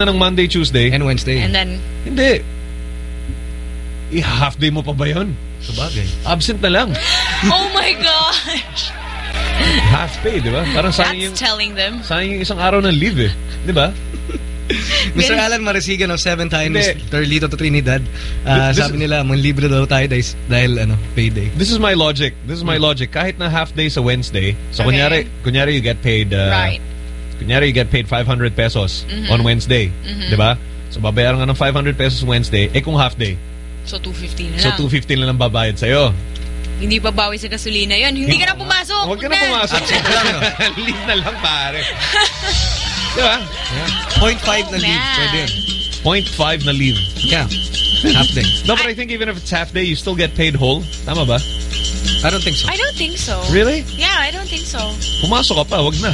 na ng Monday, Tuesday. And Wednesday. And then, Hindi. I-half day mo pa ba yun? Sabagay. Absent na lang. oh my gosh. Half pay, di ba? Parang sayang yung, That's telling them. sayang yung isang araw ng leave eh. Di ba? Mr. Alan Marasigan of Seven Times Hindi. Torlito to Trinidad. Ah, This- sabi nila, mun libre daw tayo dahil, dahil ano, payday. This is my logic. This is my logic. Kahit na half day sa Wednesday, so Okay. kunyari, kunyari you get paid, uh, right. Kunyari you get paid 500 pesos on Wednesday. Di ba? So babayaran ka ng 500 pesos Wednesday, eh kung half day. So, 250 na So lang. 250 na lang babayad sa'yo. Hindi pa bawi sa gasolina yun. Hindi ka na pumasok. Huwag ka na pumasok. Leave na lang, pare. Di ba? 0.5 na leave. Pwede yun. 0.5 na leave. Yeah. Half day. No, but I think even if it's half day, you still get paid whole. Tama ba? I don't think so. I don't think so. Really? Yeah, I don't think so. Pumasok pa, wag na.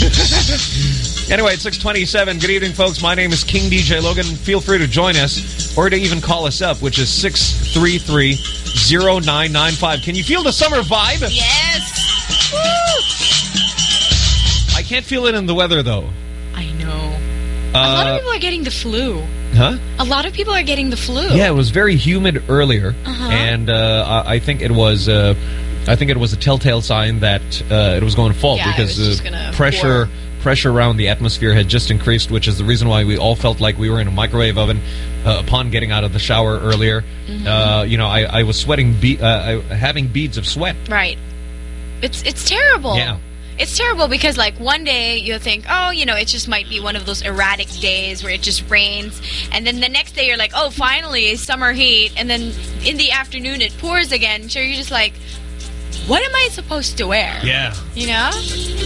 anyway, it's 627. Good evening, folks. My name is King DJ Logan. Feel free to join us or to even call us up, which is 633-0995. Can you feel the summer vibe? Yes. I can't feel it in the weather, though. I know. A lot of Uh, people are getting the flu. Huh? A lot of people are getting the flu. Yeah, it was very humid earlier, Uh-huh. and uh, I I think it was uh, I think it was a telltale sign that uh, it was going to fall Yeah, because the pressure pour. pressure around the atmosphere had just increased, which is the reason why we all felt like we were in a microwave oven uh, upon getting out of the shower earlier. Mm-hmm. Uh, you know, I, I was sweating, be- uh, I, having beads of sweat. Right. It's it's terrible. Yeah. It's terrible because like one day you'll think, oh, you know, it just might be one of those erratic days where it just rains, and then the next day you're like, oh, finally summer heat, and then in the afternoon it pours again. So you're just like, what am I supposed to wear? Yeah. You know?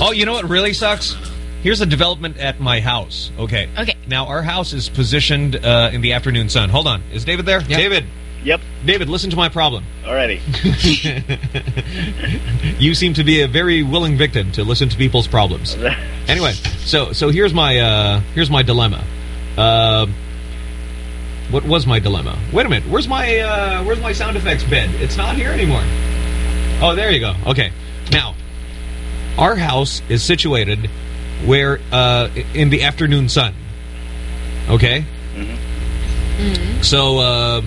Oh, you know what really sucks? Here's a development at my house. Okay. Okay. Now, our house is positioned uh, in the afternoon sun. Hold on. Is David there? David. Yep. David, listen to my problem. Alrighty. you seem to be a very willing victim to listen to people's problems. Anyway, so so here's my uh, here's my dilemma. Uh, what was my dilemma? Wait a minute. Where's my uh, where's my sound effects bed? It's not here anymore. Oh, there you go. Okay. Now, our house is situated where uh, in the afternoon sun. Okay. Mm-hmm. So. Uh,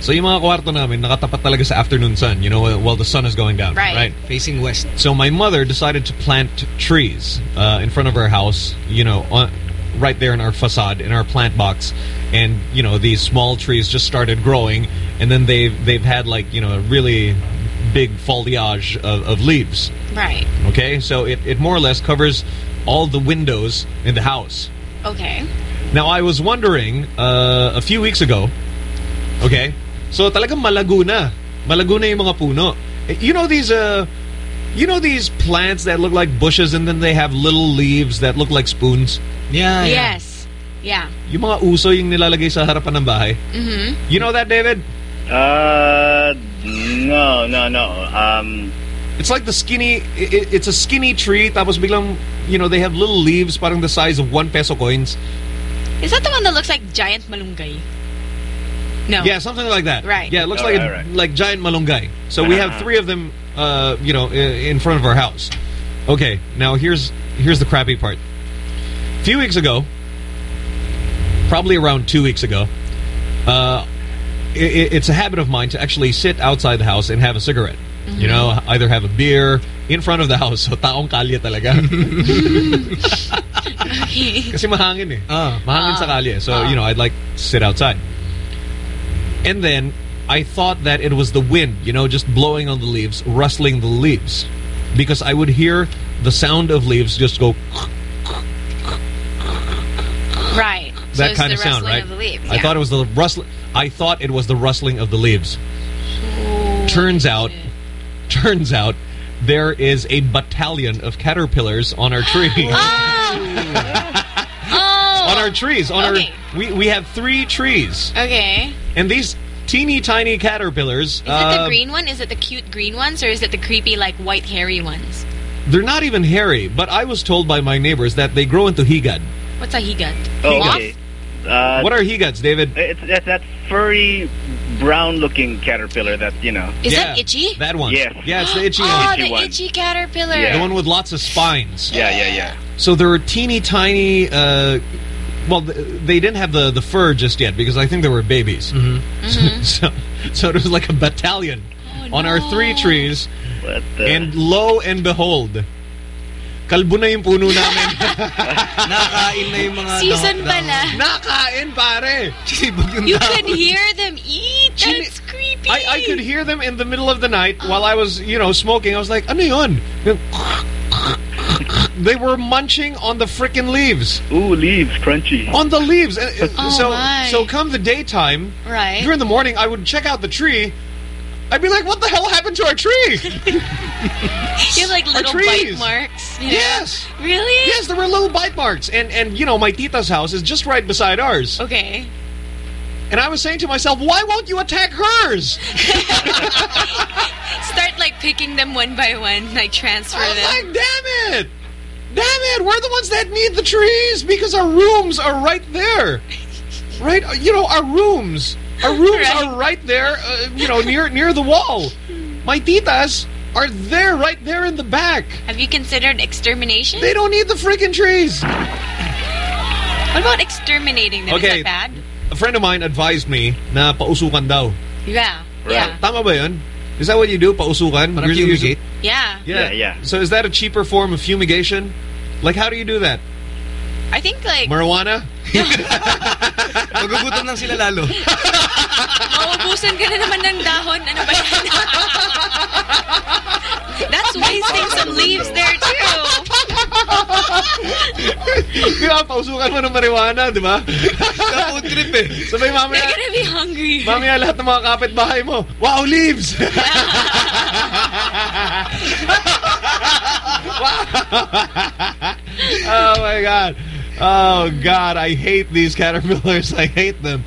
So yung mga kwarto namin nakatapat talaga sa afternoon sun, you know, while the sun is going down, Right. right? Facing west. So my mother decided to plant trees uh, in front of our house, you know, on, right there in our facade, in our plant box, and you know these small trees just started growing, and then they've they've had like you know a really big foliage of, of leaves. Right. Okay, so it, it more or less covers all the windows in the house. Okay. Now, I was wondering uh, a few weeks ago, okay, so talagang malago na. Malago na yung mga puno. Eh, You know these, uh, you know these plants that look like bushes and then they have little leaves that look like spoons? Yeah, yeah. Yes. Yeah. Yung mga uso yung nilalagay sa harapan ng bahay. Mm-hmm. You know that, David? Uh, no, no, no. Um, It's like the skinny, i i- it's a skinny tree tapos biglang, you know, they have little leaves parang the size of one peso coins. Is that the one that looks like giant malunggay? No. Yeah, something like that. Right. Yeah, it looks Oh, like right, a, right. like giant malunggay. So we have three of them, uh, you know, in front of our house. Okay, now here's here's the crappy part. A few weeks ago, probably around two weeks ago, uh, i i- it's a habit of mine to actually sit outside the house and have a cigarette. You know, either have a beer in front of the house. So taong kalye talaga. Kasi mahangin eh. Ah. Mahangin sa kalye. So, you know, I'd like to sit outside. And then I thought that it was the wind, you know, just blowing on the leaves, rustling the leaves. Because I would hear the sound of leaves just go Right. That it's kind of sound, right? Of leaves. I thought it was the rustling I thought it was the rustling of the leaves. turns out turns out there is a battalion of caterpillars on our tree. Oh. On our trees. On Okay. our we, we have three trees. Okay. And these teeny tiny caterpillars Is it the uh, green one? Is it the cute green ones, or is it the creepy like white hairy ones? They're not even hairy, but I was told by my neighbors that they grow into higad. What's a higad? oh, Moth? okay. Uh, What are he-gods, David? It's, it's that furry, brown-looking caterpillar that you know. Is yeah, that itchy? That one. Yes. Yeah, it's the itchy oh, one. the itchy one. itchy caterpillar. Yeah. The one with lots of spines. Yeah, yeah, yeah. So there are teeny tiny. Uh, well, they didn't have the the fur just yet because I think they were babies. Mm-hmm. Mm-hmm. So, so it was like a battalion Oh, on our three trees, What the? and lo and behold, kalbo na yung puno namin. Nakakain na yung mga... Season dahon- pala. Nakain, pare. Sibog yung You dahon. could hear them eat. Chini- That's creepy. I, I could hear them in the middle of the night while I was, you know, smoking. I was like, ano yun? They were munching on the frickin' leaves. Ooh, leaves, crunchy. On the leaves. Uh, Oh, so, my. so come the daytime, Right. during the morning, I would check out the tree. I'd be like, what the hell happened to our tree? You have like little bite marks. you know? yes. Really? Yes, there were little bite marks. And, and you know, my tita's house is just right beside ours. Okay. And I was saying to myself, why won't you attack hers? Start like picking them one by one, like transfer I was them. like, damn it! Damn it! We're the ones that need the trees because our rooms are right there. Right? Uh, You know, our rooms. Our rooms Right. are right there, uh, you know, near near the wall. My titas are there, right there in the back. Have you considered extermination? They don't need the freaking trees. What about exterminating them? Okay. Is that bad? A friend of mine advised me na pausukan daw. Yeah. Right. Yeah. Tama ba yun? Is that what you do? Pausukan? Parang You're- you're- fumigate. Yeah. Yeah. Yeah, yeah. So is that a cheaper form of fumigation? Like, how do you do that? I think like Marijuana? Magugutom lang sila lalo. maubusan ka na naman ng dahon. Ano ba yan? That's wasting some leaves there too. Di ba, pausukan mo ng marijuana, di ba? Food trip eh. Sabay They're mamaya, gonna be hungry. mamaya lahat ng mga kapitbahay mo, wow, leaves! oh my God. Oh God, I hate these caterpillars. I hate them.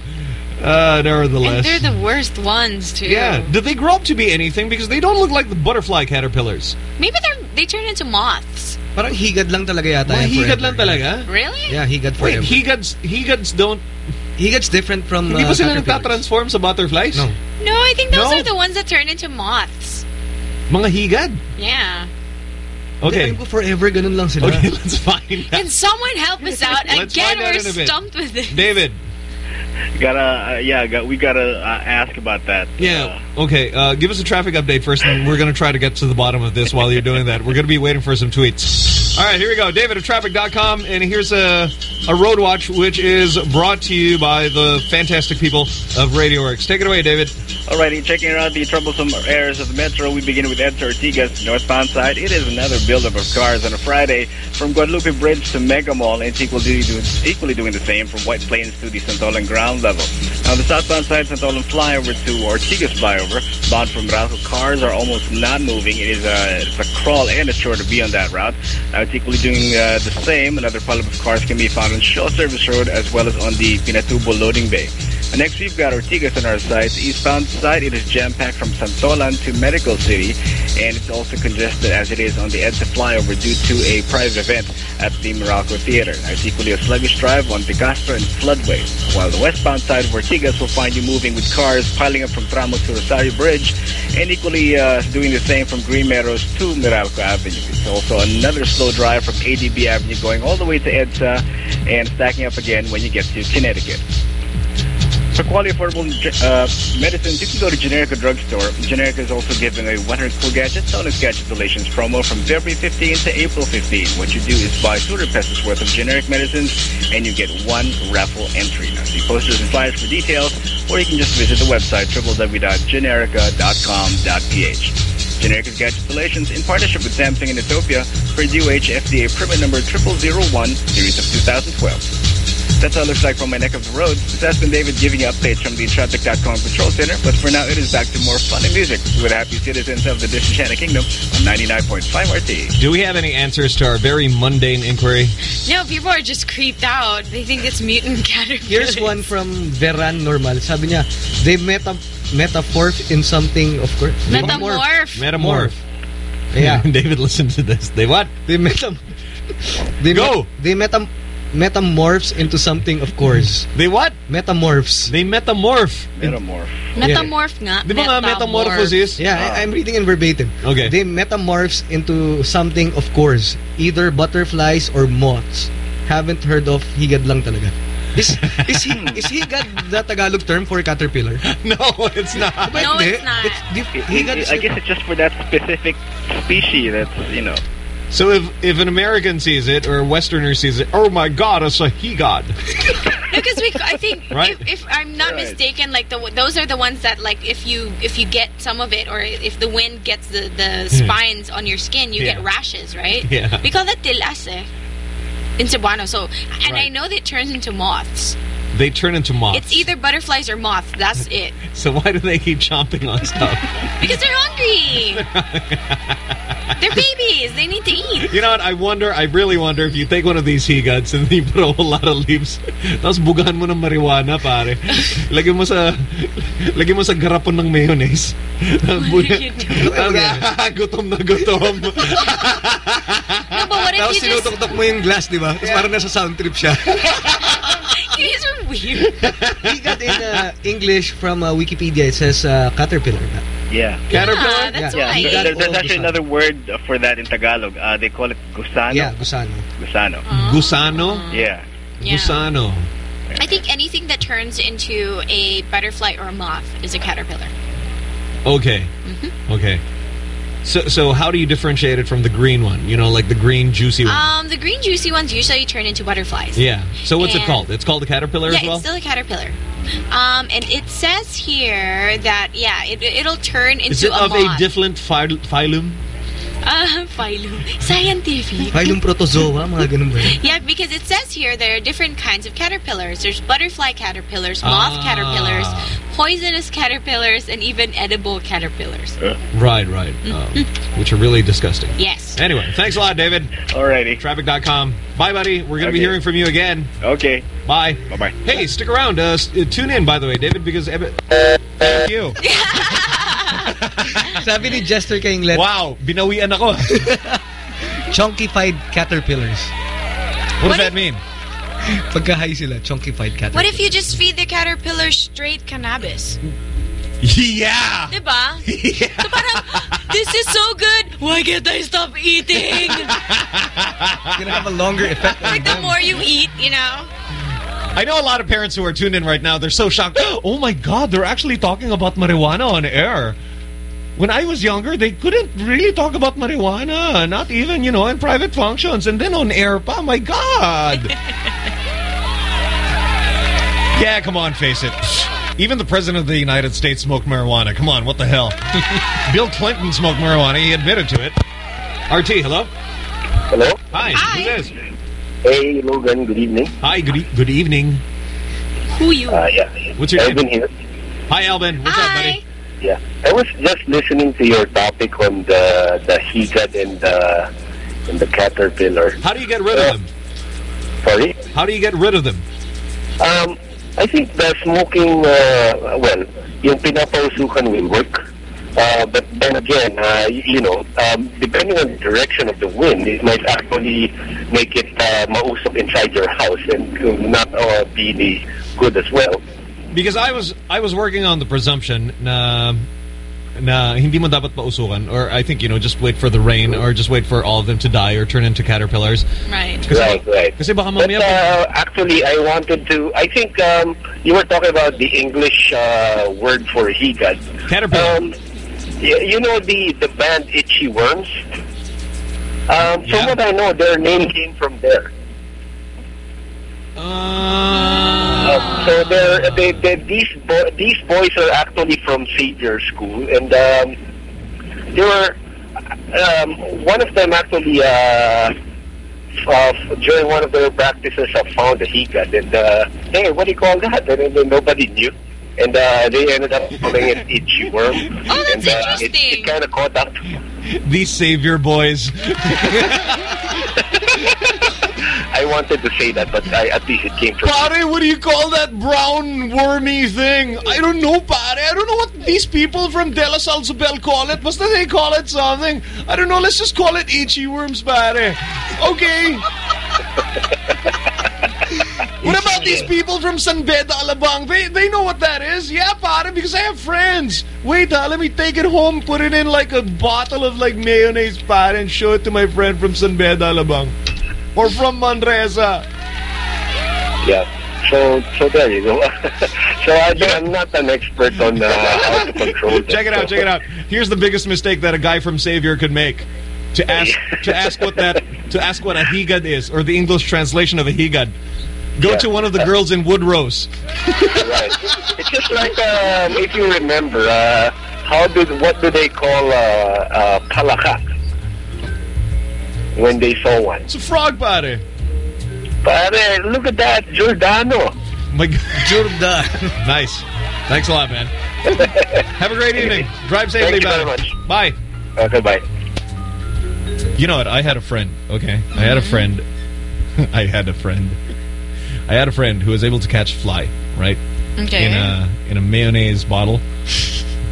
Uh, and nevertheless. they're the worst ones too. yeah. Did they grow up to be anything? Because they don't look like the butterfly caterpillars. Maybe they're they turn into moths. Parang higad lang talaga yata. Mga yan higad forever. lang talaga? Really? Yeah, higad Wait, higads, higads don't... Higad's different from Hindi uh, ba sila caterpillars. nagtatransform sa butterflies? No. No, I think those No? are the ones that turn into moths. Mga higad? Yeah. Okay. Alam ko forever ganun lang sila. Okay, let's find Can someone help us out? Again, we're in a bit. stumped with this. David. Gotta, uh, yeah, got, we gotta uh, ask about that. Yeah. Okay. Uh, give us a traffic update first, and we're going to try to get to the bottom of this while you're doing that. We're going to be waiting for some tweets. All right, here we go. David at traffic.com, and here's a a road watch, which is brought to you by the fantastic people of Radio Works. Take it away, David. Alrighty, checking out the troublesome areas of the metro, we begin with Edsa Ortigas, northbound side. It is another buildup of cars on a Friday from Guadalupe Bridge to Mega Mall, and it's equally, do, equally doing the same from White Plains to the Santolan ground level. On the southbound side, Santolan flyover to Ortigas flyover, bound from Meralco, cars are almost not moving. It is a, it's a crawl and a chore to be on that route. Now, it's equally doing uh, the same. Another pileup of cars can be found on Shaw Service Road as well as on the Pinatubo loading bay. And next we've got Ortigas on our side. The eastbound side, it is jam-packed from Santolan to Medical City, and it's also congested as it is on the EDSA flyover due to a private event at the Meralco Theater. Now, It's equally a sluggish drive on De Castro and Floodway, while the westbound side of Ortigas will find you moving with cars piling up from Tramo to Rosario Bridge, and equally uh, doing the same from Green Meadows to Meralco Avenue. It's also another slow drive from ADB Avenue going all the way to EDSA and stacking up again when you get to Connecticut. For quality affordable uh, medicines, you can go to Generica Drugstore. Generica is also giving a 100 cool gadgets on its gadget donations promo from February 15 to April 15. What you do is buy 200 pesos worth of generic medicines and you get one raffle entry. Now see posters and flyers for details or you can just visit the website www.generica.com.ph. Generica's Gadget Donations in partnership with Samsung and Ethiopia for DOH FDA permit number 0001 series of 2012. That's how it looks like from my neck of the road. This has been David giving you updates from the Traffic.com Control Center. But for now, it is back to more fun and music with happy citizens of the Disenchanted Kingdom on 99.5 RT. Do we have any answers to our very mundane inquiry? No, people are just creeped out. They think it's mutant caterpillars. Here's one from Veran Normal. Sabi niya, they meta metamorph in something, of course. Metamorph. Metamorph. Yeah. David, listen to this. They what? They metam... They Go! They met, they metam... metamorphs into something of course. They what? Metamorphs. They metamorph. Metamorph. Metamorph nga. Di ba nga metamorphosis? Yeah, I, I'm reading in verbatim. Okay. They metamorphs into something of course, either butterflies or moths. Haven't heard of higad lang talaga. Is is he is higad the Tagalog term for caterpillar? No, it's not. No, it's not. It's dif- It- higad I guess it's just for that specific species that's, you know. So if if an American sees it or a Westerner sees it, oh my God, it's a he god. because we, I think, Right. if, if I'm not Right. mistaken, like the those are the ones that like if you if you get some of it or if the wind gets the the spines on your skin, you Yeah. get rashes, right? Yeah. We call that tilas eh, in Cebuano. So, and I know that it turns into moths. They turn into moths. It's either butterflies or moths. That's it. So why do they keep chomping on stuff? Because they're hungry. they're babies. They need to eat. You know what? I wonder, I really wonder if you take one of these he higads and you put a whole lot of leaves, tapos bugahan mo ng marijuana, pare. Lagyan mo sa, lagyan mo sa garapon ng mayonnaise. What are you doing? Gutom na gutom. No, but what if Tapos you just... sinutok-tok mo yung glass, di ba? Tapos parang nasa sound trip siya. You guys are weird. higad in uh, English from uh, Wikipedia, it says uh, caterpillar. Yeah. Caterpillar? Yeah, that's Yeah, why. There, there's actually gusano. another word for that in Tagalog. Uh, they call it gusano. Yeah, gusano. Gusano. Gusano? Yeah. Yeah. Gusano. I think anything that turns into a butterfly or a moth is a caterpillar. Okay. Mm-hmm. Okay. So, so how do you differentiate it from the green one? You know, like the green juicy one. Um, the green juicy ones usually turn into butterflies. yeah. So what's it called? It's called a caterpillar Yeah, as well? it's still a caterpillar. Um, and it says here that yeah, it, it'll turn into Is it a of moth. a different phy- phylum? Uh, phylum. Scientific. Phylum protozoa, mga ganun ba yun? Yeah, because it says here there are different kinds of caterpillars. There's butterfly caterpillars, moth Ah. caterpillars, poisonous caterpillars, and even edible caterpillars. Right, right. Mm-hmm. Um, which are really disgusting. Yes. Anyway, thanks a lot, David. Alrighty. Traffic.com. Bye, buddy. We're going to be hearing from you again. Okay. Bye. Bye-bye. Hey, stick around. Uh, uh, tune in, by the way, David, because... Thank you. Sabi ni Jester Kainglet, Wow, binawian ako. chunkified caterpillars. What does that mean? Pagka-high sila, chunkified caterpillars. What if you just feed the caterpillar straight cannabis? Yeah. Diba? So parang, this is so good. Why can't I stop eating? It's gonna have a longer effect on like the more you eat, you know? I know a lot of parents who are tuned in right now. They're so shocked. Oh my God, they're actually talking about marijuana on air. When I was younger, they couldn't really talk about marijuana. Not even, you know, in private functions. And then on air, pa, my God. yeah, come on, face it. Even the President of the United States smoked marijuana. Come on, what the hell? Bill Clinton smoked marijuana. He admitted to it. RT, hello? Hello? Hi, Hi. who's this? Hey, Logan. Good evening. Hi, good, e good evening. Who you? Uh, yeah. What's your Alvin name? here. Hi, Alvin. What's up, Hi. buddy? Yeah. I was just listening to your topic on the the higad and the and the caterpillar. How do you get rid of them? Sorry. How do you get rid of them? Um, I think the smoking, uh, well, yung pinapausukan will work. Uh, but then again, uh, you know, um, depending on the direction of the wind, it might actually make it uh, mausok inside your house and uh, not uh, be the good as well. Because I was I was working on the presumption na na hindi mo dapat pausukan or I think you know just wait for the rain or just wait for all of them to die or turn into caterpillars. Right. Kasi, Right, right. Kasi baka But uh, actually, I wanted to. I think um, you were talking about the English uh, word for higad. caterpillar. Um, you know the the band Itchy Worms. Um, Yeah. From what I know, their name came from there. uh, Um, so they're, they, they, these bo- these boys are actually from Xavier School, and um, they were um, one of them actually uh, uh, during one of their practices uh, found a higad, and uh, hey, what do you call that? And then nobody knew. And uh, they ended up calling it itchy worm. Oh, that's and, uh, It, interesting. it kind of caught up. these Xavier boys. I wanted to say that, but I, at least it came from. Pare, what do you call that brown wormy thing? I don't know, pare. I don't know what these people from De La Salle Zobel call it. Basta they call it something. I don't know. Let's just call it itchy worms, pare. Okay. What about these people from San Beda, Alabang? They they know what that is. Yeah, pare, because I have friends. Wait, uh, let me take it home, put it in like a bottle of like mayonnaise, pare, and show it to my friend from San Beda, Alabang. Or from Manresa. Yeah. So, so there you go. so I, I'm not an expert on uh, how to control. Check it out, check it out. Here's the biggest mistake that a guy from Xavier could make. To ask to ask what that to ask what a higad is, or the English translation of a higad. Go Yeah. to one of the girls in Woodrose. right. It's just like um, if you remember, uh, how did what do they call uh, uh, palakak when they saw one? It's a frog, pare. Pare, look at that, Giordano. My God. Jordan. Nice. Thanks a lot, man. Have a great evening. Drive safely, Thank you very much. Bye. Okay, bye. You know what? I had a friend, okay? I had a mm-hmm. friend. I had a friend. I had a friend who was able to catch fly, right? Okay. In a in a mayonnaise bottle.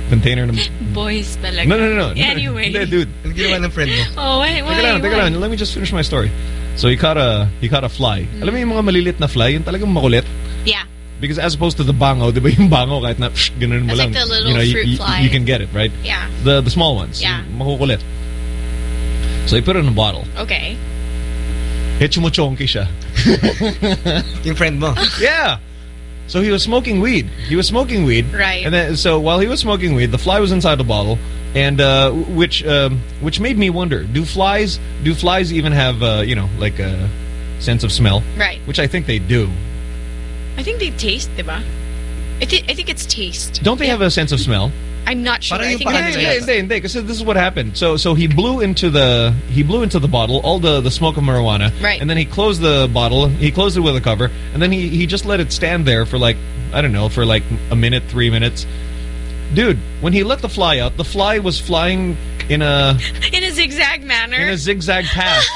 Container. in a- Boys talaga. No, no, no, no. Anyway. Hindi, dude. Ang ginawa ng friend mo? Oh, why, why, Teka lang, teka lang. Let me just finish my story. So he caught a he caught a fly. Mm. Alam mo yung mga malilit na fly, yung talagang makulit. Yeah. Because as opposed to the bango, di ba yung bango kahit na psh, ganun mo That's lang. like the little you know, fruit you, fly. you can get it, right? Yeah. The the small ones. Yeah. yung Makukulit. So he put it in a bottle. Okay. Hechumuchonki siya. Yung friend mo. Yeah. So he was smoking weed. He was smoking weed. Right. And then, so while he was smoking weed, the fly was inside the bottle, and uh, which um, which made me wonder: Do flies do flies even have uh, you know like a sense of smell? Right. Which I think they do. I think they taste, diba? I, thi I think it's taste. Don't they have a sense of smell? I'm not sure. I think that's Hindi, yata. it. hindi, hindi, Because this is what happened. So so he blew into the he blew into the bottle all the the smoke of marijuana, Right. And then he closed the bottle. He closed it with a cover, and then he he just let it stand there for like I don't know for like a minute, three minutes. Dude, when he let the fly out, the fly was flying in a In a zigzag manner. in a zigzag path.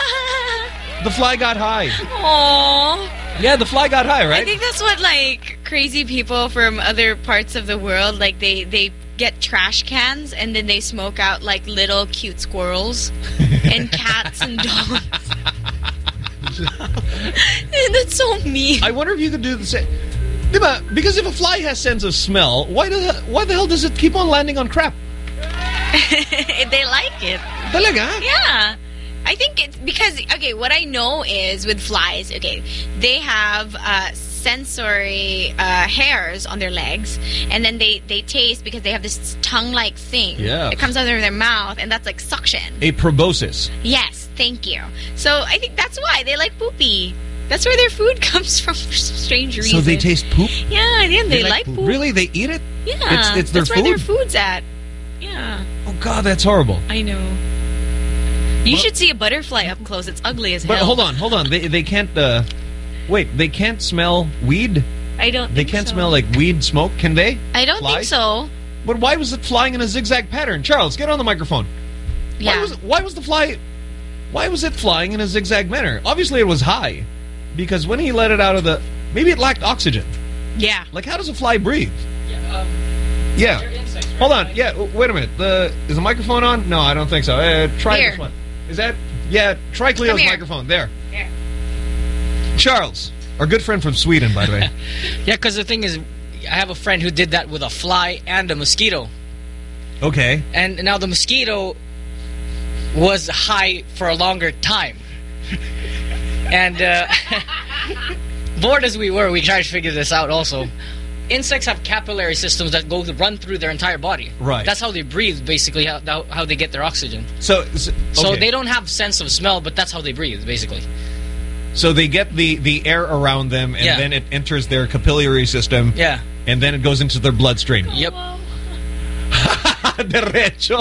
The fly got high. Aww. Yeah, the fly got high, right? I think that's what like crazy people from other parts of the world like they they get trash cans and then they smoke out like little cute squirrels and cats and dogs. and that's so mean. I wonder if you could do the same. Diba? Because if a fly has sense of smell, why the why the hell does it keep on landing on crap? they like it. Talaga? Yeah. I think it's because okay, what I know is with flies, okay, they have uh, sensory uh, hairs on their legs, and then they they taste because they have this tongue-like thing Yeah. that comes out of their mouth, and that's like suction. A proboscis. Yes, thank you. So I think that's why they like poopy. That's where their food comes from for some strange reason. So they taste poop? Yeah, yeah, they, like, poop. Really? They eat it? Yeah, It's- it's their that's where their food's at. Yeah, Oh God, that's horrible. I know. You should see a butterfly up close. It's ugly as hell. But hold on, hold on. They they can't. Uh, wait, they can't smell weed. I don't. They think can't so. smell like weed smoke, can they? I don't flies? think so. But why was it flying in a zigzag pattern? Charles, get on the microphone. Why Yeah. was why was the fly? Why was it flying in a zigzag manner? Obviously, it was high, because when he let it out of the, maybe it lacked oxygen. yeah. Like, how does a fly breathe? Yeah. Hold on. Yeah. Wait a minute. The is the microphone on? No, I don't think so. Uh, try Here. this one. Is that? Yeah. Try Cleo's microphone. There. Charles, our good friend from Sweden, by the way. Yeah, because the thing is, I have a friend who did that with a fly and a mosquito. Okay. And now the mosquito was high for a longer time. And uh, bored as we were, we tried to figure this out also. Insects have capillary systems that go to run through their entire body. Right. That's how they breathe, basically, how, how- they get their oxygen. So, so, So they don't have sense of smell, but that's how they breathe, basically. So they get the the air around them, and Yeah. then it enters their capillary system, Yeah. and then it goes into their bloodstream. Yep. Derecho.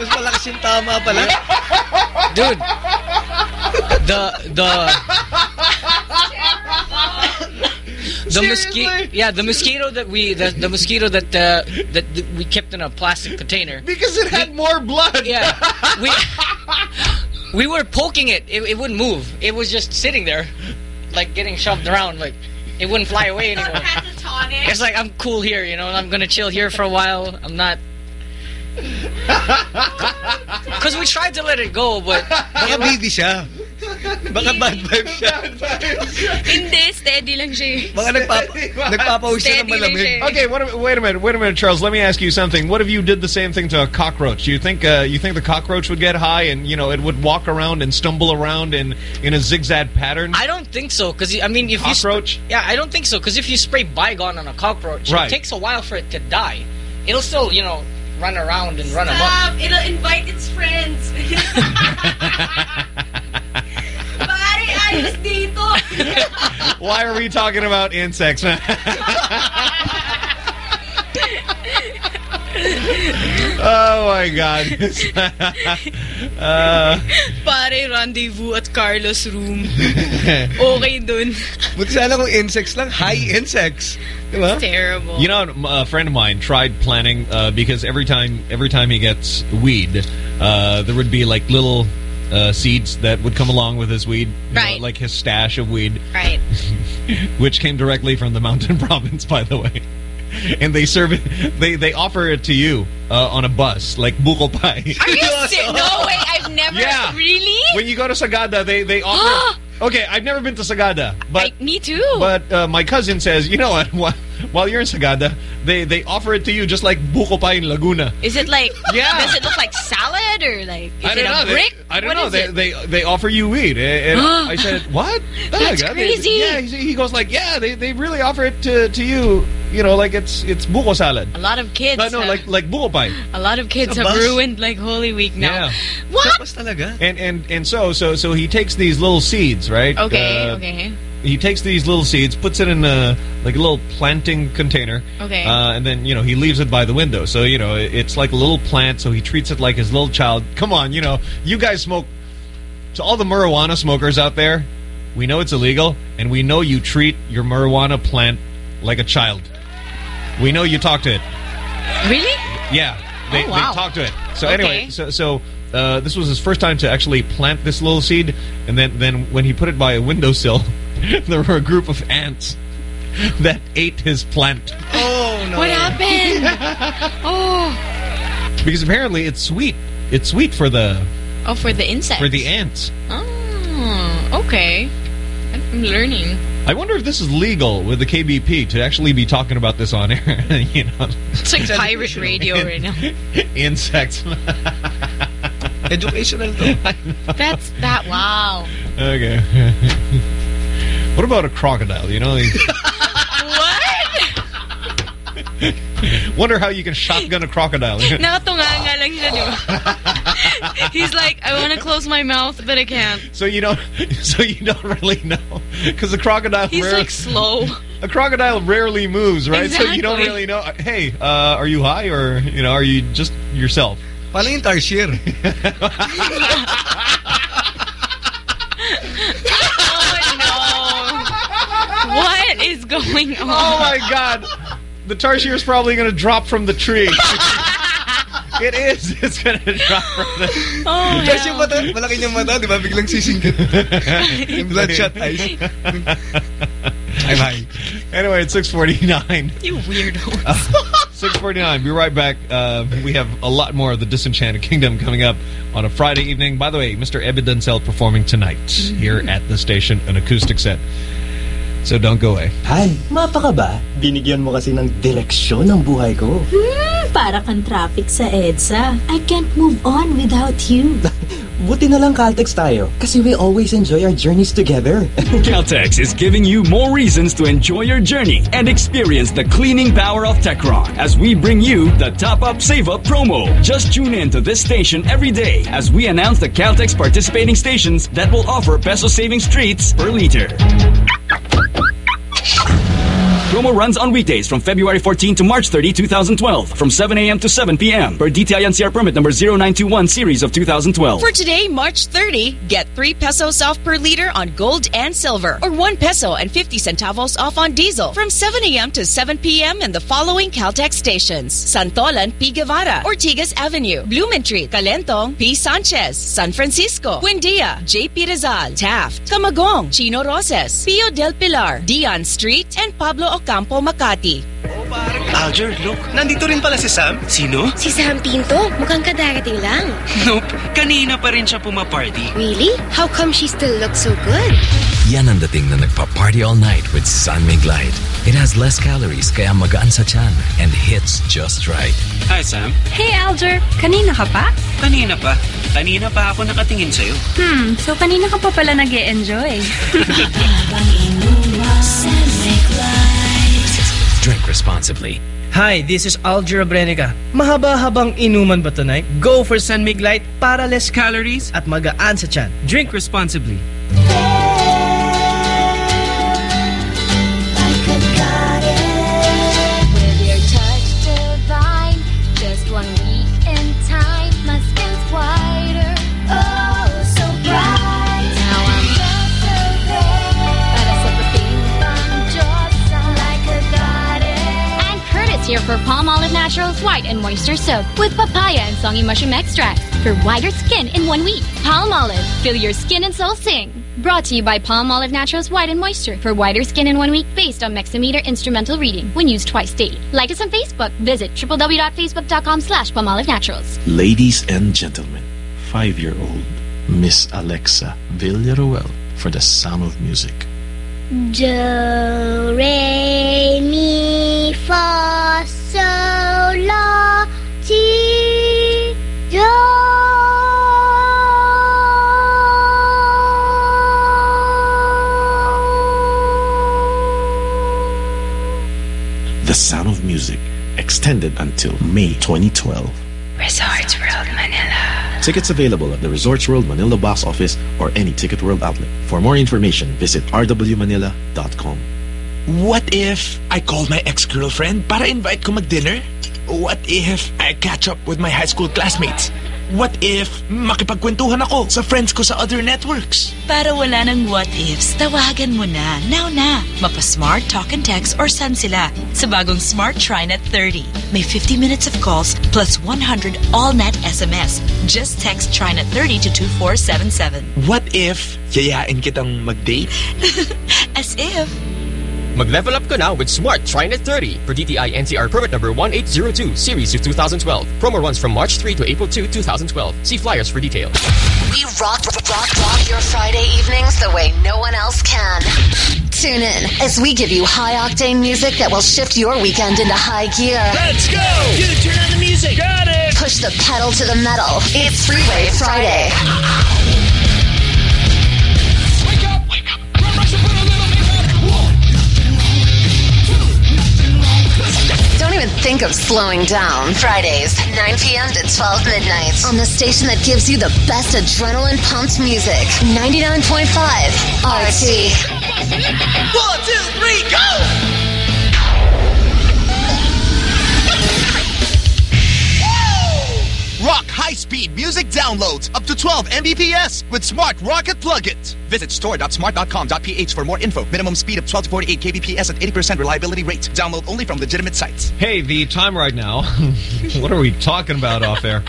Mas malakas yung tama pala. Dude. The the the mosquito yeah the mosquito that we the, the mosquito that uh, that th- we kept in a plastic container because it had more blood. yeah we we were poking it. it it wouldn't move. It was just sitting there like getting shoved around like it wouldn't fly away anymore. it's like I'm cool here you know I'm gonna chill here for a while. I'm not because we tried to let it go but Baka baby siya. Baka bad vibes siya. Hindi, steady lang siya. Baka nagpapa, nagpapawish siya ng Steady lang malamig. siya. Okay, what, wait a minute, wait a minute, Charles. Let me ask you something. What if you did the same thing to a cockroach? You think uh, you think the cockroach would get high and you know it would walk around and stumble around in in a zigzag pattern? I don't think so, because I mean, if Cockroach? sp- yeah, I don't think so, because if you spray Baygon on a cockroach, Right. it takes a while for it to die. It'll still, you know, run around and run amok. Stop! It'll invite its friends. Pare, ayos dito. Why are we talking about insects? oh my god. uh, Pare, rendezvous at Carlos room. Okay dun. Buti sana kung insects lang, high insects. Diba? Terrible. you know, a friend of mine tried planting uh, because every time every time he gets weed, uh, there would be like little uh, seeds that would come along with his weed, you know, like his stash of weed, Right. which came directly from the mountain province, by the way. And they serve it. They they offer it to you uh, on a bus, like buko pie. Are you serious? No way, I've never. Yeah. Really? when you go to Sagada, they they offer. okay, I've never been to Sagada, but I, me too. but uh, my cousin says, you know what? While, while you're in Sagada, they they offer it to you just like buko pie in Laguna. is it like, Yeah. does it look like salad or like, is I don't it know. a They- brick? I don't What know. is They, they they offer you weed, and I said, "What? That's Talaga? They- crazy. yeah, he he goes like, "Yeah, they, they really offer it to, to you. You know, like it's it's buko salad. a lot of kids. No, no, have, like like buko pie. a lot of kids have bus? ruined like Holy Week now. Yeah. What? Tapos talaga. And and and so so so he takes these little seeds, right? Okay, Uh, okay. He takes these little seeds, puts it in a like a little planting container. Okay. Uh, and then you know he leaves it by the window. So you know it's like a little plant. So he treats it like his little child. Come on, you know you guys smoke. To all the marijuana smokers out there, we know it's illegal, and we know you treat your marijuana plant like a child. We know you talk to it. Really? Yeah, they, Oh, wow. they talk to it. So Okay. anyway, so so uh, this was his first time to actually plant this little seed, and then then when he put it by a windowsill, there were a group of ants that ate his plant Oh, no. What happened? oh. because apparently it's sweet. It's sweet for the Oh, for the insects. for the ants. Oh, okay. I'm learning. I wonder if this is legal with the KBP to actually be talking about this on air. you know, It's like pirate radio right now. insects. Educational. That's that. Wow. okay. What about a crocodile? You know. What? Wonder how you can shotgun a crocodile. Nakatunga nga lang siya, di ba? He's like, I want to close my mouth, but I can't. so you don't, so you don't really know, because the crocodile, He's rarely, like slow. a crocodile rarely moves, right? Exactly. So you don't really know. Hey, uh, are you high or you know, are you just yourself? Paano yung tarsier? What is going on? Oh my God, the tarsier is probably going to drop from the tree. it is. It's going to drop from the. Oh, Tapos yung mata, malaki niyang mata, di ba? Biglang sisingkat. yung bloodshot eyes. I'm high. Anyway, it's six forty nine. You weirdo. 649. Be right back. Uh, we have a lot more of the Disenchanted Kingdom coming up on a Friday evening. By the way, Mr. Ebe Dancel performing tonight here at the station, an acoustic set. So don't go away. Han, mapa ka ba? Binigyan mo kasi ng direksyon ng buhay ko. Hmm, para kang traffic sa EDSA. I can't move on without you. Buti na lang Caltex tayo. Kasi we always enjoy our journeys together. Caltex is giving you more reasons to enjoy your journey and experience the cleaning power of Techron as we bring you the Top Up Save Up promo. Just tune in to this station every day as we announce the Caltex participating stations that will offer peso savings treats per liter. Promo runs on weekdays from February 14 to March 30, 2012, from 7 a.m. to 7 p.m. Per DTI NCR permit number 0921 series of 2012. For today, March 30, get 3 pesos off per liter on gold and silver, or 1 peso and 50 centavos off on diesel from 7 a.m. to 7 p.m. in the following Caltex stations Santolan, P. Guevara, Ortigas Avenue, Blumentritt, Calentong, P. Sanchez, San Francisco, Buendia, J.P. Rizal, Taft, Camagong, Chino Roces, Pio del Pilar, Dion Street, and Pablo Ocampo, Makati. Oh, Alger, look. Nandito rin pala si Sam. Sino? Si Sam Pinto, mukhang kadarating lang. Nope. Kanina pa rin siya pumaparty. Really? How come she still looks so good? Yan ang dating na nagpa-party all night with San Mig Light. It has less calories kaya magaan sa tiyan and hits just right. Hi, Sam. Hey, Alger. Kanina ka pa? Kanina pa. Kanina pa ako nakatingin sa'yo. Hmm, so kanina ka pa pala nag enjoy Drink responsibly. Hi, this is Alger Brenica. Mahaba-habang inuman ba tonight? Go for San Mig Light para less calories at magaan sa tiyan. Drink responsibly. For Palmolive Naturals White and Moisture Soap with papaya and songy mushroom extract for whiter skin in one week. Palmolive, feel your skin and soul sing. Brought to you by Palmolive Naturals White and Moisture for whiter skin in one week based on Mexameter instrumental reading when used twice daily. Like us on Facebook. Visit www.facebook.com slash Palmolive Naturals. Ladies and gentlemen, five-year-old Miss Alexa Villaruel for the sound of music. Do, re, mi, fa, extended until May 2012. Resorts World Manila. Tickets available at the Resorts World Manila box office or any Ticket World outlet. For more information, visit rwmanila.com. What if I call my ex-girlfriend para invite ko mag-dinner? What if I catch up with my high school classmates? What if makipagkwentuhan ako sa friends ko sa other networks? Para wala ng what ifs, tawagan mo na. Now na. Mapa-smart, talk and text or send sila sa bagong Smart TriNet 30. May 50 minutes of calls plus 100 all-net SMS. Just text TriNet 30 to 2477. What if yayain kitang mag-date? As if. Mag-level up ka now with Smart TriNet 30 per DTI NCR permit number 1802 series of 2012. Promo runs from March 3 to April 2, 2012. See flyers for details. We rock, rock, rock your Friday evenings the way no one else can. Tune in as we give you high octane music that will shift your weekend into high gear. Let's go! Dude, turn on the music. Got it! Push the pedal to the metal. It's Freeway Friday. Don't even think of slowing down. Fridays, 9 p.m. to 12 midnight. On the station that gives you the best adrenaline pumped music. 99.5 RT. One, two, three, go! Rock high-speed music downloads up to 12 Mbps with Smart Rocket Plug-it. Visit store.smart.com.ph for more info. Minimum speed of 12 to 48 kbps at 80% reliability rate. Download only from legitimate sites. Hey, the time right now. what are we talking about off air?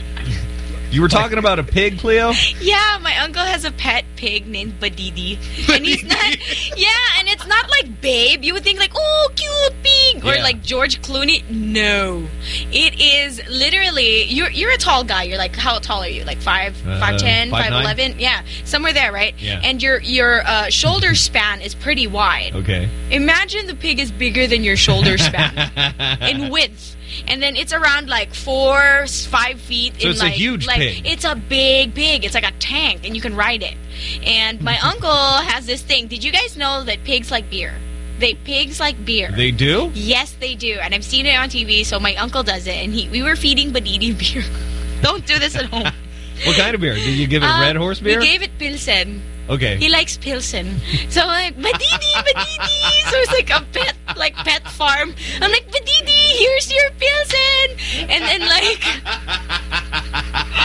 You were talking about a pig, Cleo? Yeah, my uncle has a pet pig named Badidi. And he's not, yeah, and it's not like Babe. You would think like, oh, cute pig. Or Yeah. like George Clooney. No. It is literally, you're you're a tall guy. You're like, how tall are you? Like 5, Uh, 5'10", 5'9"? 5'11"? Yeah, somewhere there, right? Yeah. And your, your uh, shoulder span is pretty wide. Okay. Imagine the pig is bigger than your shoulder span in width. And then it's around like four, five feet. So in it's a like, huge like, pig. It's a big pig. It's like a tank, and you can ride it. And my uncle has this thing. Did you guys know that pigs like beer? They pigs like beer. They do? Yes, they do. And I've seen it on TV. So my uncle does it, and he we were feeding Badidi beer. Don't do this at home. What kind of beer? Did you give it Uh, red horse beer? We gave it Pilsen. Okay. He likes Pilsen. So I'm like, Badidi, Badidi. So it's like a pet, like pet farm. I'm like, Badidi, here's your Pilsen. And then like,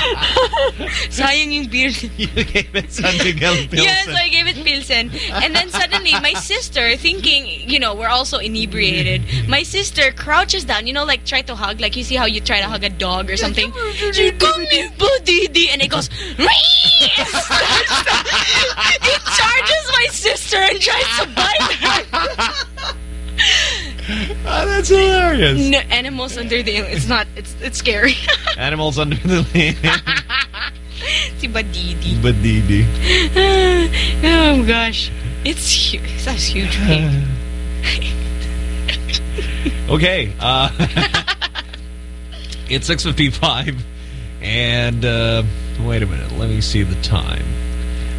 sayang yung beer. you gave it San Miguel Pilsen. Yeah, so I gave it Pilsen. And then suddenly my sister, thinking, you know, we're also inebriated, my sister crouches down, you know, like try to hug, like you see how you try to hug a dog or something. She come here, Badidi. And it goes, it charges my sister and tries to bite her. that's hilarious. No, animals under the It's not. It's it's scary. Animals under the land. si Badidi. Badidi. oh gosh, it's huge. That's huge. Okay. Uh, it's 6.55. And, uh, wait a minute. Let me see the time.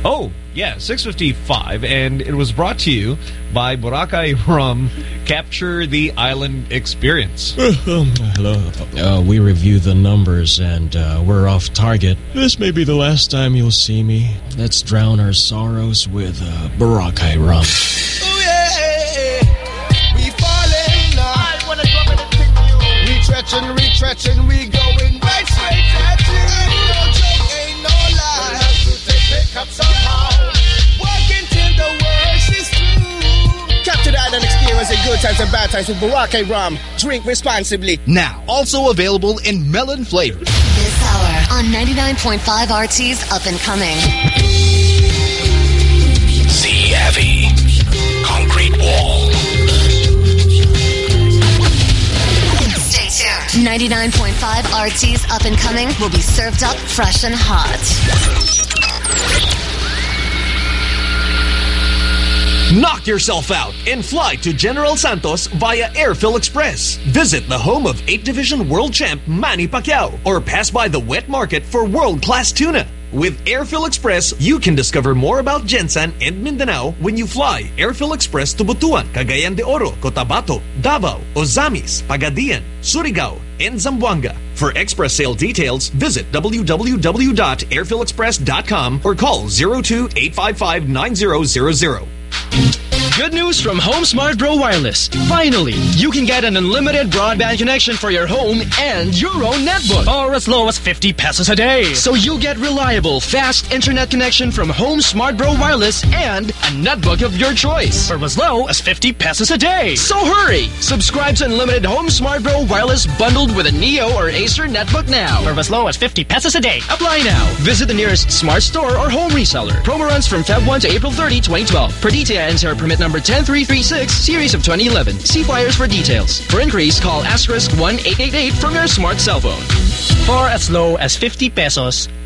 Oh, yeah, 6.55. And it was brought to you by Boracay Rum. Capture the Island Experience. Hello. Uh, we review the numbers and uh, we're off target. This may be the last time you'll see me. Let's drown our sorrows with uh, Boracay rum. We falling now. I wanna drop it and pick you. Retretching, retretching, we island experience in good times and bad times with Boracay rum. Drink responsibly. Now, also available in melon flavor. This hour on 99.5 RT's Up and Coming. Zee Avi. Concrete wall. Stay tuned. 99.5 RT's Up and Coming will be served up fresh and hot. Knock yourself out and fly to General Santos via Air Phil Express. Visit the home of 8-division World Champ Manny Pacquiao or pass by the wet market for world-class tuna. With Air Phil Express, you can discover more about Gensan and Mindanao when you fly Air Phil Express to Butuan, Cagayan de Oro, Cotabato, Davao, Ozamis, Pagadian, Surigao, and Zamboanga. For express sale details, visit www.airphilexpress.com or call 02 855 9000. Good news from Home Smart Bro Wireless. Finally, you can get an unlimited broadband connection for your home and your own netbook. Or as low as 50 pesos a day. So you get reliable, fast internet connection from Home Smart Bro Wireless and a netbook of your choice. For as low as 50 pesos a day. So hurry! Subscribe to unlimited Home Smart Bro Wireless bundled with a Neo or Acer netbook now. For as low as 50 pesos a day. Apply now. Visit the nearest smart store or home reseller. Promo runs from Feb 1 to April 30, 2012. Per DTI NCR permit number 10336, series of 2011. See flyers for details. For increase, call asterisk 1888 from your smart cell phone. For as low as 50 pesos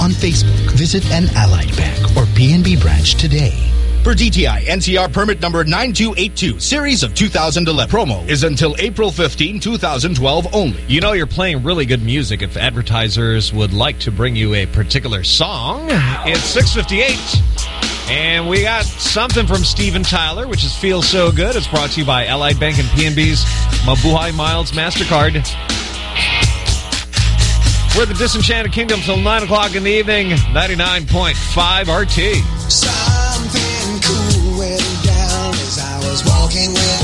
on Facebook. Visit an Allied Bank or PNB branch today. For DTI NCR permit number 9282, series of 2011. Promo is until April 15, 2012 only. You know you're playing really good music if advertisers would like to bring you a particular song. It's 658. And we got something from Steven Tyler, which is Feel So Good. It's brought to you by Allied Bank and PNB's Mabuhay Miles MasterCard. We're the Disenchanted Kingdom till 9 o'clock in the evening. 99.5 RT. Something cool went down as I was walking with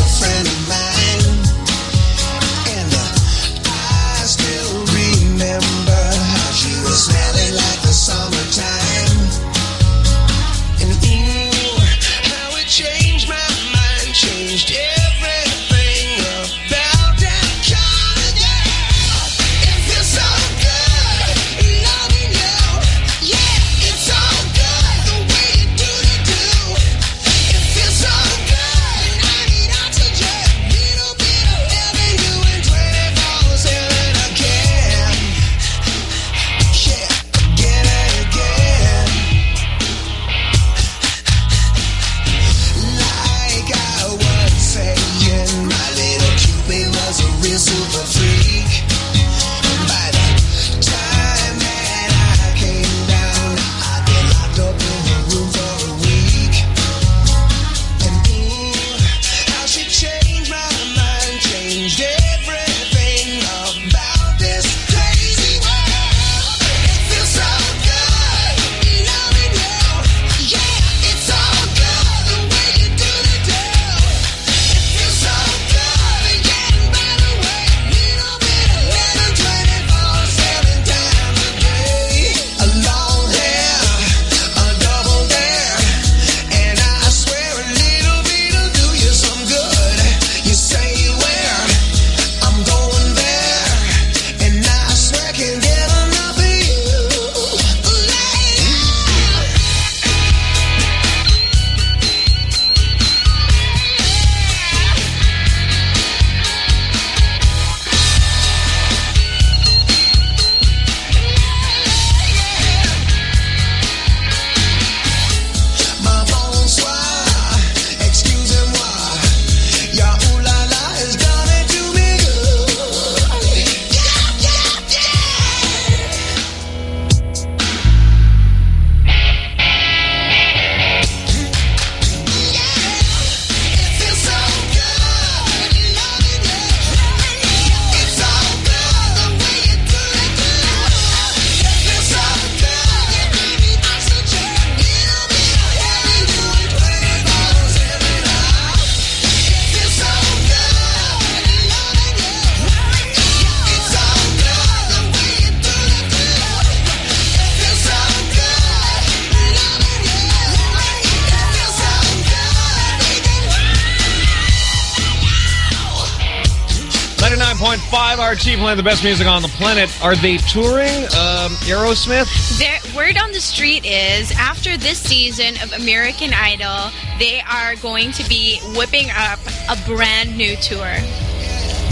the best music on the planet. Are they touring um, Aerosmith? Their word on the street is after this season of American Idol, they are going to be whipping up a brand new tour.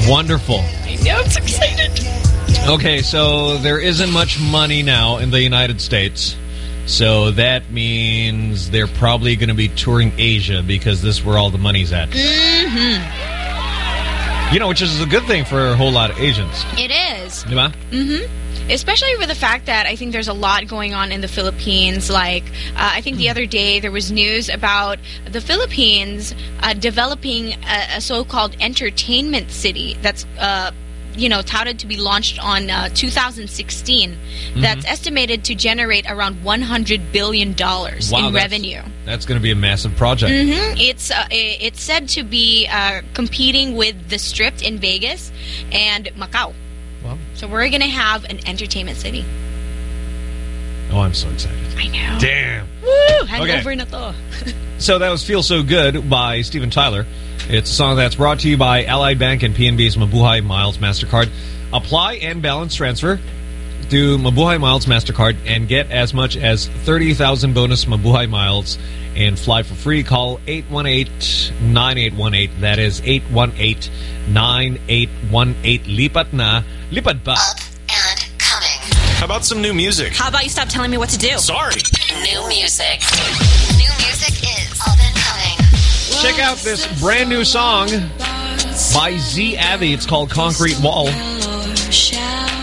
Wonderful. I know, I'm excited. Okay, so there isn't much money now in the United States. So that means they're probably going to be touring Asia because this is where all the money's at. Mm-hmm. You know, which is a good thing for a whole lot of Asians. It is. Diba? Mm-hmm. Especially with the fact that I think there's a lot going on in the Philippines. Like, uh, I think the other day there was news about the Philippines uh, developing a, a so-called entertainment city that's, uh, you know, touted to be launched on uh, 2016. That's estimated to generate around $100 billion Wow, in that's- revenue. That's going to be a massive project. hmm It's uh, it's said to be uh, competing with the Strip in Vegas and Macau. Wow. So we're gonna have an entertainment city. Oh, I'm so excited. I know. Damn. Woo! Hand Okay. over na to. So that was Feel So Good by Steven Tyler. It's a song that's brought to you by Allied Bank and PNB's Mabuhay Miles MasterCard. Apply and balance transfer to Mabuhay Miles MasterCard and get as much as 30,000 bonus Mabuhay Miles and fly for free. Call 818-9818. That is 818-9818. Lipat na. Lipat ba? Up and coming. How about some new music? How about you stop telling me what to do? Sorry. New music. New music Check out this brand new song by Zee Avi. It's called Concrete Wall.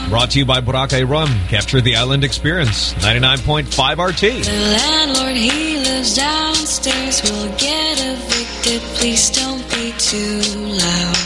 Brought to you by Boracay Rum. Capture the island experience. 99.5 RT. The landlord, he lives downstairs, will get evicted. Please don't be too loud.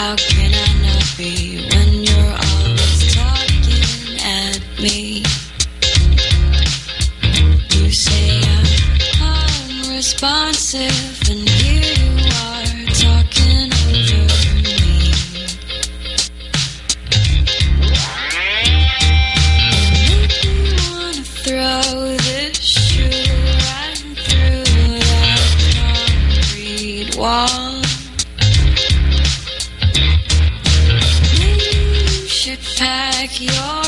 How can I not be when you're always talking at me? You say I'm unresponsive, your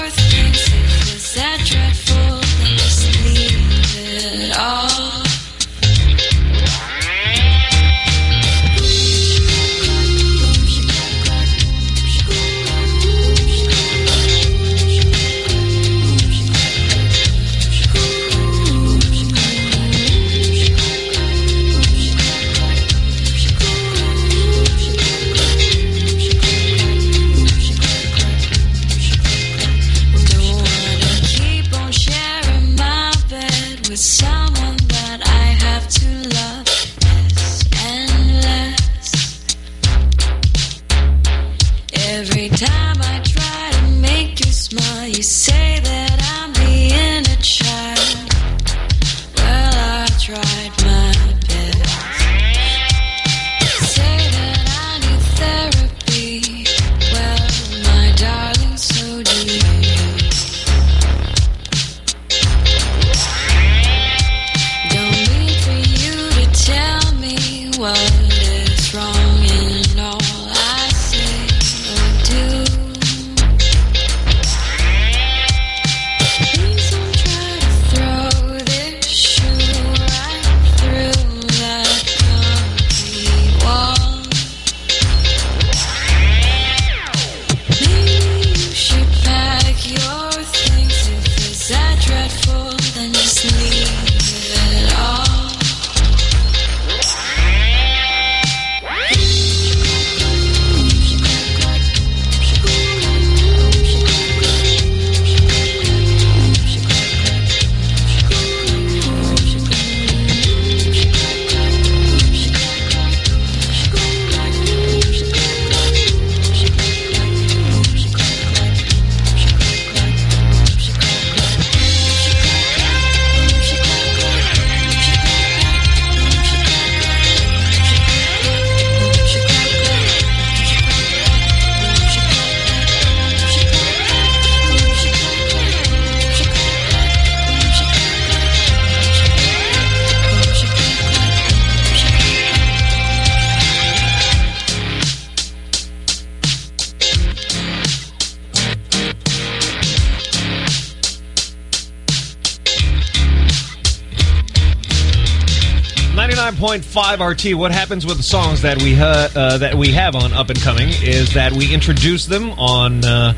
99.5 RT. What happens with the songs that we ha uh, that we have on Up and Coming is that we introduce them on uh,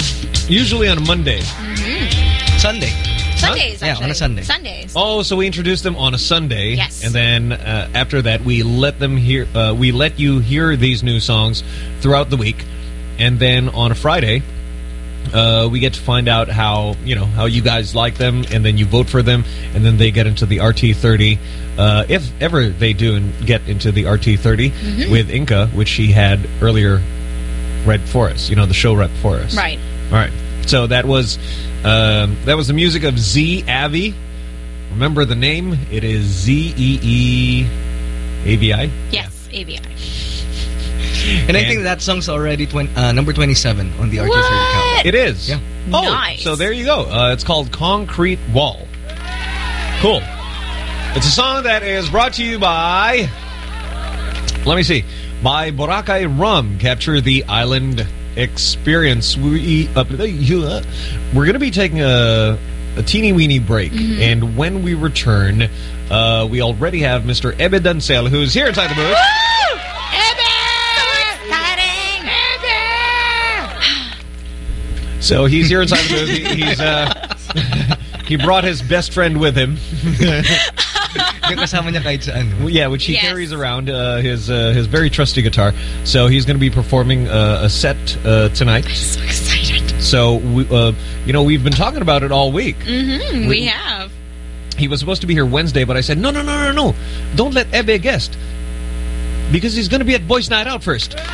usually on a Monday. Sunday. Sundays, Yeah, on a. Sunday. Sundays. Oh, so we introduce them on a Sunday. Yes. And then uh, after that, we let them hear. Uh, we let you hear these new songs throughout the week, and then on a Friday, uh, we get to find out how you know how you guys like them, and then you vote for them, and then they get into the RT30. Uh, if ever they do and get into the RT30 Mhm. with Inca, which she had earlier read for us. You know, the show read for us. Right. All right. So that was um, that was the music of Zee Avi. Remember the name? It is Z E E A V I. Yes, ABI. And I think that song's already twen uh, number 27 on the RT30 count. It is. Yeah. Oh, Nice. so there you go. Uh, it's called Concrete Wall. Cool. It's a song that is brought to you by. Let me see. By Boracay Rum. Capture the island experience. We uh, we're going to be taking a a teeny weeny break, Mhm. and when we return, uh, we already have Mr. Ebe Dancel, who's here inside the booth. So he's here inside the booth. He's uh, he brought his best friend with him. Yeah, which he Yes. carries around uh, his uh, his very trusty guitar. So he's going to be performing uh, a set uh, tonight. So excited. So we, uh, you know, we've been talking about it all week. Mm-hmm. We have. He was supposed to be here Wednesday, but I said no, no, no, no, no, don't let Ebe guest because he's going to be at Boys Night Out first.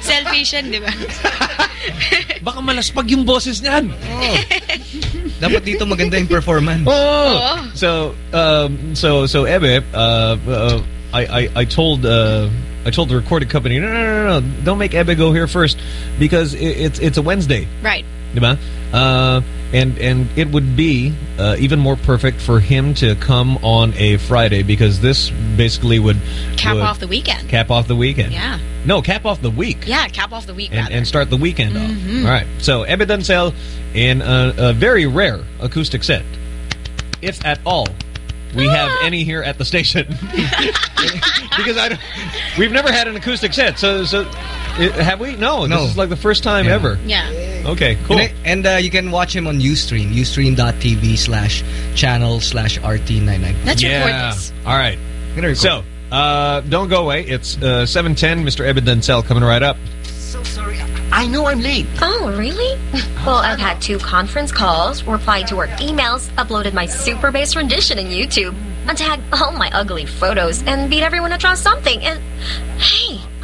Selfish yan, di ba? Baka malaspag yung boses niyan. Dapat dito maganda yung performance. Oh. So, um, so, so Ebe, uh, uh, I, I, I told, uh, I told the recording company, no, no, no, no, don't make Ebe go here first because it, it's, it's a Wednesday, Right. diba? Uh, and and it would be uh, even more perfect for him to come on a Friday because this basically would Cap would off the weekend. cap off the weekend. Yeah. No, cap off the week Yeah, cap off the week, and, and start the weekend Mhm. off. All right. So Ebe Dancel in a, a very rare acoustic set, if at all. We have Ah. any here at the station because I don't, we've never had an acoustic set. So so i- have we? No, No. this is like the first time Yeah. ever. Yeah. Okay, cool. And, I- and uh, you can watch him on Ustream, ustream.tv slash channel slash RT99. Let's yeah. record this. All right. Gonna. So uh, don't go away. It's uh, seven ten. Mr. Ebe Dancel coming right up. So sorry. I know I'm late. Oh, really? Well, I've had two conference calls, replied to work emails, uploaded my super bass rendition in YouTube, untagged all my ugly photos, and beat everyone to draw something. And hey,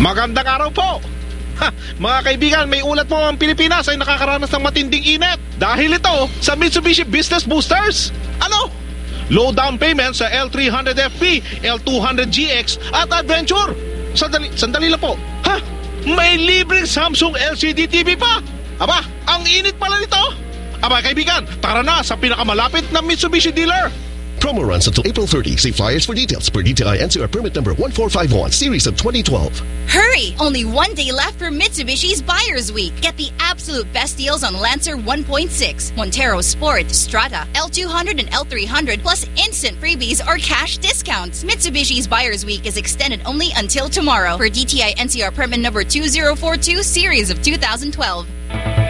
Magandang araw po! Ha, mga kaibigan, may ulat po ang Pilipinas ay nakakaranas ng matinding init. Dahil ito sa Mitsubishi Business Boosters. Ano? Low down payment sa L300FP, L200GX at Adventure. Sandali, sandali lang po. Ha? May libreng Samsung LCD TV pa? Aba, ang init pala nito. Aba kaibigan, tara na sa pinakamalapit na Mitsubishi dealer. Promo runs until April 30. See flyers for details per DTI NCR permit number 1451, series of 2012. Hurry! Only one day left for Mitsubishi's Buyer's Week. Get the absolute best deals on Lancer 1.6, Montero Sport, Strata, L200 and L300, plus instant freebies or cash discounts. Mitsubishi's Buyer's Week is extended only until tomorrow for DTI NCR permit number 2042, series of 2012.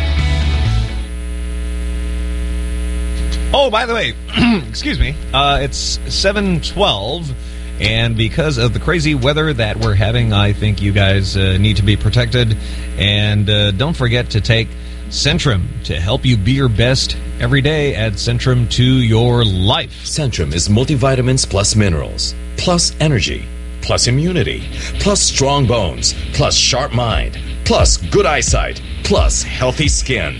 Oh, by the way, excuse me. Uh, it's seven twelve, And because of the crazy weather that we're having, I think you guys uh, need to be protected. And uh, don't forget to take Centrum to help you be your best every day. Add Centrum to your life. Centrum is multivitamins plus minerals, plus energy, plus immunity, plus strong bones, plus sharp mind, plus good eyesight, plus healthy skin.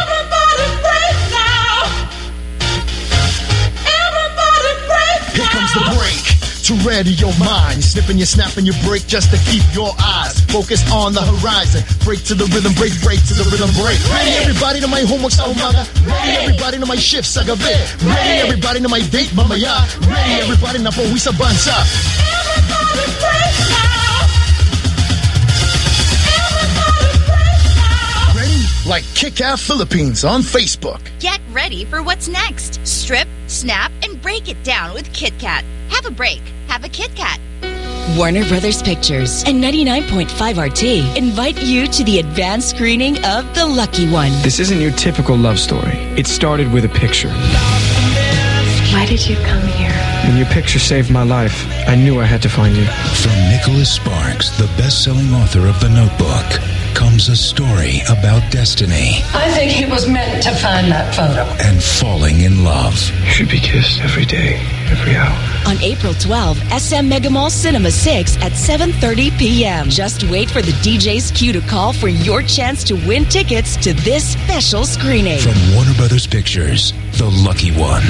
Ready your mind. You're snipping, you're snapping, you break just to keep your eyes focused on the horizon. Break to the rhythm, break, break to the rhythm, break. Ready everybody to my homework sa umaga. Ready everybody to my shift sa gabi. Ready everybody to my date mamaya. Ready everybody na pauwi sa bansa. Ready? Like Kit Kat Philippines on Facebook. Get ready for what's next. Strip, snap, and break it down with Kit Kat. Have a break. Have a Kit Kat. Warner Brothers Pictures and 99.5 RT invite you to the advanced screening of The Lucky One. This isn't your typical love story. It started with a picture. Why did you come here? When your picture saved my life, I knew I had to find you. From Nicholas Sparks, the best-selling author of The Notebook, comes a story about destiny I think he was meant to find that photo. and falling in love. You should be kissed every day, every hour. On April 12, SM Megamall Cinema 6 at 7.30 p.m. Just wait for the DJ's cue to call for your chance to win tickets to this special screening. From Warner Brothers Pictures, The Lucky One.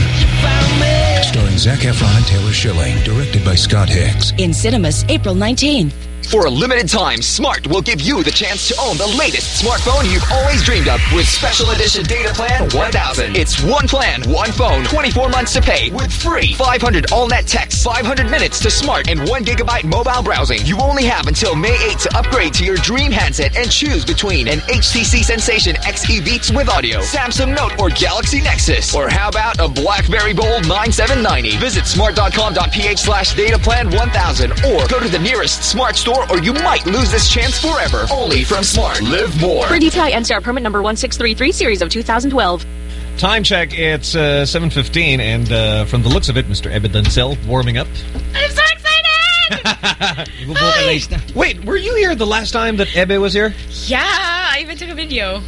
Starring Zac Efron and Taylor Schilling. Directed by Scott Hicks. In cinemas, April 19th. For a limited time, Smart will give you the chance to own the latest smartphone you've always dreamed of with Special Edition Data Plan 1000. It's one plan, one phone, 24 months to pay with free 500 all-net text, 500 minutes to Smart, and 1 gigabyte mobile browsing. You only have until May 8 to upgrade to your dream handset and choose between an HTC Sensation XE Beats with audio, Samsung Note or Galaxy Nexus. Or how about a BlackBerry Bold 9790? Visit smart.com.ph slash data plan 1000 or go to the nearest Smart store or you might lose this chance forever. Only from Smart. Live more. For DTI NCR permit number 1633 series of 2012. Time check, it's uh, 7.15, and uh, from the looks of it, Mr. Ebe Dancel warming up. I'm so excited! Wait, were you here the last time that Ebe was here? Yeah, I even took a video.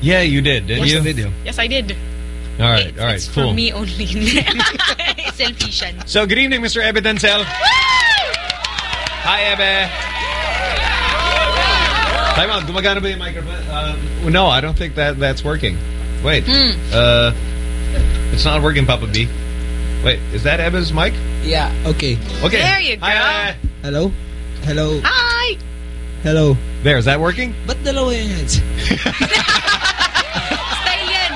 Yeah, you did, didn't What's you? the video? Yes, I did. All right, all right, It's cool. for me only. Selfie So, good evening, Mr. Ebe Dancel. Hi, Ebe. Time out, gumagana ba yung microphone? Uh, no, I don't think that that's working. Wait, Hmm. uh, it's not working, Papa B. Wait, is that Ebe's mic? Yeah, okay. Okay. There you go. Hi, hi. Hello? Hello? Hi! Hello? There, is that working? Ba't dalawa yung heads? Style yan.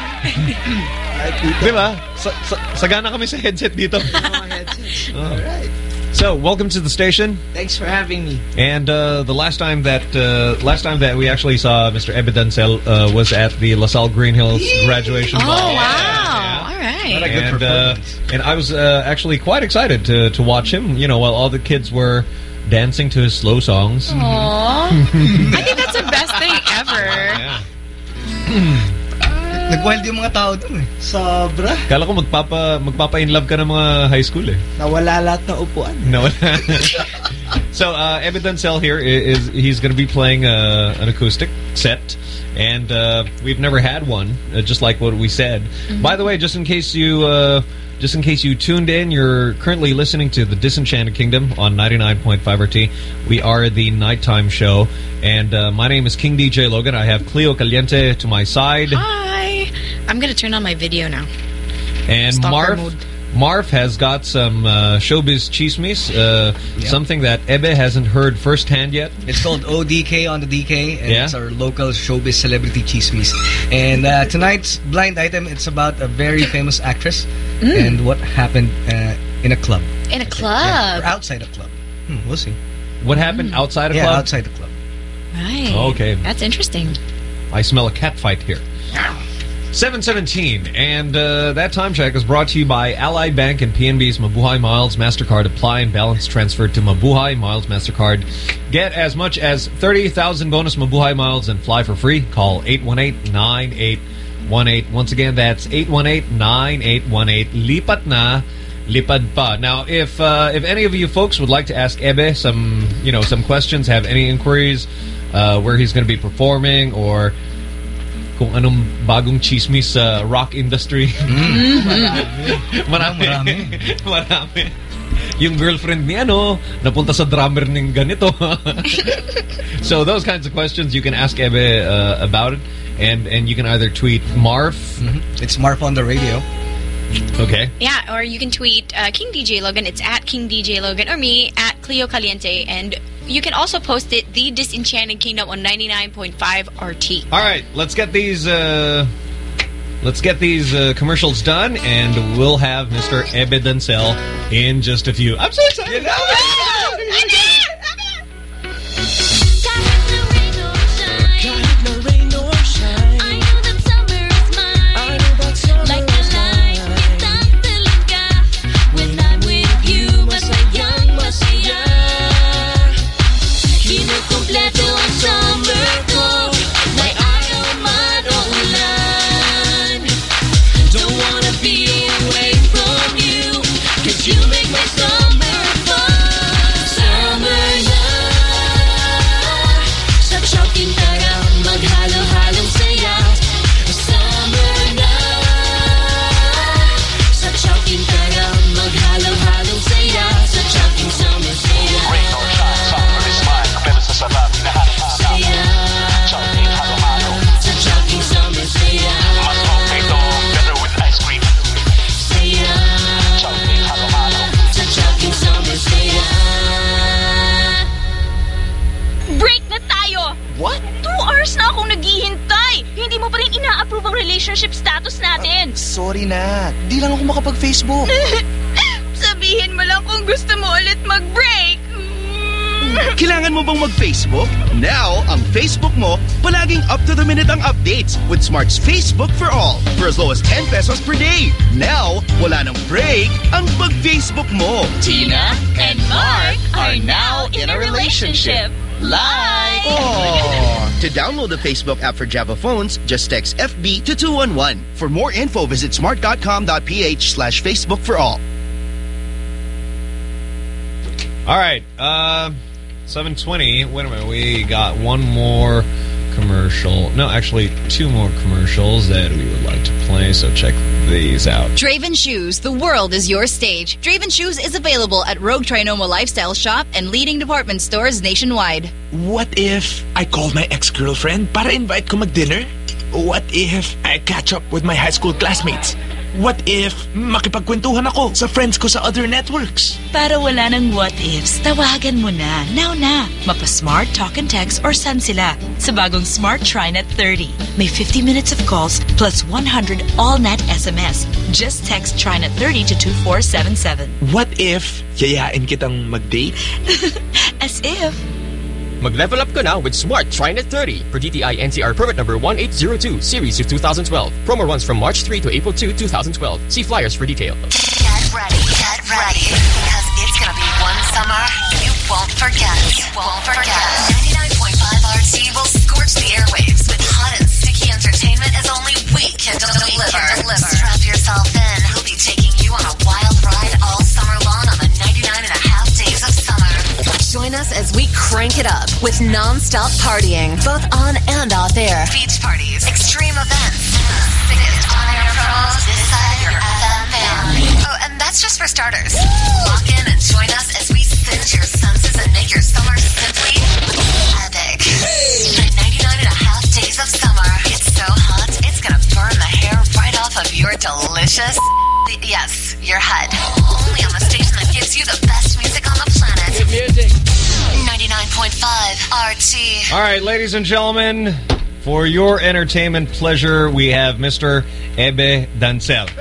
Di ba? Sa, sa, sagana kami sa headset dito. Alright. So, welcome to the station. Thanks for having me. And uh, the last time that uh, last time that we actually saw Mr. Ebe Dancel uh, was at the LaSalle Green Hills graduation Oh, ball. wow. All right. and uh, and I was uh, actually quite excited to to watch him. You know, while all the kids were dancing to his slow songs. Aww. I think that's the best thing ever. Nag-wild yung mga tao dun eh. Sobra. Kala ko magpapa magpapa in love ka ng mga high school eh. Nawala lahat ng upuan. No. so uh, Ebe Dancel here is, is he's going to be playing uh, an acoustic set, and uh, we've never had one, uh, just like what we said. By the way, just in case you. Uh, just in case you tuned in, you're currently listening to The Disenchanted Kingdom on 99.5 RT. We are the nighttime show, and uh, my name is King DJ Logan. I have Cleo Caliente to my side. Hi. I'm going to turn on my video now. And Stalker Marv, mode. Marv has got some uh, showbiz chismes, uh, something that Ebe hasn't heard firsthand yet. It's called ODK on the DK, and Yeah? it's our local showbiz celebrity chismes. And uh, tonight's blind item, it's about a very famous actress Mm. and what happened uh, in a club. In a Yeah, club. or outside a club. Hmm, we'll see. What happened outside a yeah, club? outside the club. Right. Okay. That's interesting. I smell a cat fight here. 717, and uh, that time check is brought to you by Allied Bank and PNB's Mabuhay Miles MasterCard. Apply and balance transfer to Mabuhay Miles MasterCard. Get as much as 30,000 bonus Mabuhay Miles and fly for free. Call 818-9818. Once again, that's 818-9818. Lipat na, lipad pa. Now, if uh, if any of you folks would like to ask Ebe some, you know, some questions, have any inquiries, uh, where he's going to be performing or kung anong bagong chismis sa rock industry. Marami. Marami. Yung girlfriend ni ano, napunta sa drummer ng ganito. so those kinds of questions you can ask Ebe uh, about it. And and you can either tweet Marf. It's Marf on the radio. Okay. Yeah, or you can tweet uh, King DJ Logan. It's at King DJ Logan or me at Cleo Caliente. And you can also post it, The Disenchanted Kingdom on 99.5 RT. All right, let's get these uh, let's get these uh, commercials done, and we'll have Mr. Ebe Dancel in just a few. I'm so excited! Kinukumpleto relationship status natin! Sorry na. Di lang ako makapag-Facebook. Sabihin mo lang kung gusto mo ulit mag-break! Kailangan mo bang mag-Facebook? Now, ang Facebook mo, palaging up to the minute ang updates with Smart's Facebook for All for as low as 10 pesos per day. Now, wala nang break ang pag-Facebook mo. Tina and Mark are now in a relationship. Like! To download the Facebook app for Java phones, just text FB to 211. For more info, visit smart.com.ph slash Facebook for all. All right, uh, 720. Wait a minute, we got one more commercial. No, actually, two more commercials that we would like to play, so check these out. Draven Shoes, the world is your stage. Draven Shoes is available at Rogue Trinoma Lifestyle Shop and leading department stores nationwide. What if I call my ex-girlfriend para invite ko mag-dinner? What if I catch up with my high school classmates? What if makipagkwentuhan ako sa friends ko sa other networks? Para wala ng what ifs, tawagan mo na. Now na. Mapa-smart, talk and text or send sila sa bagong Smart TriNet 30. May 50 minutes of calls plus 100 all-net SMS. Just text TriNet 30 to 2477. What if yayain kitang mag-date? As if. Mag-level up ka with Smart TriNet 30 per DTI NCR permit number 1802 series of 2012. Promo runs from March 3 to April 2, 2012. See flyers for detail. Get ready, get ready, because it's gonna be one summer you won't forget. You won't forget. 99.5 RT will scorch the airwaves with hot and sticky entertainment as only we can deliver. Strap yourself in. We'll be taking you on a wild Join us as we crank it up with non-stop partying, both on and off air. Beach parties, extreme events, sickest on-air pros this side of your FM family. Oh, and that's just for starters. Lock in and join us as we singe your senses and make your summer simply epic. The 99 and a half days of summer. It's so hot, it's gonna burn the hair right off of your delicious... Yes, your head. Only on the station that gives you the best music on the planet. Good music. 99.5 RT. All right, ladies and gentlemen, for your entertainment pleasure, we have Mr. Ebe Dancel. Check.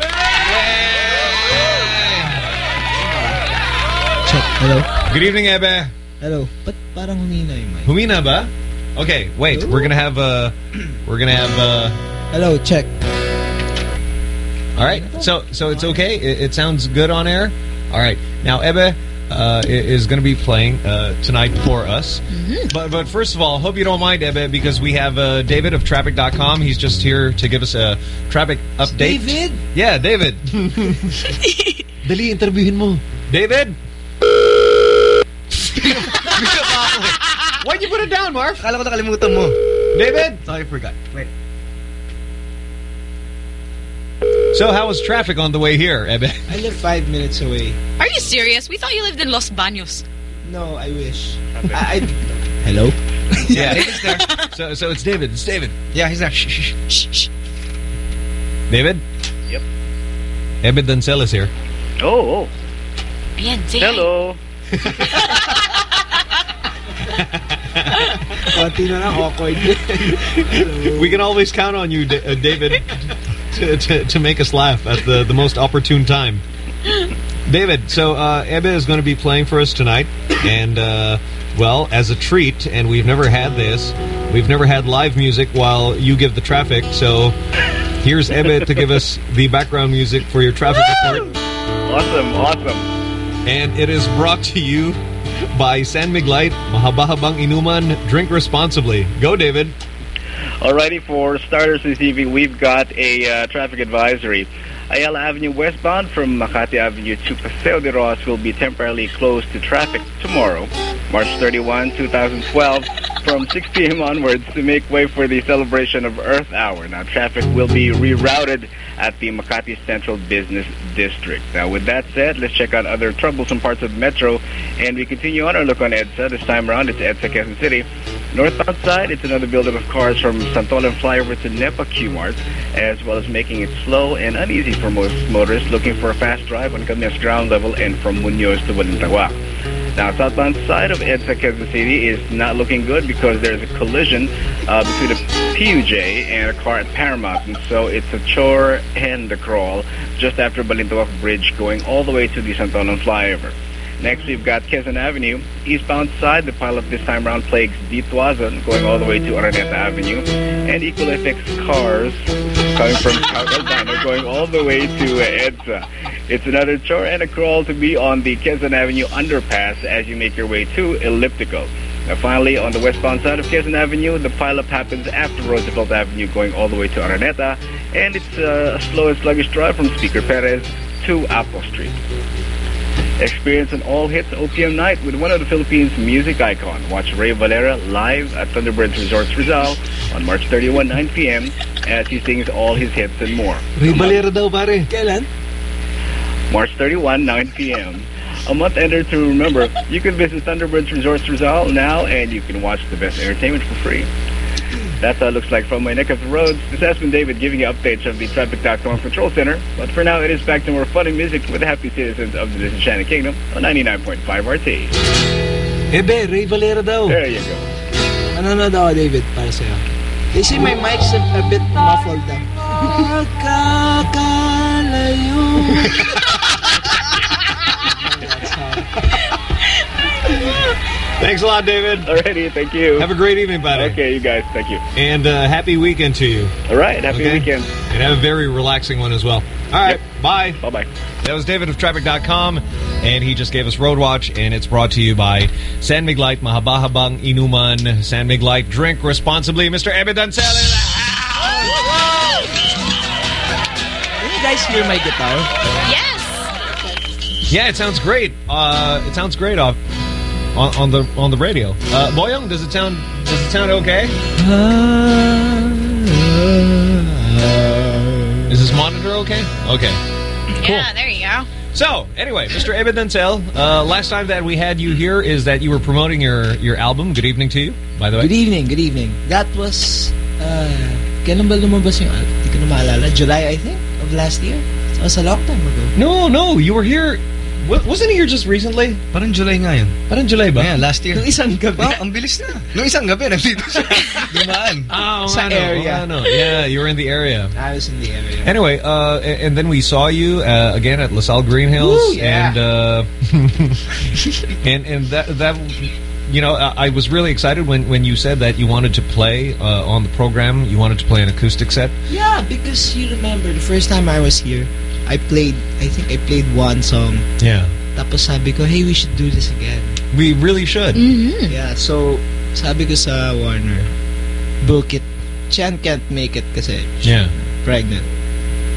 Hello? Good evening, Ebe. Hello. Ba't parang humina yung mic? Humina ba? Okay, wait. We're gonna have uh, we're gonna have uh. Hello, check. All right. So so it's okay. It, it sounds good on air. All right. Now Ebe uh, i- is going to be playing uh, tonight for us. But but first of all, hope you don't mind Ebe because we have uh, David of Traffic.com. He's just here to give us a traffic update. David? Yeah, David. Dali, interviewin mo. David? Why'd you put it down, Marv? Akala ko nakalimutan mo. David? Sorry, forgot. Wait. So how was traffic on the way here, Ebe? I live five minutes away. Are you serious? We thought you lived in Los Baños. No, I wish. I, I Hello? Yeah, David's there. So, so it's David. It's David. Yeah, he's there. Shh, shh, shh, shh. David? Yep. Ebe Dancel is here. Oh, oh. Ayan, say Hello. Konti na lang, awkward. we can always count on you, Da- uh, David, to, to, to make us laugh at the, the most opportune time. David, so uh, Ebe is going to be playing for us tonight, and uh, well, as a treat, and we've never had this. We've never had live music while you give the traffic. So here's Ebe to give us the background music for your traffic report. Awesome, awesome. And it is brought to you by San Mig Light, Mahabahabang Inuman. Drink responsibly. Go, David. Alrighty, for starters this evening, we've got a uh, traffic advisory. Ayala Avenue westbound from Makati Avenue to Paseo de Roxas will be temporarily closed to traffic tomorrow, March 31, 2012, from 6 p.m. onwards to make way for the celebration of Earth Hour. Now, traffic will be rerouted at the Makati Central Business District. Now, with that said, let's check out other troublesome parts of metro, and we continue on our look on EDSA. This time around, it's EDSA Quezon City. Northbound side, it's another buildup of cars from Santolan flyover to Nepa Q-Mart, as well as making it slow and uneasy for most motorists looking for a fast drive on Kamias ground level and from Munoz to Balintawak. Now, southbound side of EDSA Quezon City is not looking good because there's a collision uh, between a PUJ and a car at Paramount. And so it's a chore and a crawl just after Balintawak Bridge going all the way to the Santolan flyover. Next, we've got Quezon Avenue. Eastbound side, the pileup this time around plagues D. Tuazon, going all the way to Araneta Avenue. And equal effects cars coming from South going all the way to uh, EDSA. It's another chore and a crawl to be on the Quezon Avenue underpass as you make your way to Elliptical. Now, finally, on the westbound side of Quezon Avenue, the pileup happens after Roosevelt Avenue, going all the way to Araneta. And it's uh, a slow and sluggish drive from Speaker Perez to Apple Street. Experience an all-hits OPM night with one of the Philippines' music icon. Watch Rey Valera live at Thunderbirds Resorts Rizal on March 31, 9 p.m. as he sings all his hits and more. Rey Valera daw, pare. Kailan? March 31, 9 p.m. A month ender to remember. You can visit Thunderbirds Resorts Rizal now and you can watch the best entertainment for free. That's how it looks like from my neck of the roads. This has been David giving you updates from the Traffic.com Control Center. But for now, it is back to more fun and music with the happy citizens of the Disenchanted Kingdom on 99.5 RT. Ebe, Rey Valera daw. There you go. Manonood ako, David, para sa'yo. They say my mic's a, a bit muffled down. Thanks a lot, David. Alrighty, thank you. Have a great evening, buddy. Okay, you guys, thank you. And uh, happy weekend to you. All right, happy Okay? weekend. And have a very relaxing one as well. All right, bye. Bye-bye. That was David of Traffic.com, and he just gave us Road Watch, and it's brought to you by San Mig Light, Mahabahabang Inuman, San Mig Light. Drink responsibly. Mr. Ebe Dancel in the house. Can you guys hear my guitar? Yes. Yeah, it sounds great. Uh, it sounds great off on, on the on the radio. Uh, Boyong, does it sound does it sound okay? Is this monitor okay? Okay. Yeah, there you go. So, anyway, Mr. Ebe Dancel, uh, last time that we had you here is that you were promoting your your album. Good evening to you, by the way. Good evening, good evening. That was, uh, kailan ba lumabas yung album? Hindi ko na maalala. July, I think, of last year. That was a long time ago. No, no, you were here. Wa- Wasn't he here just recently? Parang July nga yun. Parang July ba? Yeah, last year. Nung isang gabi. Wow, ang bilis na. Nung isang gabi, nandito siya. Dumaan. Oh, Sa ano, area. ano. Yeah, you were in the area. I was in the area. Anyway, uh, and then we saw you uh, again at La Salle Green Hills, Woo, yeah. and uh, and and that that you know, I, I was really excited when, when you said that you wanted to play uh, on the program. You wanted to play an acoustic set. Yeah, because you remember the first time I was here, I played, I think I played one song. Yeah. Tapos sabi ko, hey, we should do this again. We really should. Mm-hmm. Yeah, so sabi ko sa Warner, book it. Chan can't make it kasi Yeah. pregnant.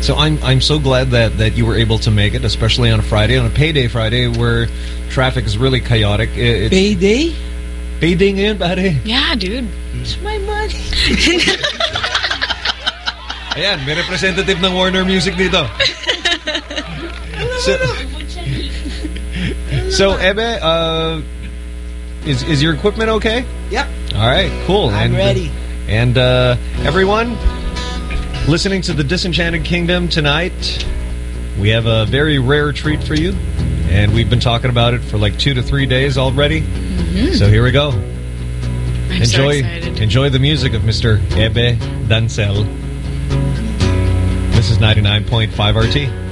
So I'm I'm so glad that that you were able to make it, especially on a Friday, on a payday Friday, where traffic is really chaotic. It, it- Payday? Payday ngayon, pare. Yeah, dude. It's my money. Ayan, may representative ng Warner Music dito. so, so Ebe, uh, is is your equipment okay? Yep. All right, cool. I'm and, ready. And uh, everyone listening to the Disenchanted Kingdom tonight, we have a very rare treat for you, and we've been talking about it for like two to three days already. So here we go. I'm enjoy, excited. enjoy the music of Mr. Ebe Dancel. This is 99.5 RT.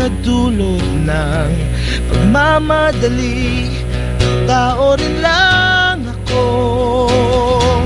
Na dulot ng pagmamadali. Tao rin lang akong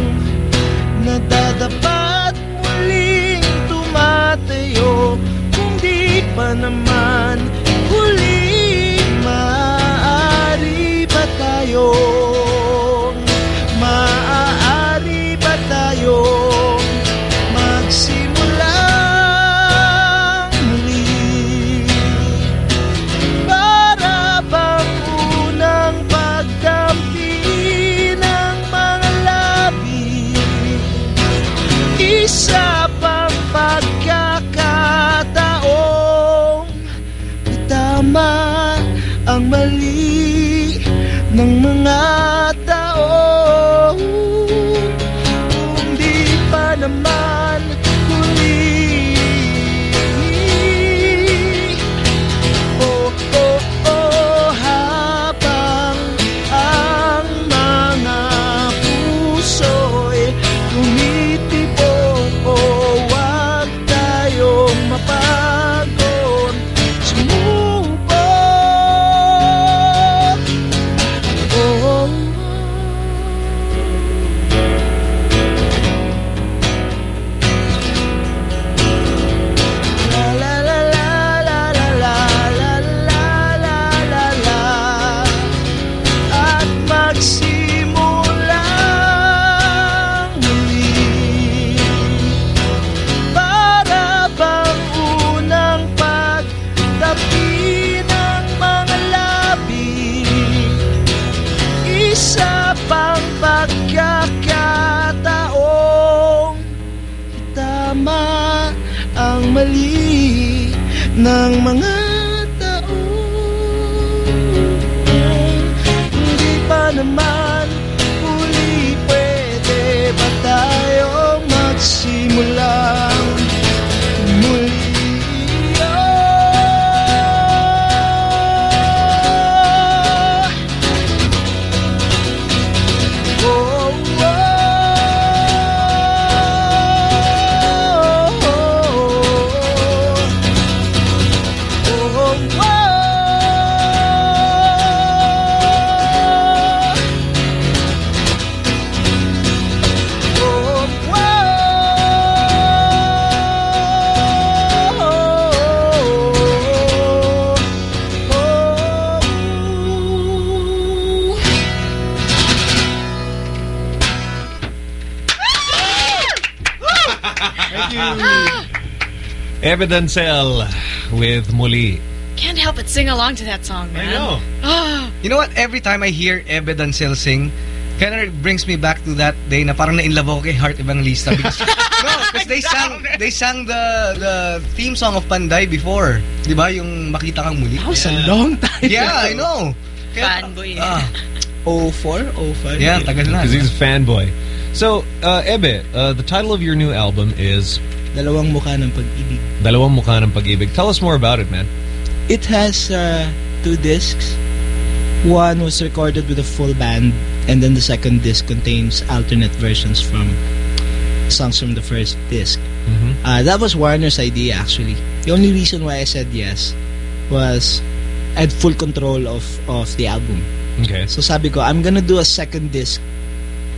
Ebe Dancel with Muli. Can't help but sing along to that song, man. I know. Ah. You know what? Every time I hear Ebe Dancel sing, kind of brings me back to that day na parang na-in love ako kay Heart Evangelista. Because, no, because they sang, they sang the the theme song of Panday before. Di ba? Yung Makita Kang Muli. That was a long time Yeah, ago. I know. Fanboy. Ah. 04, 05. Yeah, Because he's a fanboy. So, uh, Ebe, uh, the title of your new album is Dalawang Mukha ng Pag-ibig. Dalawang Mukha ng Pag-ibig. Tell us more about it, man. It has uh, two discs. One was recorded with a full band, and then the second disc contains alternate versions from songs from the first disc. Mm-hmm. Uh, that was Warner's idea, actually. The only reason why I said yes was I had full control of of the album. Okay. So sabi ko, I'm gonna do a second disc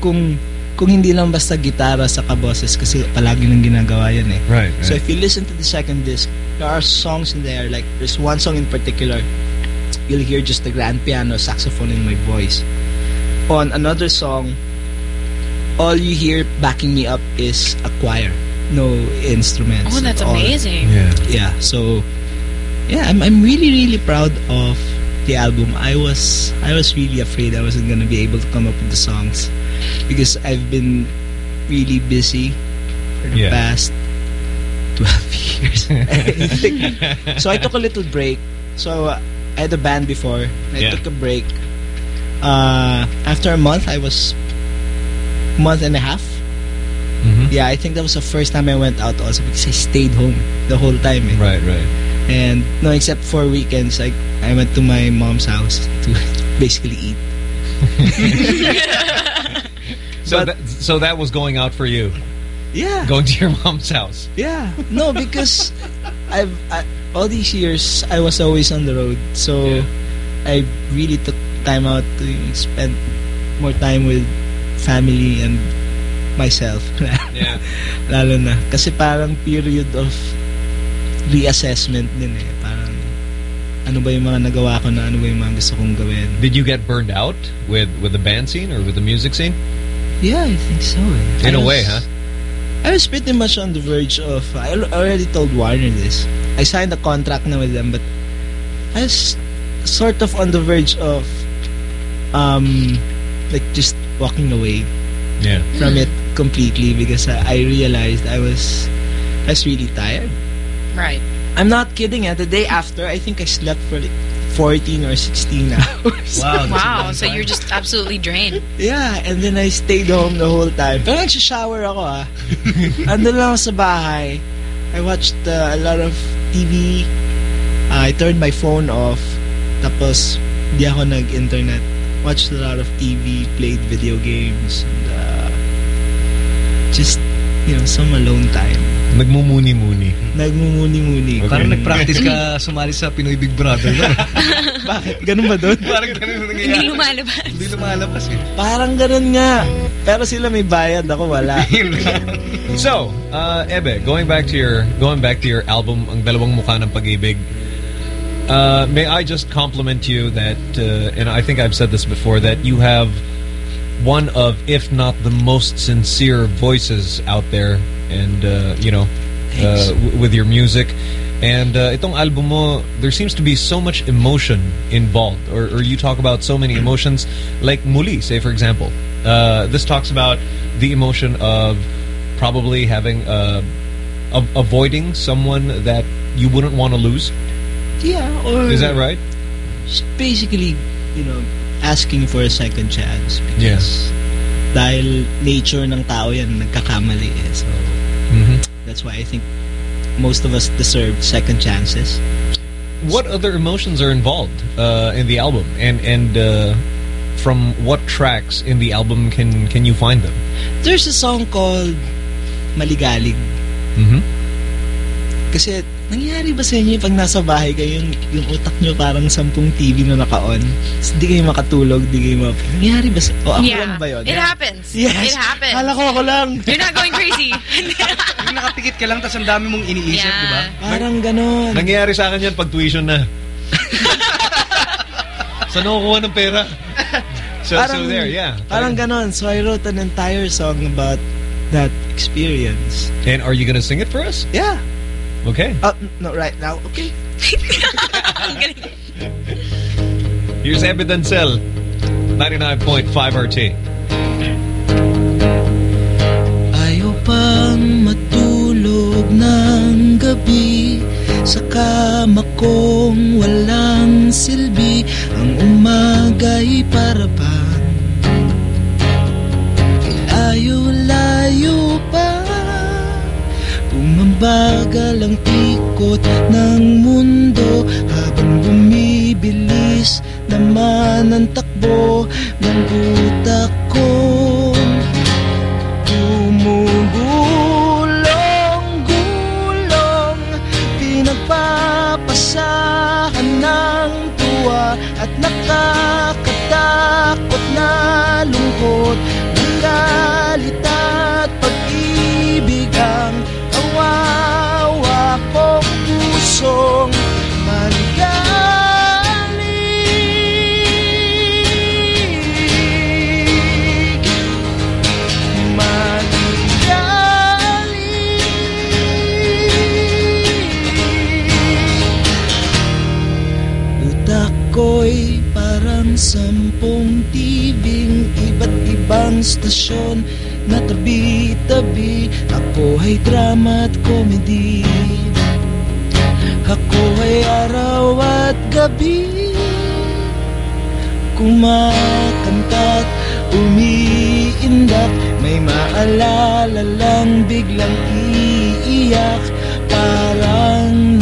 kung kung hindi lang basta gitara sa kaboses kasi palagi nang ginagawa yan eh. Right, So if you listen to the second disc, there are songs in there like there's one song in particular you'll hear just the grand piano, saxophone and my voice. On another song, all you hear backing me up is a choir, no instruments. Oh, that's All- amazing. Yeah. yeah so yeah i'm i'm really really proud of the album i was i was really afraid i wasn't going to be able to come up with the songs because i've been really busy for the Yeah. past 12 years I so i took a little break so uh, i had a band before i Yeah. took a break uh after a month i was month and a half Mm-hmm. yeah, I think that was the first time I went out also because I stayed home the whole time. eh. Right, right. And no, except for weekends, I I went to my mom's house to basically eat. So, that, so that was going out for you. Yeah. Going to your mom's house. Yeah, no, because I've I, all these years I was always on the road, so I really took time out to spend more time with family and myself. Yeah. Lalo na kasi parang period of reassessment din eh. Parang ano ba yung mga nagawa ko na ano ba yung mga gusto kong gawin. Did you get burned out with, with the band scene or with the music scene? Yeah, I think so. eh. In I a was- way, huh? I was pretty much on the verge of. I already told Warner this. I signed a contract now with them, but I was sort of on the verge of, um, like just walking away Yeah. from it completely because I, I realized I was, I was really tired. Right. I'm not kidding. At the day after, I think I slept for like 14 or 16 hours. wow. So you're just absolutely drained. Yeah, and then I stayed home the whole time. Pero nagsha-shower ako ah. Andun lang ako sa bahay. I watched uh, a lot of TV. Uh, I turned my phone off. Tapos, di ako nag-internet. Watched a lot of TV, played video games. And, uh, just, you know, some alone time. Nagmumuni-muni. Nagmumuni-muni. Parang nag-practice ka sumali sa Pinoy Big Brother. No? Bakit? Ganun ba doon? Parang ganun ang nangyayari. Hindi lumalabas. Hindi lumalabas eh. Parang ganun nga. Pero sila may bayad, ako wala. So, uh, Ebe, going back to your going back to your album, Ang Dalawang Mukha ng Pag-ibig, uh, may I just compliment you that, uh, and I think I've said this before, that you have one of, if not the most sincere voices out there, and uh, you know, uh, with your music. And uh, itong album mo, there seems to be so much emotion involved, or, or you talk about so many emotions, like Muli, say for example. Uh, this talks about the emotion of probably having a of avoiding someone that you wouldn't want to lose? Yeah, or Is that right? Basically, you know, asking for a second chance because Yes. Dahil nature ng tao yan, nagkakamali eh. So, Mhm. that's why I think most of us deserve second chances. What other emotions are involved uh, in the album, and and uh, from what tracks in the album can can you find them? There's a song called Maligalig. Mm-hmm. Kasi, nangyari ba sa inyo pag nasa bahay kayo, yung, yung utak nyo parang sampung TV na naka-on? Tapos Di kayo makatulog, di kayo map... Nangyari ba sa... O, ako yeah. lang ba yun? It happens. Yes. It happens. Kala ko ako lang. You're not going crazy. Yung nakapikit ka lang, tapos ang dami mong iniisip, Yeah. di ba? Parang ganon. Nangyayari sa akin yan pag tuition na. Saan ako kuha ng pera? So, so there, yeah. Parang ganon. So I wrote an entire song about that experience. And are you gonna sing it for us? Yeah. Okay. Uh, no, right now. Okay. Here's Evidencel, 99.5 RT. Ayaw pang matulog ng gabi Sa kama kong walang silbi Ang umaga'y para bang Layo-layo pa Bumabagal ang ikot ng mundo Habang bumibilis naman ang takbo ng utak ko. Gumugulong-gulong Pinagpapasahan ng tuwa At nakakatakot na lungkot. Ng ibang stasyon na tabi-tabi. Ako ay drama at comedy. Ako ay araw at gabi. Kumakanta't umiindak. May maalala lang biglang iiyak. Parang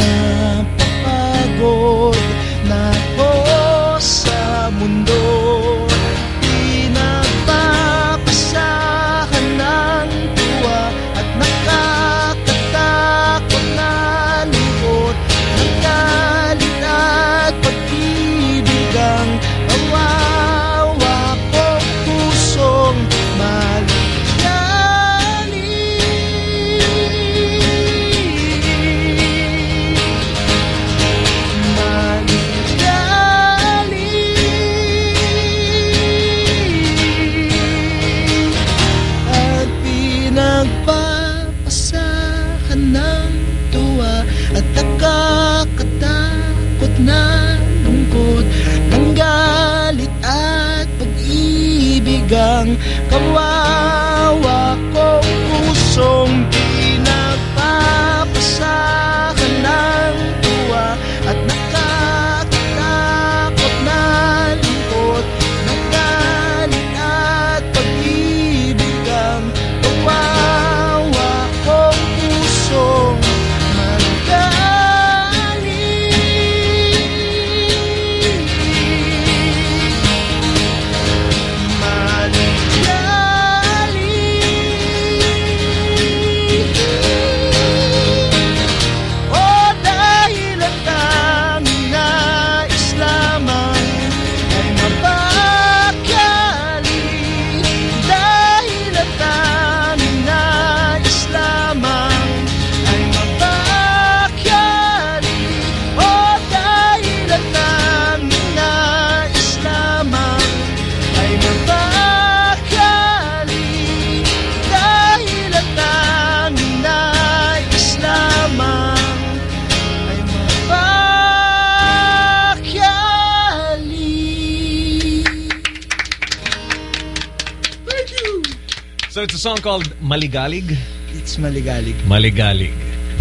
called Maligalig. It's Maligalig. Maligalig.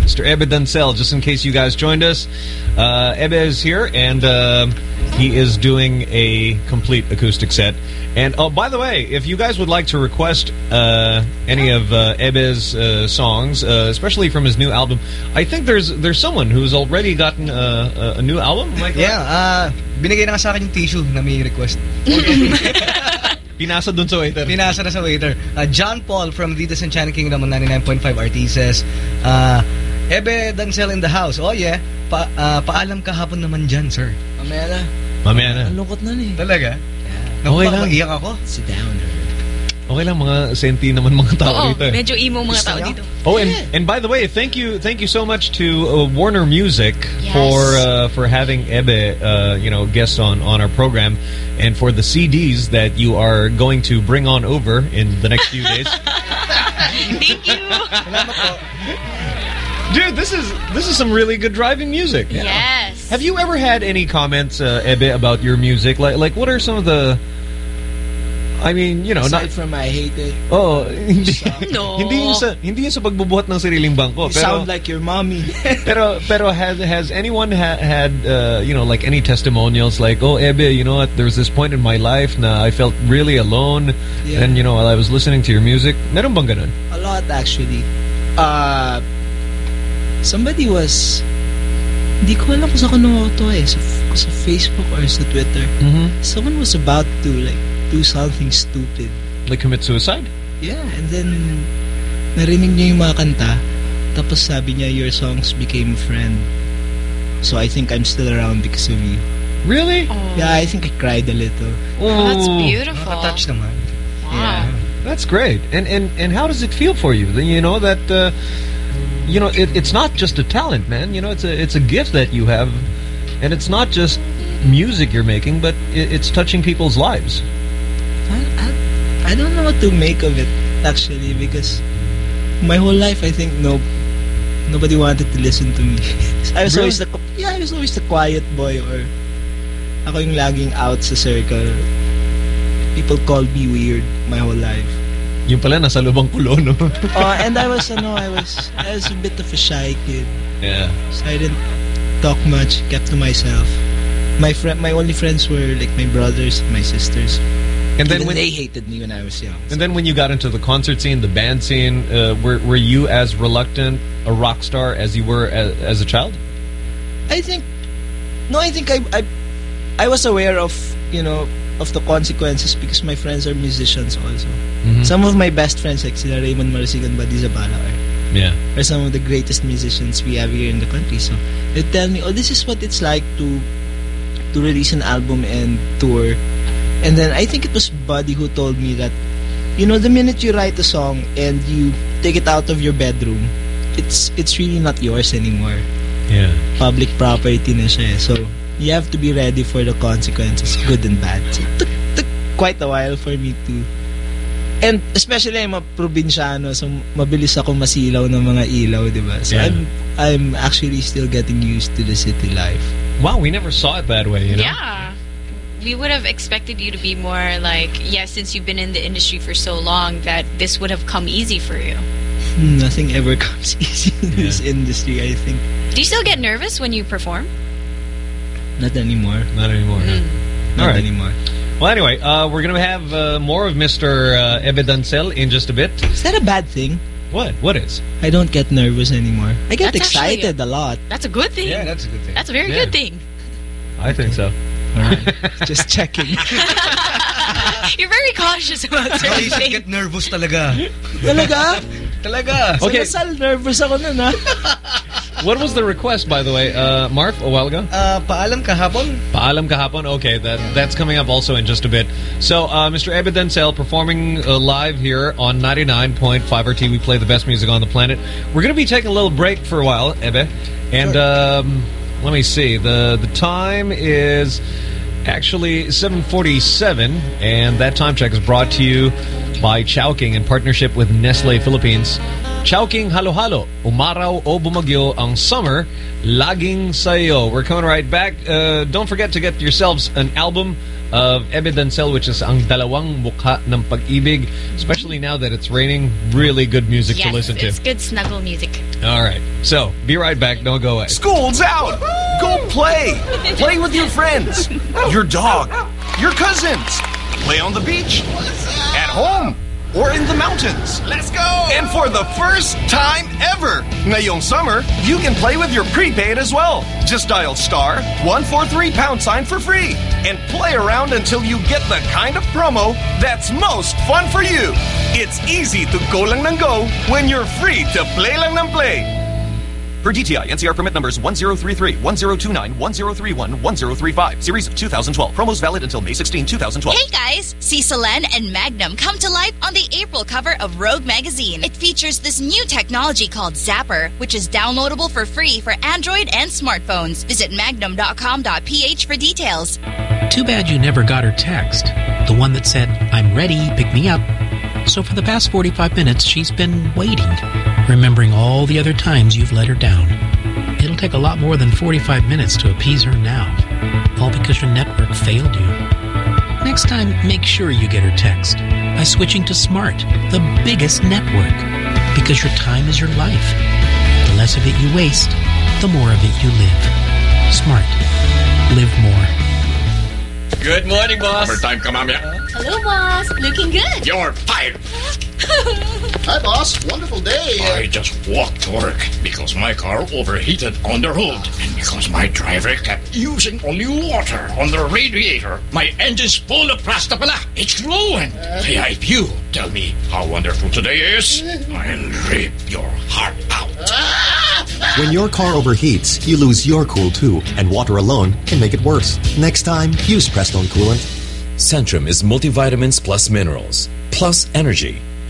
Mr. Ebe Dancel, just in case you guys joined us. Uh, Ebe is here, and uh, he is doing a complete acoustic set. And, oh, by the way, if you guys would like to request uh, any of uh, Ebe's uh, songs, uh, especially from his new album, I think there's there's someone who's already gotten uh, a, a new album. Yeah, uh, binigay na sa akin yung tissue na may request. Pinasa dun sa waiter. Pinasa na sa waiter. Uh, John Paul from Vitas Enchanted Kingdom on 99.5 RT says, uh, Ebe Dancel in the house. Oh yeah, pa, uh, paalam kahapon naman dyan, sir. Mamaya na. Mamaya na. Ang lungkot na eh. Talaga? Okay lang. Iyak ako. Sit down. Okay lang, mga senti naman mga tao Oo, rito. eh. medyo emo mga tao dito. Oh, and and by the way, thank you, thank you so much to uh, Warner Music Yes. for uh, for having Ebe, uh, you know, guest on on our program, and for the CDs that you are going to bring on over in the next few days. Thank you. Dude, this is this is some really good driving music. Yes. Have you ever had any comments, uh, Ebe, about your music? Like, like what are some of the? I mean, you know, Aside not. from I hate it. Oh, hindi, No. hindi yung sa hindi yung sa pagbubuhat ng sariling bangko. You pero, sound like your mommy. pero pero has has anyone ha had uh, you know like any testimonials like oh Ebe you know what there was this point in my life na I felt really alone Yeah. and you know while I was listening to your music meron bang ganun A lot actually. Uh, somebody was hindi ko alam kung sa kuno to eh sa, sa Facebook or sa Twitter. Mhm. Someone was about to like do something stupid. like commit suicide Yeah, and then narinig niya yung mga kanta. Tapos sabi niya your songs became a friend. So I think I'm still around because of you. Really? Yeah, I think I cried a little. Oh, that's beautiful. Nakatouch naman. Yeah, that's great. And and and how does it feel for you? You know that uh, you know it, it's not just a talent, man. You know it's a it's a gift that you have, and it's not just music you're making, but it, it's touching people's lives. I don't know what to make of it actually because my whole life I think no nobody wanted to listen to me. I was Really? always the yeah, I was always the quiet boy or ako yung laging out sa circle. People called me weird my whole life. Yung pala nasa lubang kulo, no? Uh, and I was ano, I was I was a bit of a shy kid. yeah. So I didn't talk much, kept to myself. My friend my only friends were like my brothers and my sisters. And then Even when- they hated me when I was young. And then when you got into the concert scene, the band scene, uh, were were you as reluctant a rock star as you were as, as a child? I think no, I think I I I was aware of you know of the consequences because my friends are musicians also. Mhm. Some of my best friends like sila Raymond Marasigan, Buddy Zabala are, Yeah. are some of the greatest musicians we have here in the country. So they tell me, oh, this is what it's like to to release an album and tour. And then I think it was Buddy who told me that you know the minute you write a song and you take it out of your bedroom, it's it's really not yours anymore Yeah. public property na siya eh. So, you have to be ready for the consequences, good and bad. So, it took, took quite a while for me to... And especially, I'm a probinsyano, so mabilis ako masilaw ng mga ilaw, di ba? So, Yeah. I'm, I'm actually still getting used to the city life. Wow, we never saw it that way, you know? Yeah. We would have expected you to be more like, yeah, since you've been in the industry for so long, that this would have come easy for you. Hmm, Nothing ever comes easy in this industry, I think. Do you still get nervous when you perform? Not anymore. Not anymore. Not All right. anymore. Well, anyway, uh, we're going to have uh, more of Mr. Uh, Ebe Dancel in just a bit. Is that a bad thing? What? What is? I don't get nervous anymore. I get That's actually excited a lot. That's a good thing. Yeah, that's a good thing. That's a very Yeah. good thing. I think so. Just checking. You're very cautious about I certain used things. get nervous talaga. Talaga? Talaga. Okay. Sa La Salle, nervous ako nun, ha? What was the request, by the way, uh, Marv, a while ago? Uh, paalam kahapon. Paalam kahapon. Okay, that that's coming up also in just a bit. So, uh, Mr. Ebe Dancel performing uh, live here on 99.5 RT. We play the best music on the planet. We're going to be taking a little break for a while, Ebe. And um, let me see. The, the time is actually 7.47. And that time check is brought to you by Chowking in partnership with Nestle Philippines. Chowking Halo Halo. Umaraw o bumagyo ang summer. Laging sayo. We're coming right back. Uh, don't forget to get yourselves an album of Ebe Dancel, which is Ang Dalawang Mukha ng Pag-ibig. Especially now that it's raining, really good music yes, to listen to. it's good snuggle music. All right. So, be right back. Don't go away. School's out! Go play! Play with your friends, your dog, your cousins. Play on the beach, at home, or in the mountains. Let's go! And for the first time ever, ngayong summer, you can play with your prepaid as well. Just dial star 143 pound sign for free and play around until you get the kind of promo that's most fun for you. It's easy to go lang ng go when you're free to play lang ng play. Per DTI, NCR permit numbers 1033, 1029, 1031, 1035. Series of 2012. Promos valid until May 16, 2012. Hey guys! See Solenn and Magnum come to life on the April cover of Rogue magazine. It features this new technology called Zappar, which is downloadable for free for Android and smartphones. Visit magnum.com.ph for details. Too bad you never got her text. The one that said, I'm ready, pick me up. So for the past 45 minutes, she's been waiting, remembering all the other times you've let her down. It'll take a lot more than 45 minutes to appease her now, all because your network failed you. Next time, make sure you get her text by switching to Smart, the biggest network, because your time is your life. The less of it you waste, the more of it you live. Smart. Live more. Good morning, boss. Overtime ka, mamaya. Hello, boss. Looking good. You're fired. Hi, boss. Wonderful day. I just walked to work because my car overheated on the road. And because my driver kept using only water on the radiator, my engine's full of plastic pala. It's glowing. Uh. Kaya if you tell me how wonderful today is, I'll rip your heart out. Ah! When your car overheats, you lose your cool too, and water alone can make it worse. Next time, use Prestone Coolant. Centrum is multivitamins plus minerals, plus energy,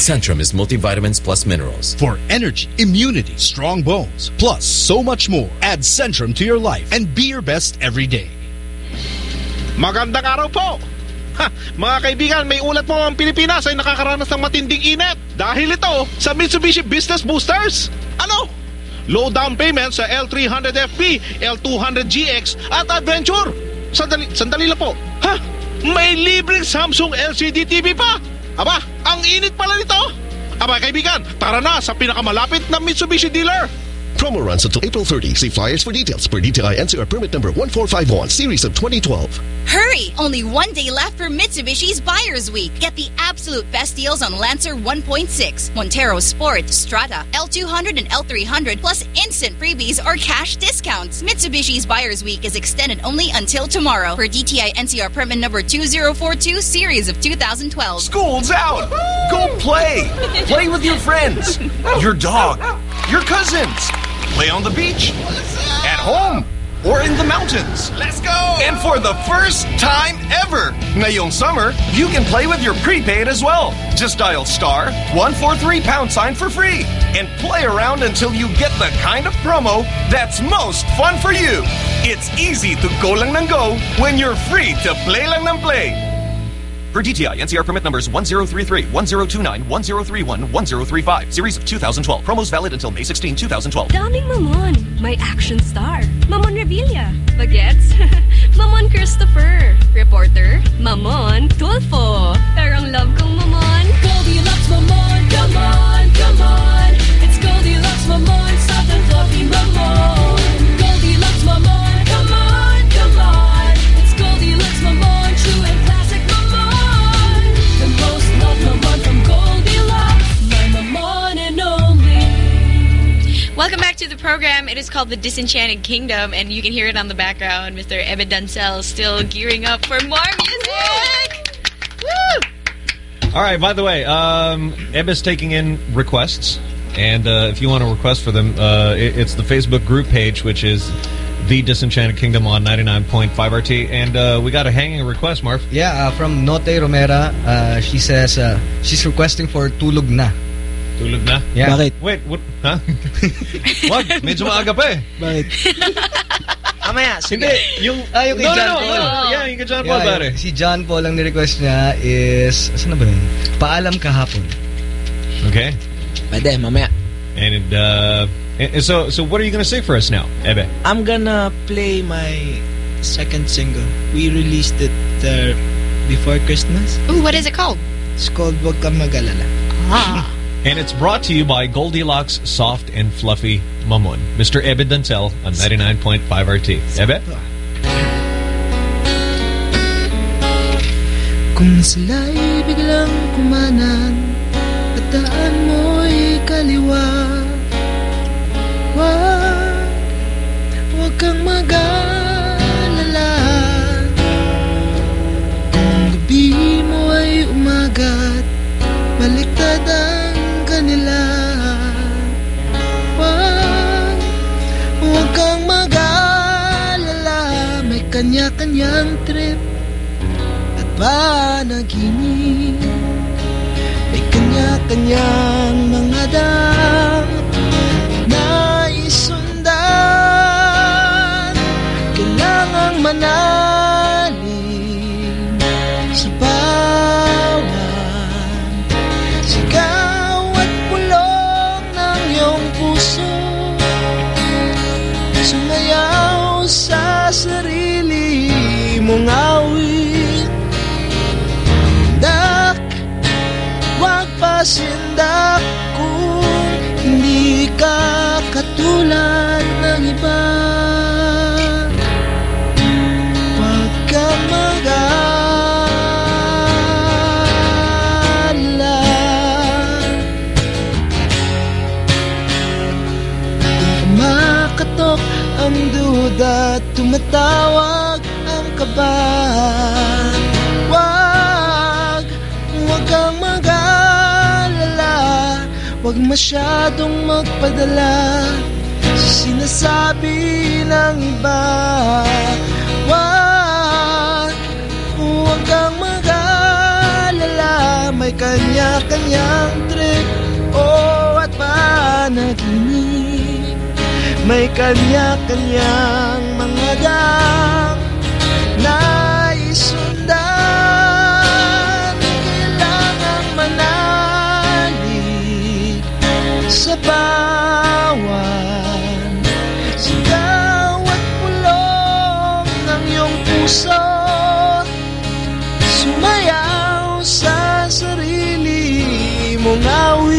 Centrum is multivitamins plus minerals. For energy, immunity, strong bones, plus so much more. Add Centrum to your life and be your best every day. Magandang araw po! Ha, mga kaibigan, may ulat po ang Pilipinas ay nakakaranas ng matinding init dahil ito sa Mitsubishi Business Boosters. Ano? Low down payment sa L300FP, L200GX at Adventure. Sandali, sandali lang po. Ha? May libreng Samsung LCD TV pa? Aba, ang init pala nito. Aba kaibigan, tara na sa pinakamalapit na Mitsubishi dealer. Promo runs until April 30. See flyers for details. Per DTI NCR permit number 1451, series of 2012. Hurry! Only one day left for Mitsubishi's Buyer's Week. Get the absolute best deals on Lancer 1.6, Montero Sport, Strata, L200 and L300, plus instant freebies or cash discounts. Mitsubishi's Buyer's Week is extended only until tomorrow for DTI NCR permit number 2042, series of 2012. School's out! Go play! Play with your friends, your dog, your cousins. Play on the beach, at home, or in the mountains. Let's go! And for the first time ever, ngayong summer, you can play with your prepaid as well. Just dial star 143 pound sign for free and play around until you get the kind of promo that's most fun for you. It's easy to go lang ng go when you're free to play lang ng play. Per DTI, NCR permit numbers 1033, 1029, 1031, 1035. Series of 2012. Promos valid until May 16, 2012. Daming mamon. May action star. Mamon Revilla. Bagets? mamon Christopher. Reporter? Mamon Tulfo. Pero ang love kong mamon. Goldilocks mamon. Come on, come on. It's Goldilocks mamon. Soft and fluffy mamon. Welcome back to the program. It is called The Disenchanted Kingdom, and you can hear it on the background. Mr. Ebe Dancel still gearing up for more music. Woo! All right, by the way, um, Ebe's taking in requests. And uh, if you want to request for them, uh, it, it's the Facebook group page, which is The Disenchanted Kingdom on 99.5 RT. And uh, we got a hanging request, Marv. Yeah, uh, from Note Romera, uh, she says uh, she's requesting for Tulog Na. Tulog na? Yeah. Bakit? Wait, what? Ha? Wag, medyo maaga pa eh. Bakit? Mamaya, sige. Hindi, yung... Ah, yung kay no, John no, no, Paul. no, Yeah, yung kay John Paul, Yeah, pare. Si John Paul ang ni-request niya is, saan na ba yun? Paalam kahapon. Okay. Pwede, mamaya. And uh, and so so what are you gonna say for us now, Ebe? I'm gonna play my second single. We released it uh, before Christmas. Ooh, what is it called? It's called Wag Kang Mag-alala. Ah. And it's brought to you by Goldilocks Soft and Fluffy Mamon, Mr. Ebe Dancel on 99.5 RT. Ebe? Kung sila'y biglang kumanan At daan mo'y kaliwa Wag, wag kang mag-alala Kung gabi mo ay umagat Baliktad ang May kanya-kanyang trip at panaginip. May kanya-kanyang mga masyadong magpadala Sa sinasabi ng iba. Wag, wag kang mag-alala May kanya-kanyang trip. Oh, at panaginip May kanya-kanyang mga dam na sa bawan Sigaw at pulong ng iyong puso. Sumayaw sa sarili mong awit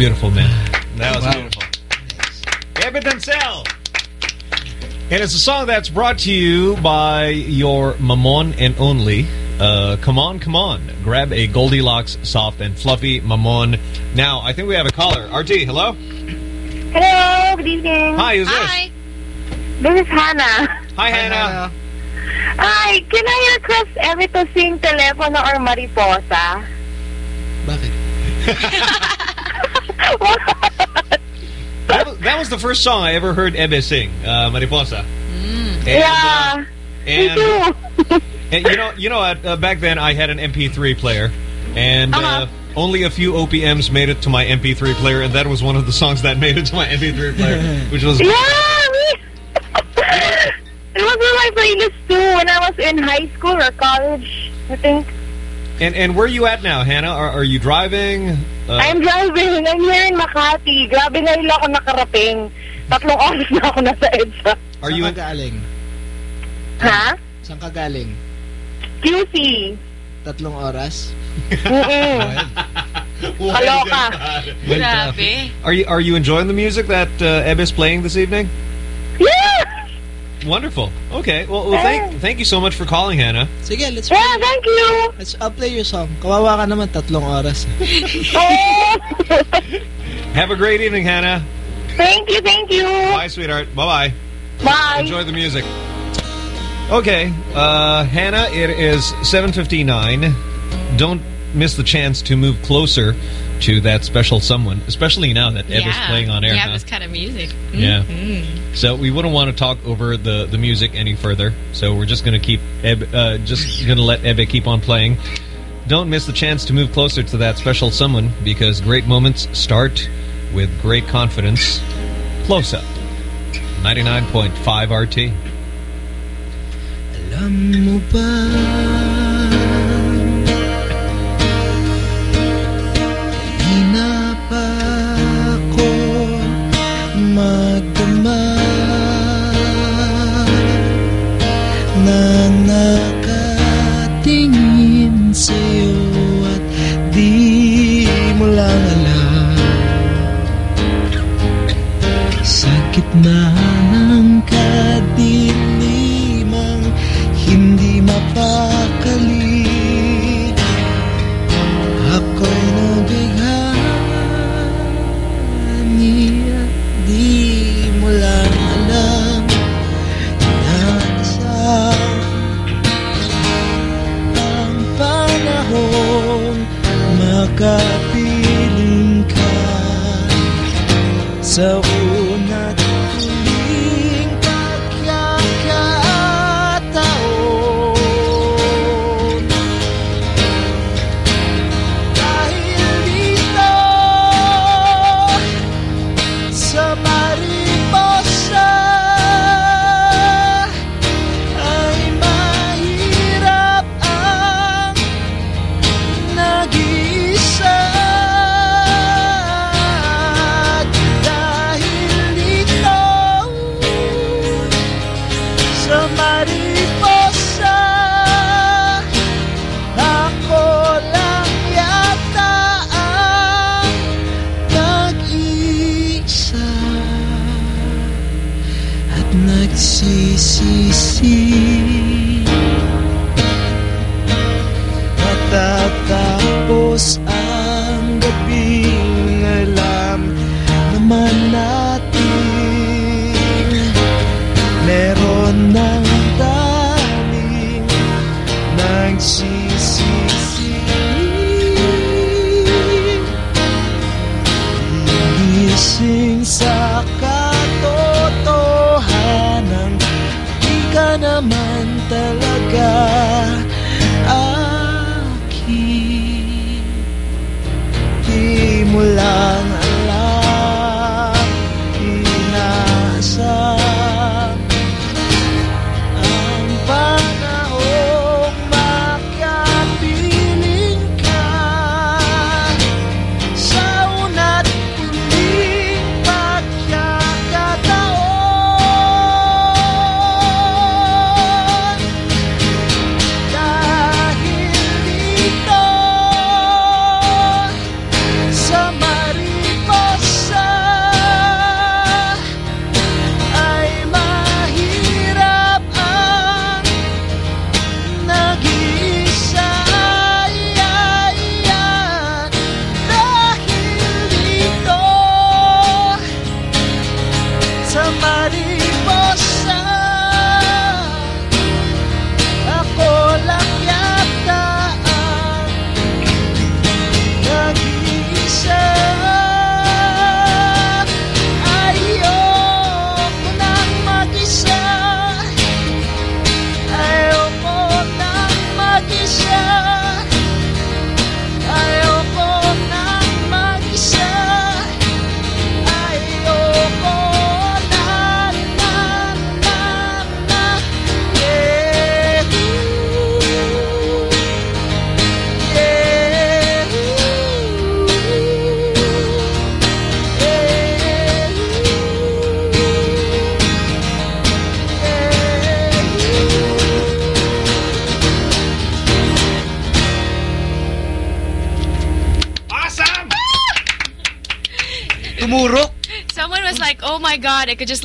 beautiful, man. That was Wow. beautiful. Ebe Dancel. And it's a song that's brought to you by your Mamon and only. Uh, come on, come on. Grab a Goldilocks soft and fluffy Mamon. Now, I think we have a caller. RT, hello? Hello, good evening. Hi, who's this? Hi. This is Hannah. Hi, Hannah. Hi, can I request Emi to sing Telefono or Mariposa? That the first song I ever heard Ebe sing, uh, Mariposa. And, yeah, uh, and, and you know, you know, at, uh, back then I had an MP3 player, and uh only a few OPMs made it to my MP3 player, and that was one of the songs that made it to my MP3 player, which was Yeah, me. it was on my playlist too when I was in high school or college, I think. And and where are you at now, Hannah? Are, are you driving? Uh, I'm driving. I'm here in Makati. Grabe ngayon lang ako nakarating. Tatlong oras na ako nasa EDSA. Are you Saan ka galing? Ha? Saan ka galing? QC. Tatlong oras? Mm-mm. Kaloka. Grabe. Are you are you enjoying the music that uh, Ebe is playing this evening? Yeah. Wonderful. Okay. Well, well thank thank you so much for calling, Hannah. Sige, let's Yeah, thank you. Let's I'll play your song. Kawawa ka naman, tatlong oras. Have a great evening, Hannah. Thank you, thank you. Bye, sweetheart. Bye bye. Bye. Enjoy the music. Okay, uh, Hannah, it is 7.59. Don't miss the chance to move closer to that special someone, especially now that Ebe is Yeah. playing on air. Yeah, huh? this kind of music. Yeah. Mhm. So we wouldn't want to talk over the, the music any further. So we're just going to keep Ebe, uh, just going to let Ebe keep on playing. Don't miss the chance to move closer to that special someone because great moments start with great confidence. Close up. 99.5 RT. Alam mo ba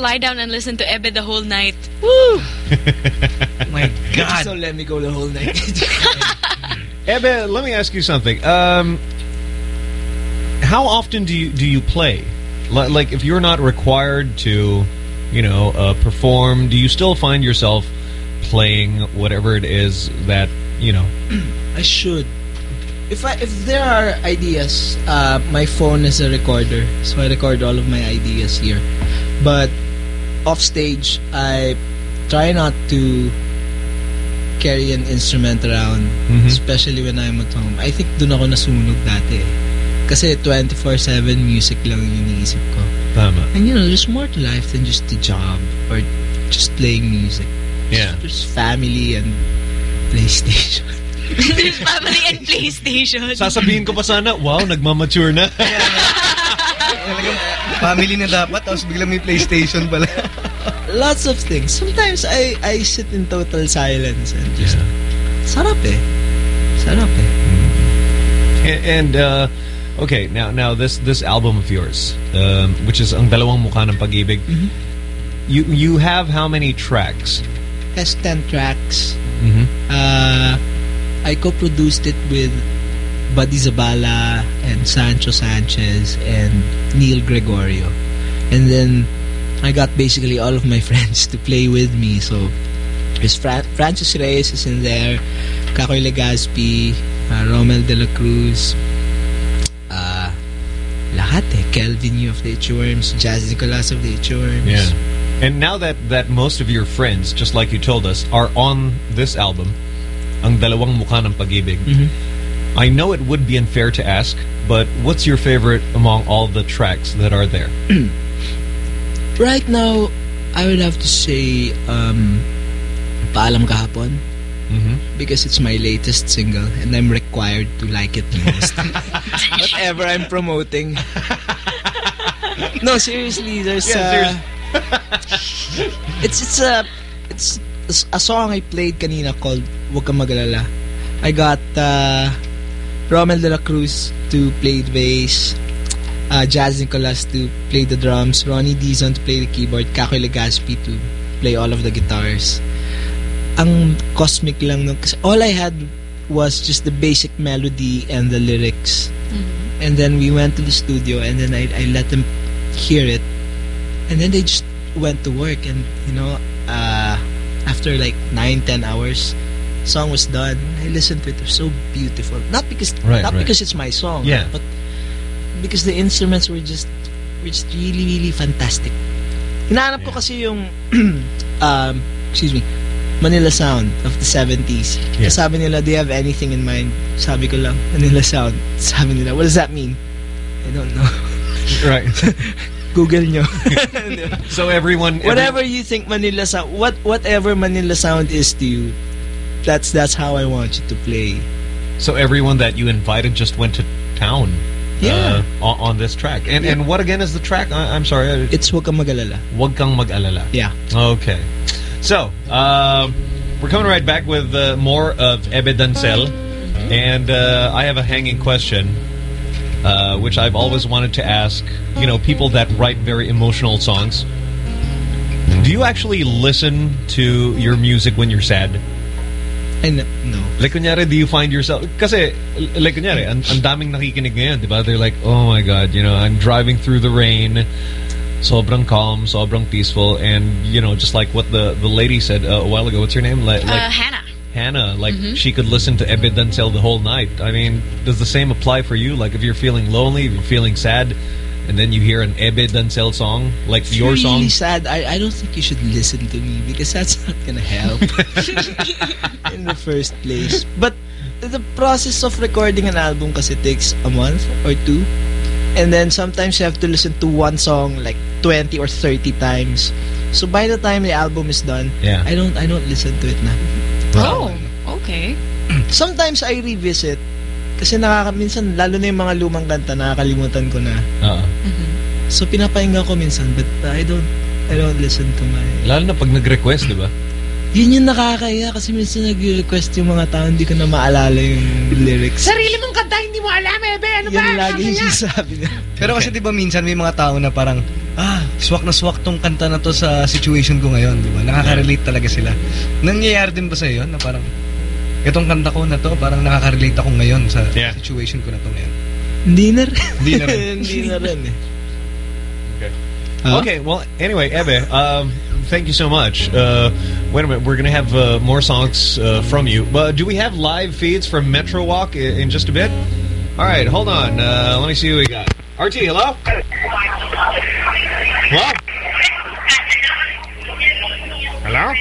lie down and listen to Ebe the whole night." Woo! my God. Don't let me go the whole night. Ebe, let me ask you something. Um, how often do you do you play? Like, if you're not required to, you know, uh, perform, do you still find yourself playing whatever it is that you know? I should. If I if there are ideas, uh, my phone is a recorder, so I record all of my ideas here. But off stage, I try not to carry an instrument around, Mhm. especially when I'm at home. I think doon ako nasunog dati. eh. Kasi 24/7 music lang yung iniisip ko. Tama. And you know, there's more to life than just the job or just playing music. Yeah. There's family and PlayStation. There's family and PlayStation. Sasabihin ko pa sana, wow, nagmamature na. Family na dapat, tapos biglang may PlayStation pala. Lots of things. Sometimes I I sit in total silence and just sarap eh. Sarap eh. And, and uh, okay, now now this this album of yours, um, which is ang dalawang mukha ng pag-ibig, you you have how many tracks? Has 10 tracks. Mhm. Uh, I co-produced it with Buddy Zabala and Sancho Sanchez and Neil Gregorio. And then I got basically all of my friends to play with me. So there's Fra Francis Reyes is in there, Kakoy Legaspi, uh, Romel De La Cruz, uh, lahat eh. Kelvin Yu of the Itchyworms, Jazz Nicolas of the Itchyworms. Yeah. And now that that most of your friends, just like you told us, are on this album, ang dalawang mukha ng pag-ibig. I know it would be unfair to ask, but what's your favorite among all the tracks that are there? Right now, I would have to say um, Paalam Kahapon because it's my latest single and I'm required to like it the most. Whatever I'm promoting. no, seriously, there's Yeah, uh, it's it's a it's a song I played kanina called Huwag Kang Magalala. I got uh, Romel De La Cruz to play the bass, uh, Jazz Nicolas to play the drums, Ronnie Dizon to play the keyboard, Kakoy Legaspi to play all of the guitars. Ang cosmic lang nun, kasi all I had was just the basic melody and the lyrics. And then we went to the studio and then I, I let them hear it. And then they just went to work and, you know, uh, after like nine, ten hours, song was done. I listened to it. It was so beautiful. Not because Right, not right. because it's my song. Yeah. But because the instruments were just were just really, really fantastic. Hinahanap ko kasi yung um, excuse me, Manila sound of the 70s. Yeah. Sabi nila, do you have anything in mind? Sabi ko lang, Manila sound. Sabi nila, what does that mean? I don't know. Right. Google nyo. so everyone, every- whatever you think Manila sound, what whatever Manila sound is to you, that's that's how I want you to play. so everyone that you invited just went to town. Yeah. Uh, on, on this track. And Yeah. and what again is the track? I, I'm sorry. It's Huwag Kang Mag-alala. Huwag kang mag-alala. Yeah. Okay. So, um, we're coming right back with uh, more of Ebe Dancel. And uh, I have a hanging question, uh, which I've always wanted to ask, you know, people that write very emotional songs. Do you actually listen to your music when you're sad? I know. No. Like, kunyari, do you find yourself... Kasi, like, kunyari, ang, ang daming nakikinig ngayon, di ba? They're like, oh my God, you know, I'm driving through the rain, sobrang calm, sobrang peaceful, and, you know, just like what the, the lady said uh, a while ago, what's her name? Like, Uh, Hannah. Hannah, like, Mhm. she could listen to Ebe Dancel the whole night. I mean, does the same apply for you? Like, if you're feeling lonely, if you're feeling sad, and then you hear an Ebe Dancel song, like If your you're song... really sad, I, I don't think you should listen to me because that's not gonna help in the first place. But the process of recording an album kasi takes a month or two. And then sometimes you have to listen to one song like 20 or 30 times. So by the time the album is done, Yeah. I don't I don't listen to it now. Oh, okay. Sometimes I revisit kasi nakaka minsan lalo na yung mga lumang kanta nakakalimutan ko na. Oo. So pinapakinggan ko minsan but I don't I don't listen to my Lalo na pag nag-request, di ba? Yun yung nakakaya kasi minsan nag-request yung mga tao, hindi ko na maalala yung lyrics. Sarili mong kanta, hindi mo alam, Ebe. Ano ba? Yan lagi yung sinasabi niya. Pero kasi di ba minsan may mga tao na parang, ah, swak na swak tong kanta na to sa situation ko ngayon, di ba? Nakaka-relate talaga sila. Nangyayari din ba sa yun na parang, itong kanta ko na to, parang nakaka-relate ako ngayon sa situation ko na to ngayon. Hindi na rin. Hindi na rin. Hindi na rin eh. Okay, well, anyway, Ebe, um, thank you so much. Uh, wait a minute, we're going to have uh, more songs uh, from you. Uh, do we have live feeds from Metro Walk in, in just a bit? All right, hold on. Uh, let me see who we got. RT, hello? Hello? Hello?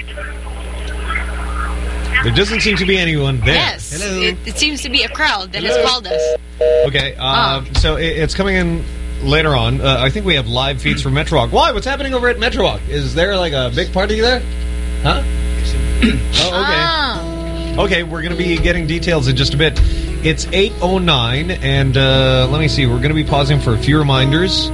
There doesn't seem to be anyone there. Yes. It, it seems to be a crowd that has called us. Okay, um, so it, it's coming in later on. Uh, I think we have live feeds from Metro Walk. Why? What's happening over at Metro Walk? Is there like a big party there? Huh? oh, okay. Okay, we're going to be getting details in just a bit. It's 8.09, and uh, let me see. We're going to be pausing for a few reminders.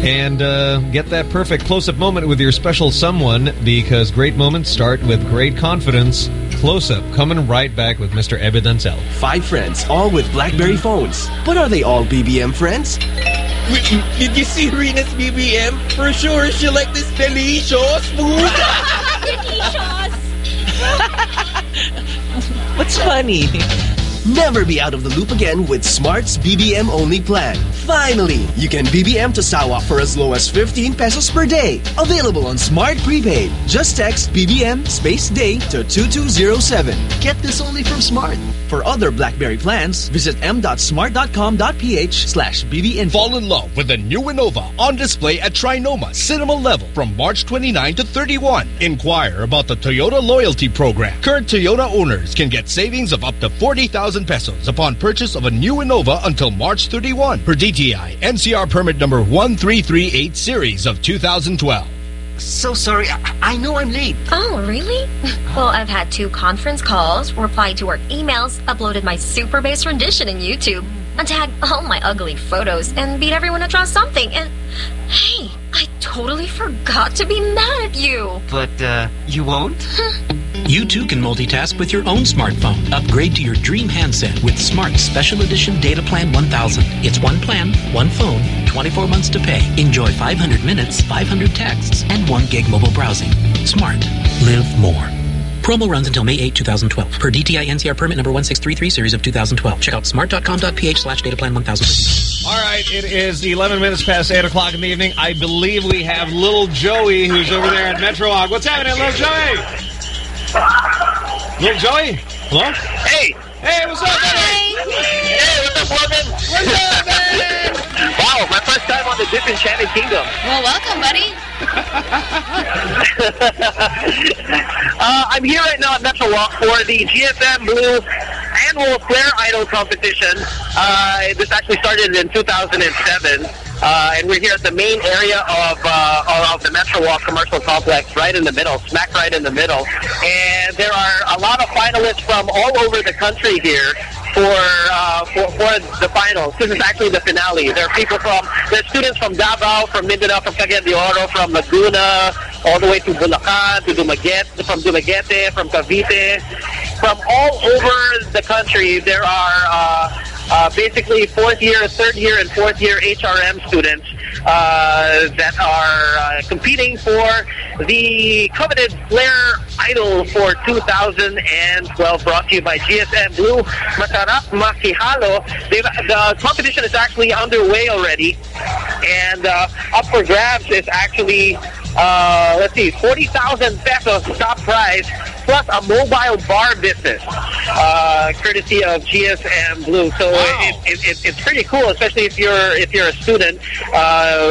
And uh, get that perfect close-up moment with your special someone because great moments start with great confidence. Close-up, coming right back with Mr. Ebe Dancel. Five friends, all with BlackBerry phones. But are they all BBM friends? Did you see Rena's BBM? For sure, she like this delicious food. delicious! What's funny? Never be out of the loop again with Smart's BBM only plan. Finally, you can BBM to Sawa for as low as 15 pesos per day. Available on Smart Prepaid. Just text BBM space day to 2207. Get this only from Smart. For other BlackBerry plans, visit m.smart.com.ph slash BBM. Fall in love with the new Innova on display at Trinoma Cinema Level from March 29 to 31. Inquire about the Toyota Loyalty Program. Current Toyota owners can get savings of up to 40,000 pesos upon purchase of a new Innova until March 31 per DTI NCR permit number 1338 series of 2012. So sorry, I, I know I'm late. Oh, really? Well, I've had two conference calls, replied to work emails, uploaded my super bass rendition in YouTube, untagged all my ugly photos, and beat everyone to draw something. And hey, I totally forgot to be mad at you. But, uh, you won't? You too can multitask with your own smartphone. Upgrade to your dream handset with Smart Special Edition Data Plan 1000. It's one plan, one phone, 24 months to pay. Enjoy 500 minutes, 500 texts, and 1 gig mobile browsing. Smart. Live more. Promo runs until May 8, 2012. Per DTI NCR permit number 1633 series of 2012. Check out smart.com.ph slash data plan 1000. All right, it is 11 minutes past 8 o'clock in the evening. I believe we have little Joey who's over there at Metro Walk. What's happening, little Joey? Little Joey? Hello? Hey! Hey, what's up, Hey, what's up, Morgan? What's up, man? wow, my first time on the Disenchanted Kingdom. Well, welcome, buddy. uh, I'm here right now at Metro Walk for the GSM Blue annual Flair Idol competition. Uh, this actually started in 2007. Uh, and we're here at the main area of uh, of the Metro Walk commercial complex, right in the middle, smack right in the middle. And there are a lot of finalists from all over the country here for uh, for, for the finals. This is actually the finale. There are people from, there's students from Davao, from Mindanao, from Cagayan de Oro, from Laguna, all the way to Bulacan, to Dumaguete, from Dumaguete, from Cavite, from all over the country. There are uh, uh, basically fourth year, third year, and fourth year HRM students uh, that are uh, competing for the coveted Flair Idol for 2012, brought to you by GSM Blue Masarap Makihalo. The competition is actually underway already, and uh, up for grabs is actually uh, let's see, 40,000 pesos top prize, plus a mobile bar business, uh, courtesy of GSM Blue. So it, it, it, it's pretty cool, especially if you're if you're a student uh,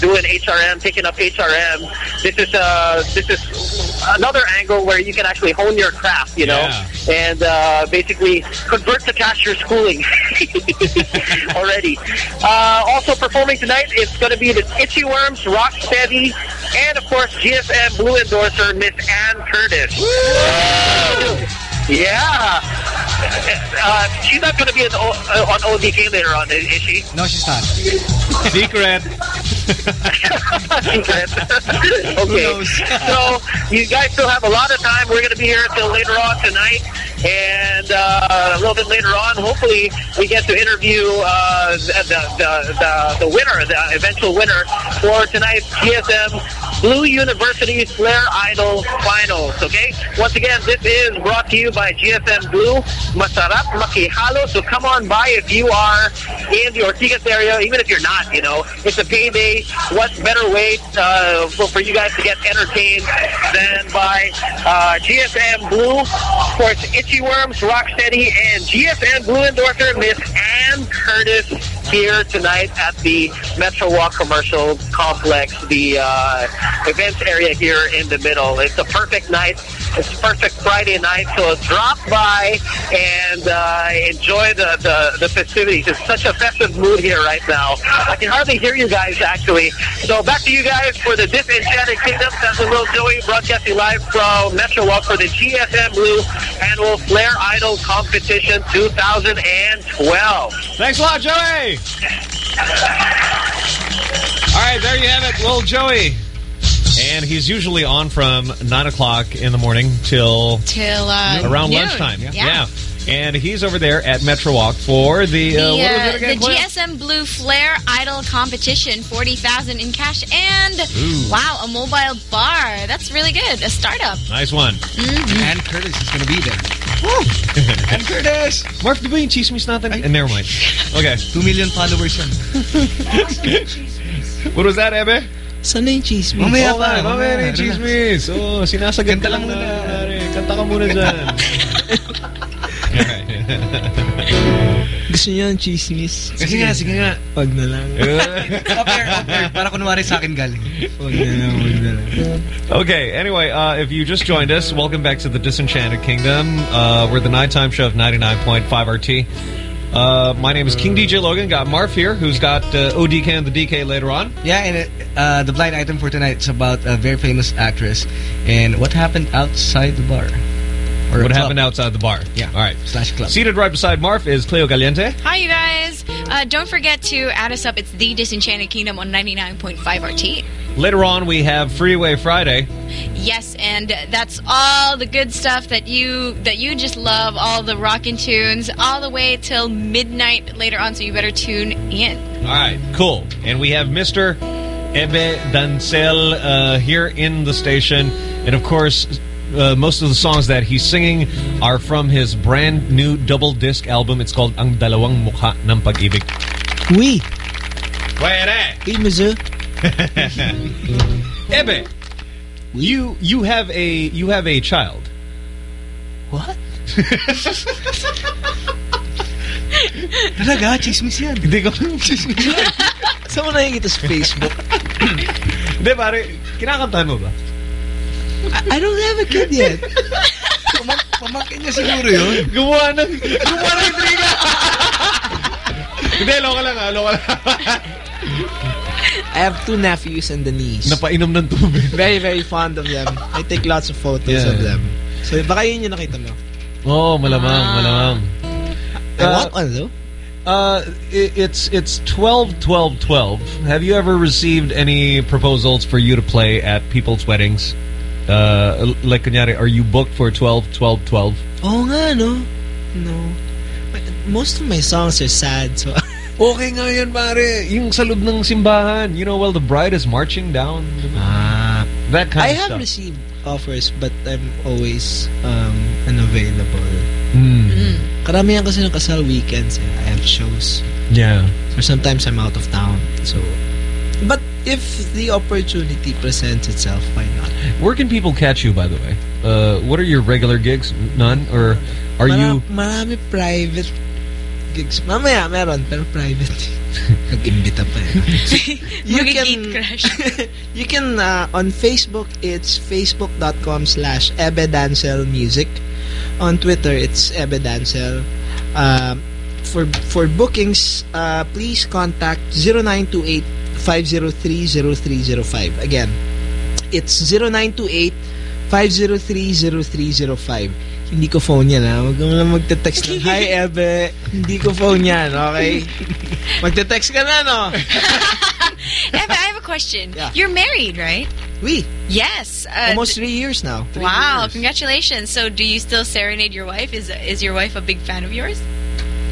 doing HRM, picking up HRM. This is uh, this is another angle where you can actually hone your craft, you know, and uh, basically convert to cash your schooling already. Uh, also performing tonight, it's going to be the Itchyworms, Rock Steady, and of course GSM Blue endorser Miss Anne Curtis. Yeah. Uh, she's not going to be on, o- uh, on ODK later on, is is she? No, she's not. Secret. Okay. so you guys still have a lot of time. We're going to be here until later on tonight. And uh, a little bit later on, hopefully, we get to interview uh, the, the, the, the winner, the eventual winner for tonight's GSM Blue University Flair Idol Finals. Okay? Once again, this is brought to you by GSM Blue. Masarap Makihalo. So come on by if you are in the Ortigas area, even if you're not, you know. It's a payday. What better way uh, for, you guys to get entertained than by uh, GSM Blue? Of course, Itchyworms, Rocksteady, and GSM Blue endorser, Miss Anne Curtis here tonight at the Metro Walk Commercial Complex, the uh, events area here in the middle. It's a perfect night. It's perfect Friday night, so drop by and uh, enjoy the, the, the festivities. It's such a festive mood here right now. I can hardly hear you guys, actually. So back to you guys for the Disenchanted Kingdom. That's a Little Joey broadcasting live from Metro Walk for the GSM Blue Annual Flair Idol Competition 2012. Thanks a lot, Joey. All right, there you have it, little Joey. And he's usually on from 9 o'clock in the morning till... Till uh, around noon. lunchtime. Yeah. And he's over there at Metro Walk for the... The, uh, what is uh, it again, the GSM Blue Flair Idol competition, 40000 in cash, and Ooh. wow, a mobile bar. That's really good. A startup. Nice one. Mhm. Anne Curtis is going to be there. and Curtis! Mark, di ba yung chismis natin? Eh, never mind. Okay. Two million followers yan. What was that, Ebe? Saan na yung chismis? Mamaya Oo pa, nga, mamaya na yung mamaya. chismis. Oh, sinasagad ka lang muna. Kanta ka muna dyan. Gusto niyo ng chismis? Sige nga, sige nga. Wag na lang. Up-air, up-air. Para kunwari sa akin galing. Wag na lang, wag na lang. Okay, anyway, uh, if you just joined us, welcome back to the Disenchanted Kingdom. Uh, we're the nighttime show of 99.5 RT. Uh, my name is King DJ Logan. Got Marf here, who's got uh, ODK and the DK later on. Yeah, and uh, the blind item for tonight is about a very famous actress and what happened outside the bar. Or what happened outside the bar. Yeah. All right. Slash club. Seated right beside Marf is Cleo Caliente. Hi, you guys. Uh, don't forget to add us up. It's The Disenchanted Kingdom on 99.5 RT. Later on, we have Freeway Friday. Yes, and that's all the good stuff that you that you just love, all the rockin' tunes, all the way till midnight later on, so you better tune in. All right, cool. And we have Mr. Ebe Dancel uh, here in the station. And of course, uh, most of the songs that he's singing are from his brand new double disc album. It's called Ang Dalawang Mukha ng Pag-ibig. Oui. Pwede. Oui, monsieur. Ebe, you you have a you have a child. What? Talaga, chismis yan. Hindi ko chismis yan. Saan mo nakikita sa Facebook? Hindi, pare, kinakantahan mo ba? I, I don't have a kid yet. Pamakin niya siguro yun. Gumawa ng, gumawa ng intriga. Hindi, loka lang ah, loka lang. I have two nephews and the niece. Napainom ng tubig. Very, very fond of them. I take lots of photos Yeah. of them. So, baka yun yung nakita mo. Oh, malamang, malamang. I want one though. Uh, i- it's it's 12, 12, 12. Have you ever received any proposals for you to play at people's weddings? Uh, like, kunyari, are you booked for 12, 12, 12? Oo nga, no? No. But Most of my songs are sad, so... Okay nga yan, pare. Yung sa loob ng simbahan. You know, while the bride is marching down. Ah. That kind I of have received offers, but I'm always um, unavailable. Mm. Karamihan kasi ng kasal weekends. Eh. I have shows. Yeah. Or sometimes I'm out of town. So, but if the opportunity presents itself, why not? Where can people catch you, by the way? Uh, what are your regular gigs? None? Or are Mara- you... Marami private gigs. Mamaya, meron, pero private. Nag-imbita pa eh. you can, you can, uh, on Facebook, it's facebook.com slash ebedancelmusic. On Twitter, it's ebedancel. Um, for for bookings, uh, please contact 0928 503-0305. Again, it's 0928 503-0305. Hindi ko phone yan, ha? Huwag mo lang magte-text ng, Hi, Ebe. Hindi ko phone yan, okay? Magte-text ka na, no? Eva, I have a question. Yeah. You're married, right? We. Yes. Uh, Almost three years now. Three wow, years. congratulations. So do you still serenade your wife? Is is your wife a big fan of yours?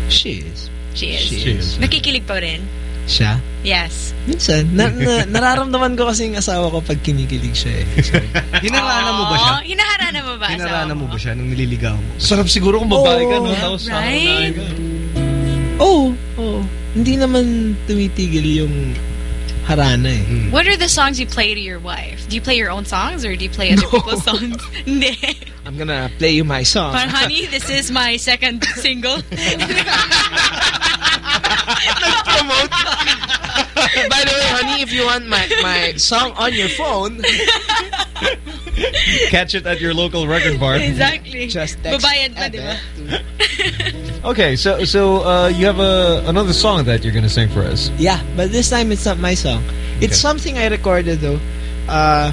She is. She is. She is. Nakikilig pa rin. Siya? Yes. Minsan, na, na, nararamdaman ko kasi yung asawa ko pag kinikilig siya eh. So, Hinarana mo ba siya? Oh, hinaharana mo ba? Hinarana mo ba siya nung nililigaw mo? Sarap siguro kung babae ka, no? Tapos Right? Oo, oo. Hindi naman tumitigil yung harana eh. What are the songs you play to your wife? Do you play your own songs or do you play other people's songs? Hindi. I'm gonna play you my song. But honey, this is my second single. promote. By the way, honey, if you want my, my song on your phone, Catch it at your local record bar. exactly. Just text Babayad pa, di ba? Okay, so so uh, you have a another song that you're gonna sing for us. yeah, but this time it's not my song. It's something I recorded though. Uh,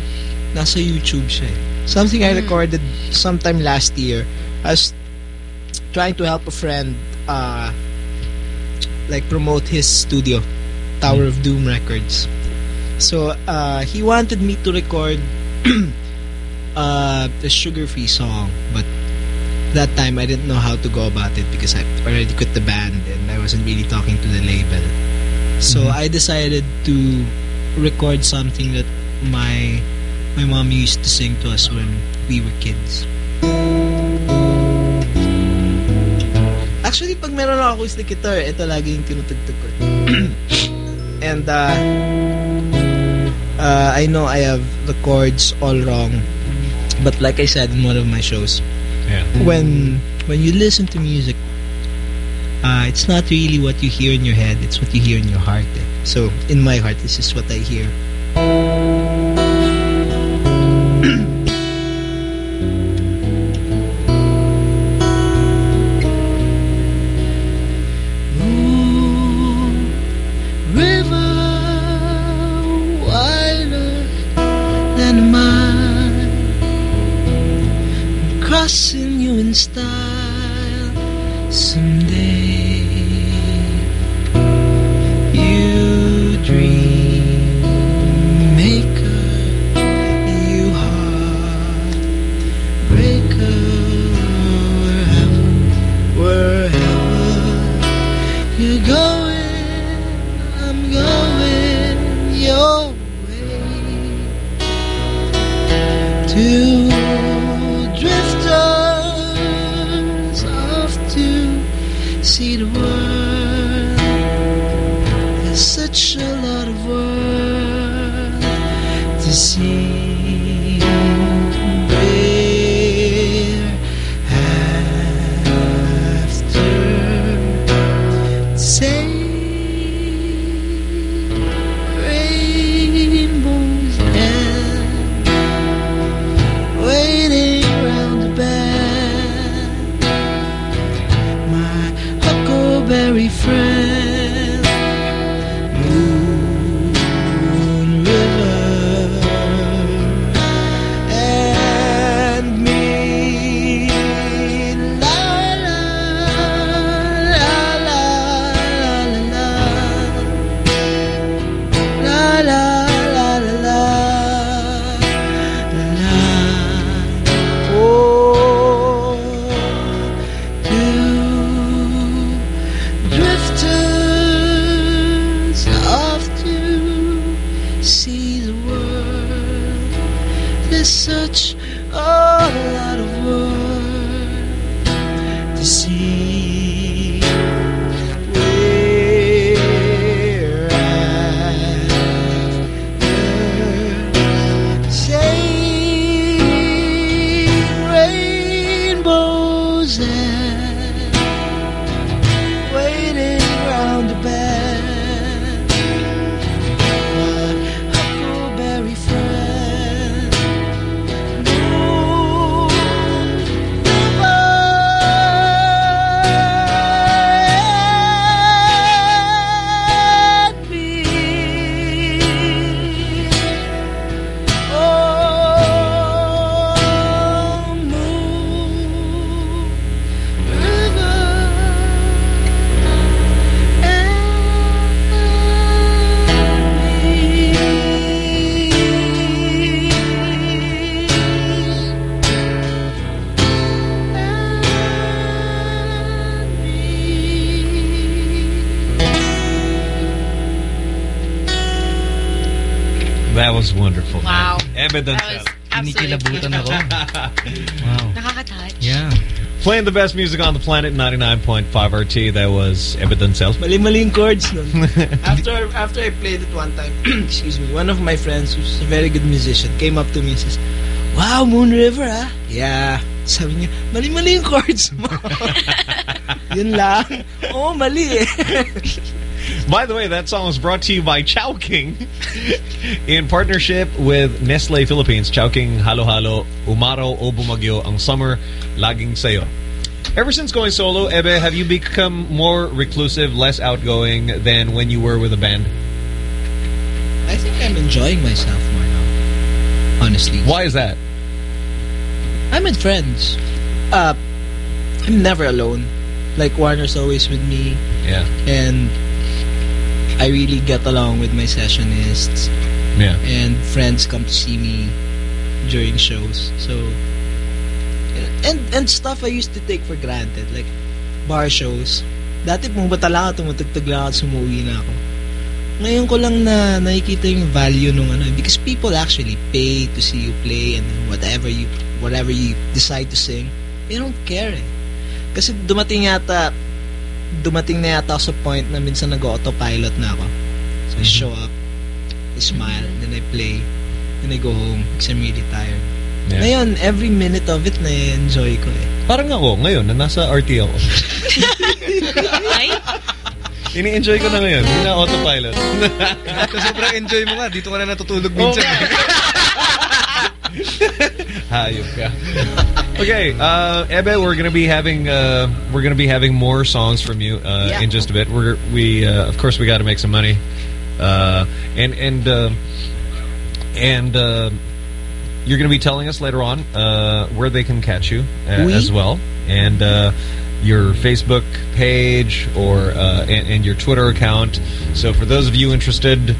nasa YouTube siya eh. Something I recorded sometime last year. I was trying to help a friend uh, like promote his studio, Tower of Doom Records. So uh, he wanted me to record uh, the Sugarfree song, but that time I didn't know how to go about it because I already quit the band and I wasn't really talking to the label. So I decided to record something that my my mom used to sing to us when we were kids. Actually, pag meron ako acoustic guitar, ito lagi yung tinutugtog ko. and uh, uh, I know I have the chords all wrong. But like I said in one of my shows, Yeah. when when you listen to music, uh, it's not really what you hear in your head; it's what you hear in your heart. eh. So in my heart, this is what I hear. consta Playing the best music on the planet, 99.5 RT. That was Ebe Dancel. Mali-mali yung chords nun. after after I played it one time, excuse me, one of my friends who's a very good musician came up to me and says, Wow, Moon River ah. Yeah. Sabi niya, mali-mali yung chords mo. Yun lang. Oo, mali eh. By the way, that song was brought to you by Chowking in partnership with Nestle Philippines. Chowking Halo Halo, Umaro o Bumagyo, ang summer laging sayo. Ever since going solo, Ebe, have you become more reclusive, less outgoing than when you were with a band? I think I'm enjoying myself more now. Honestly. Why is that? I'm with friends. Uh, I'm never alone. Like Warner's always with me. Yeah. And I really get along with my sessionists. Yeah. And friends come to see me during shows. So and and stuff I used to take for granted like bar shows. Dati pumunta lang ako, tumutugtog lang ako, sumuwi na ako. Ngayon ko lang na nakikita yung value nung ano because people actually pay to see you play and whatever you whatever you decide to sing, they don't care eh. Kasi dumating yata dumating na yata sa point na minsan nag-autopilot na ako. So I show up, I smile, then I play, then I go home because I'm really tired. Yeah. Ngayon, every minute of it na-enjoy ko eh. Parang ako, ngayon, na nasa RT ako. Ay? Ini-enjoy ko na ngayon. Hindi na autopilot. Kasi sobrang enjoy mo nga. Dito ka na natutulog minsan. Hayop ka. Okay, uh, Ebe, we're gonna be having uh, we're gonna be having more songs from you uh, Yeah. in just a bit. We're we uh, of course we got to make some money, uh, and and uh, and you're gonna be telling us later on uh, where they can catch you uh, Oui. as well, and uh, your Facebook page or uh, and, and your Twitter account. So for those of you interested,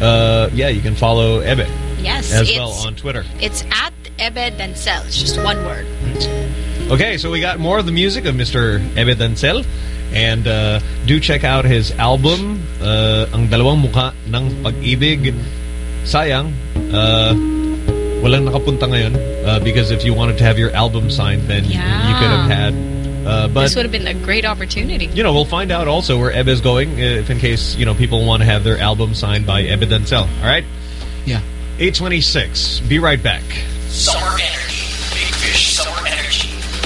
uh, yeah, you can follow Ebe Yes. as well on Twitter. It's at Ebe Dancel. It's just one word. Okay, so we got more of the music of Mr. Ebe Dancel. And uh, do check out his album, uh, Ang Dalawang Mukha ng Pag-ibig. Sayang, uh, walang nakapunta ngayon. Uh, because if you wanted to have your album signed, then you could have had... Uh, but, this would have been a great opportunity. you know, we'll find out also where Ebe is going, if in case, you know, people want to have their album signed by Ebe Dancel. All right? Yeah. 826. Be right back. Summer Energy.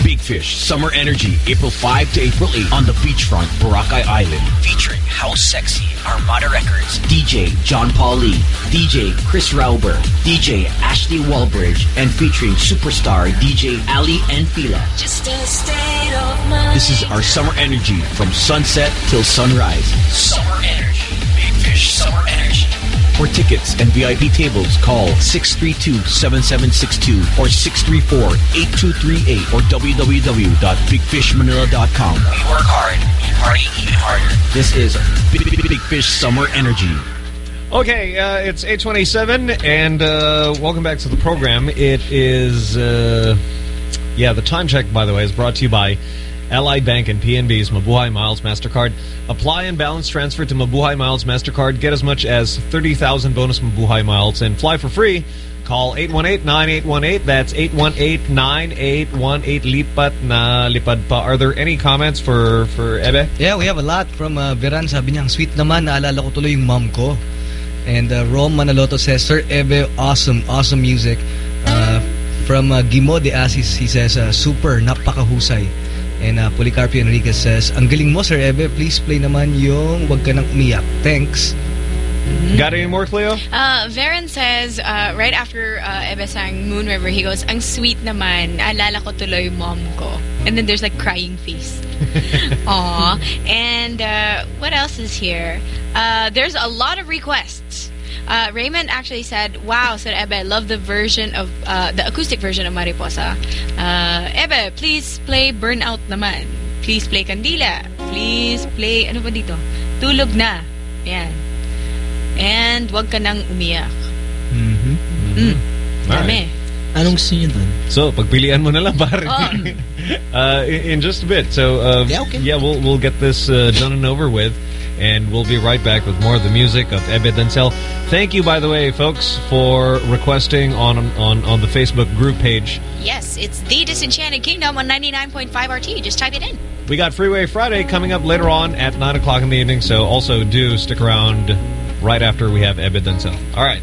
Big Fish Summer Energy, April 5 to April 8 on the beachfront, Boracay Island. Featuring House Sexy, Armada Records, DJ John Paul Lee, DJ Chris Rauber, DJ Ashley Wallbridge, and featuring superstar DJ Aly and Fila. Just a state of mind. This is our summer energy from sunset till sunrise. Summer Energy. Big Fish Summer Energy. For tickets and VIP tables, call 632-7762 or 634-8238 or www.bigfishmanila.com. We work hard, we party even harder. This is Big, Big, Big Fish Summer Energy. Okay, uh, it's 827, and uh, welcome back to the program. It is, uh, yeah, the time check, by the way, is brought to you by Allied Bank and PNB's Mabuhay Miles MasterCard. Apply and balance transfer to Mabuhay Miles MasterCard. Get as much as 30,000 bonus Mabuhay Miles and fly for free. Call 818-9818. That's 818-9818. Lipat na lipad pa. Are there any comments for, for Ebe? Yeah, we have a lot from uh, Veran. Sabi niya, sweet naman. Naalala ko tuloy yung mom ko. And uh, Rom Manaloto says, Sir Ebe, awesome, awesome music. Uh, from uh, Gimo de Asis, he says, uh, super, napakahusay. And uh, Policarpio Enriquez says, ang galing mo, Sir Ebe. Please play naman yung Wag Ka Nang Umiyak. Thanks. Got any more, Cleo? Uh, Varen says, uh, right after uh, Ebe sang Moon River, he goes, ang sweet naman, alala ko tuloy mom ko. And then there's like crying face. Aw. And uh, what else is here? Uh, there's a lot of requests. Uh, Raymond actually said, wow, Sir Ebe, I love the version of, uh, the acoustic version of Mariposa. Uh, Ebe, please play Burnout naman. Please play Kandila. Please play, ano ba dito? Tulog na. Yan. And wag ka nang umiyak. Mm-hmm. Mm. Dami. Anong gusto niyo doon? So, pagpilian mo na lang, pare. Oh. uh, in, in just a bit. So, uh, yeah, we'll we'll get this uh, done and over with. And we'll be right back with more of the music of Ebe Dancel. Thank you, by the way, folks, for requesting on on on the Facebook group page. Yes, it's The Disenchanted Kingdom on 99.5 RT. Just type it in. We got Freeway Friday coming up later on at 9 o'clock in the evening, so also do stick around right after we have Ebe Dancel. All right.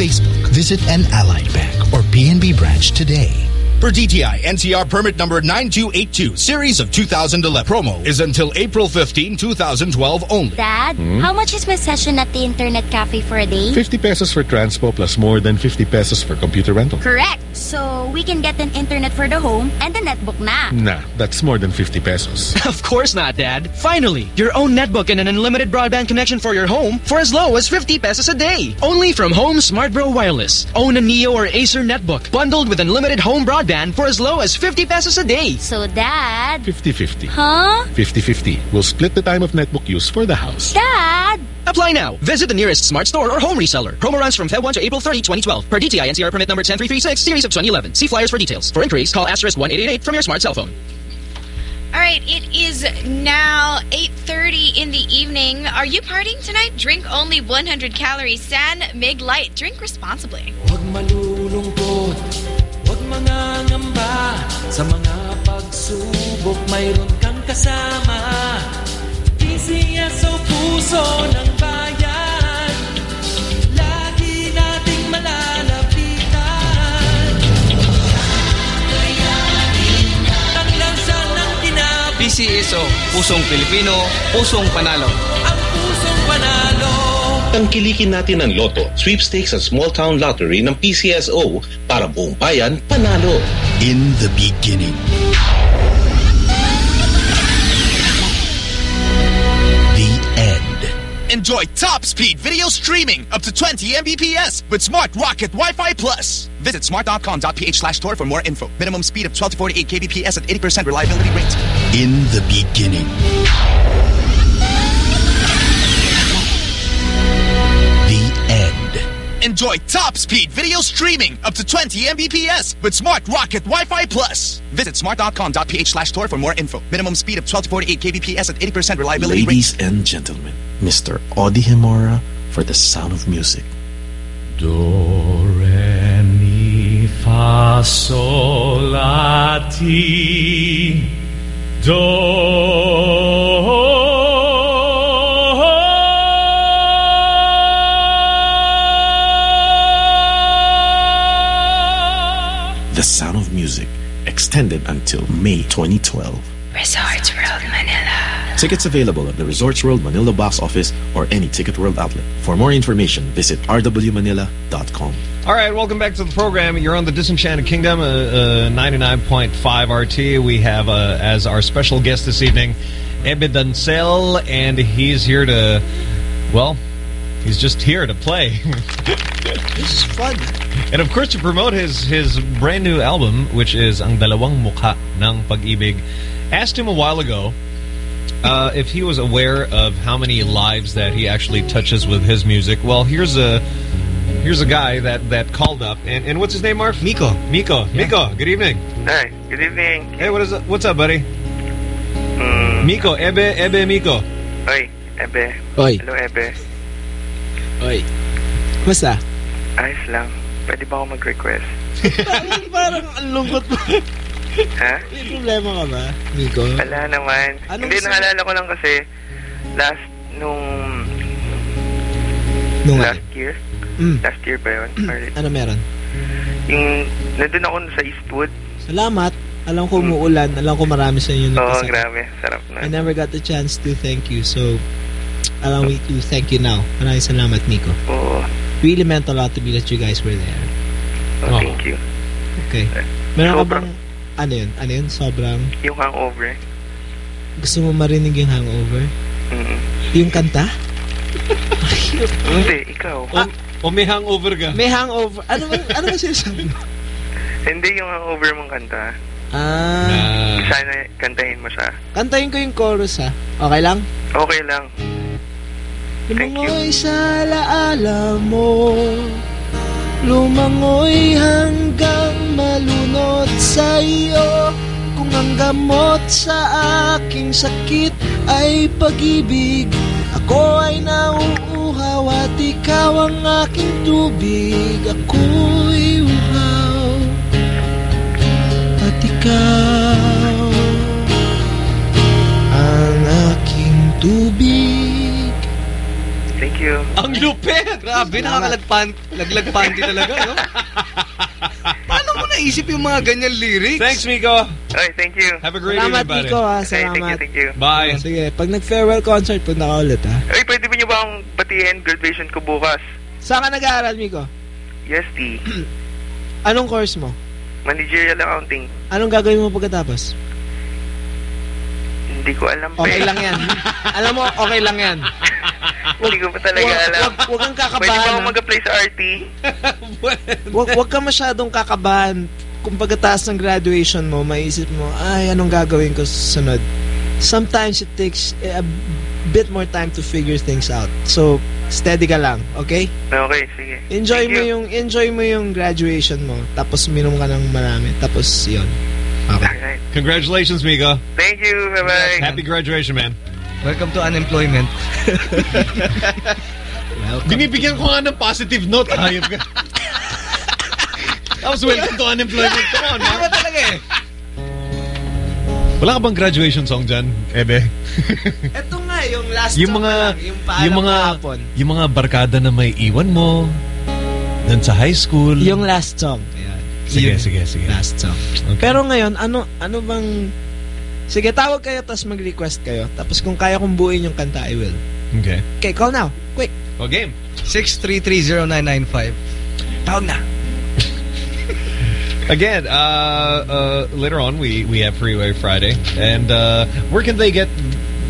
Visit an Allied Bank or PNB branch today. Per DTI NCR permit number 9282, series of 2011. Promo is until April 15, 2012 only. Dad, Hmm? how much is my session at the internet cafe for a day? 50 pesos for transpo plus more than 50 pesos for computer rental. Correct. So we can get an internet for the home and the netbook na. Nah, that's more than 50 pesos. Of course not, Dad. Finally, your own netbook and an unlimited broadband connection for your home for as low as 50 pesos a day. Only from Home Smart Bro Wireless. Own a Neo or Acer netbook bundled with unlimited home broadband for as low as 50 pesos a day. So, Dad... 50-50. Huh? 50-50. We'll split the time of netbook use for the house. Dad! Apply now. Visit the nearest smart store or home reseller. Promo runs from Feb 1 to April 30, 2012. Per DTI NCR permit number 10336, series of 2011. See flyers for details. For inquiries, call asterisk 1888 from your smart cell phone. All right, it is now 8.30 in the evening. Are you partying tonight? Drink only 100 calories. San Mig Light. Drink responsibly. Mangangamba Sa mga pagsubok, mayroon kang kasama. PCSO puso ng bayan. Lagi nating malalapitan. Tanglansan ng tinabi. PCSO, Pusong Pilipino, Pusong Panalo. Tangkilikin natin ang Lotto, Sweepstakes at Small Town Lottery ng PCSO para buong bayan panalo. In the beginning. The end. Enjoy top speed video streaming up to 20 Mbps with Smart Rocket Wi-Fi Plus. Visit smart.com.ph slash store for more info. Minimum speed of 12 to 48 kbps at 80% reliability rate. In the beginning. Enjoy top speed video streaming up to 20 Mbps with Smart Rocket Wi-Fi Plus. Visit smart.com.ph slash store for more info. Minimum speed of 12 to 48 kbps at 80% reliability Ladies rate. and gentlemen, Mr. Audie Gemora for the sound of music. Do, re, mi, fa, sol, la, ti, do. The sound of music extended until May 2012. Resorts World Manila. Tickets available at the Resorts World Manila box office or any Ticket World outlet. For more information, visit rwmanila.com. All right, welcome back to the program. You're on the Disenchanted Kingdom, uh, uh, 99.5 RT. We have uh, as our special guest this evening, Ebe Dancel, and he's here to, well, he's just here to play. this is fun. And of course, to promote his his brand new album, which is Ang Dalawang Mukha ng Pag-ibig. Asked him a while ago uh, if he was aware of how many lives that he actually touches with his music. Well, here's a here's a guy that that called up, and and what's his name, Marv? Miko. Miko. Miko. Good evening. Hi. Good evening. Hey, what is? What's up, buddy? Miko. Ebe. Ebe. Miko. Oy, Ebe. Oy. Hello, Ebe. what's Kumusta? Ayos lang. Pwede ba ako mag-request? parang, parang ang lungkot mo. ha? May problema ka ba, Nico? Wala naman. Anong Hindi, naalala ko lang kasi last nung Nung last year. Mm. Last year ba yun? Or, Ano meron? yung nandun ako sa Eastwood. Salamat. Alam ko umuulan. Alam ko marami sa inyo Oo, nagkasakit. grabe. Sarap na. I never got the chance to thank you. So, allow me to thank you now. Maraming salamat, Nico. Oo. Really meant a lot to me that you guys were there. Oh, thank you. Okay. Meron ka Sobrang- bang, ano yun? Ano yun? Sobrang, Yung hangover. gusto mo marinig yung hangover? Mm Yung kanta? Hindi, ikaw. O, o may hangover ka? May hangover. Ano ba, ano ba sinasabi mo? Hindi yung hangover mong kanta. Ah. Sana kantahin mo siya. Kantayin ko yung chorus ha. Okay lang? Okay lang. Lumangoy sa alaala mo. Lumangoy hanggang malunod sa iyo Kung ang gamot sa aking sakit ay pag-ibig Ako ay nauuhaw at ikaw ang aking tubig. Ako'y uhaw at ikaw ang aking tubig Thank you. Ang lupit! Grabe, nakakalagpan, laglagpanti talaga, no? Paano mo naisip yung mga ganyan lyrics? Thanks, Miko. Okay, thank you. Have a great Salamat, evening, buddy. Nico, ha. Okay, thank you, Salamat. thank you. Bye. Oh, sige, pag nag-farewell concert, punta ka ulit, ha? Ay, pwede ba niyo ba akong batiin graduation ko bukas? Saan ka nag-aaral, Miko? Yes, T. Anong course mo? Managerial accounting. Anong gagawin mo pagkatapos? Hindi ko alam. Okay lang yan. Alam mo, okay lang yan. Hindi ko pa talaga Wag- alam. wag- wag kang kakabahan, Pwede ba ako ah. mag-apply sa RT? Wag, wag ka masyadong kakabahan. Kung pagkatapos ng graduation mo, maisip mo, ay, anong gagawin ko sunod? Sometimes it takes a bit more time to figure things out. So, steady ka lang, okay? Okay, sige. Enjoy Thank mo you. yung enjoy mo yung graduation mo. Tapos minom ka ng marami. Tapos 'yon. Okay. Congratulations, Miko. Thank you. Bye-bye. Happy graduation, man. Welcome to unemployment. Binibigyan ko nga ng positive note. Hayop ka. Tapos welcome to unemployment. Come on, man. Talaga eh? Wala ka bang graduation song dyan, Ebe? Ito nga yung last yung song mga lang, yung paalam yung mga kahapon. yung mga barkada na may iwan mo dun sa high school. Yung last song. Ayan. Sige, Yun. sige, sige. Last song. Pero ngayon, ano ano bang Sige, tawag kayo tapos mag-request kayo. Tapos kung kaya kong buuin yung kanta, I will. Okay. Okay, call now. Quick. O game. 6330995. Tawag na. Again, uh, uh, later on we we have Freeway Friday, and uh, where can they get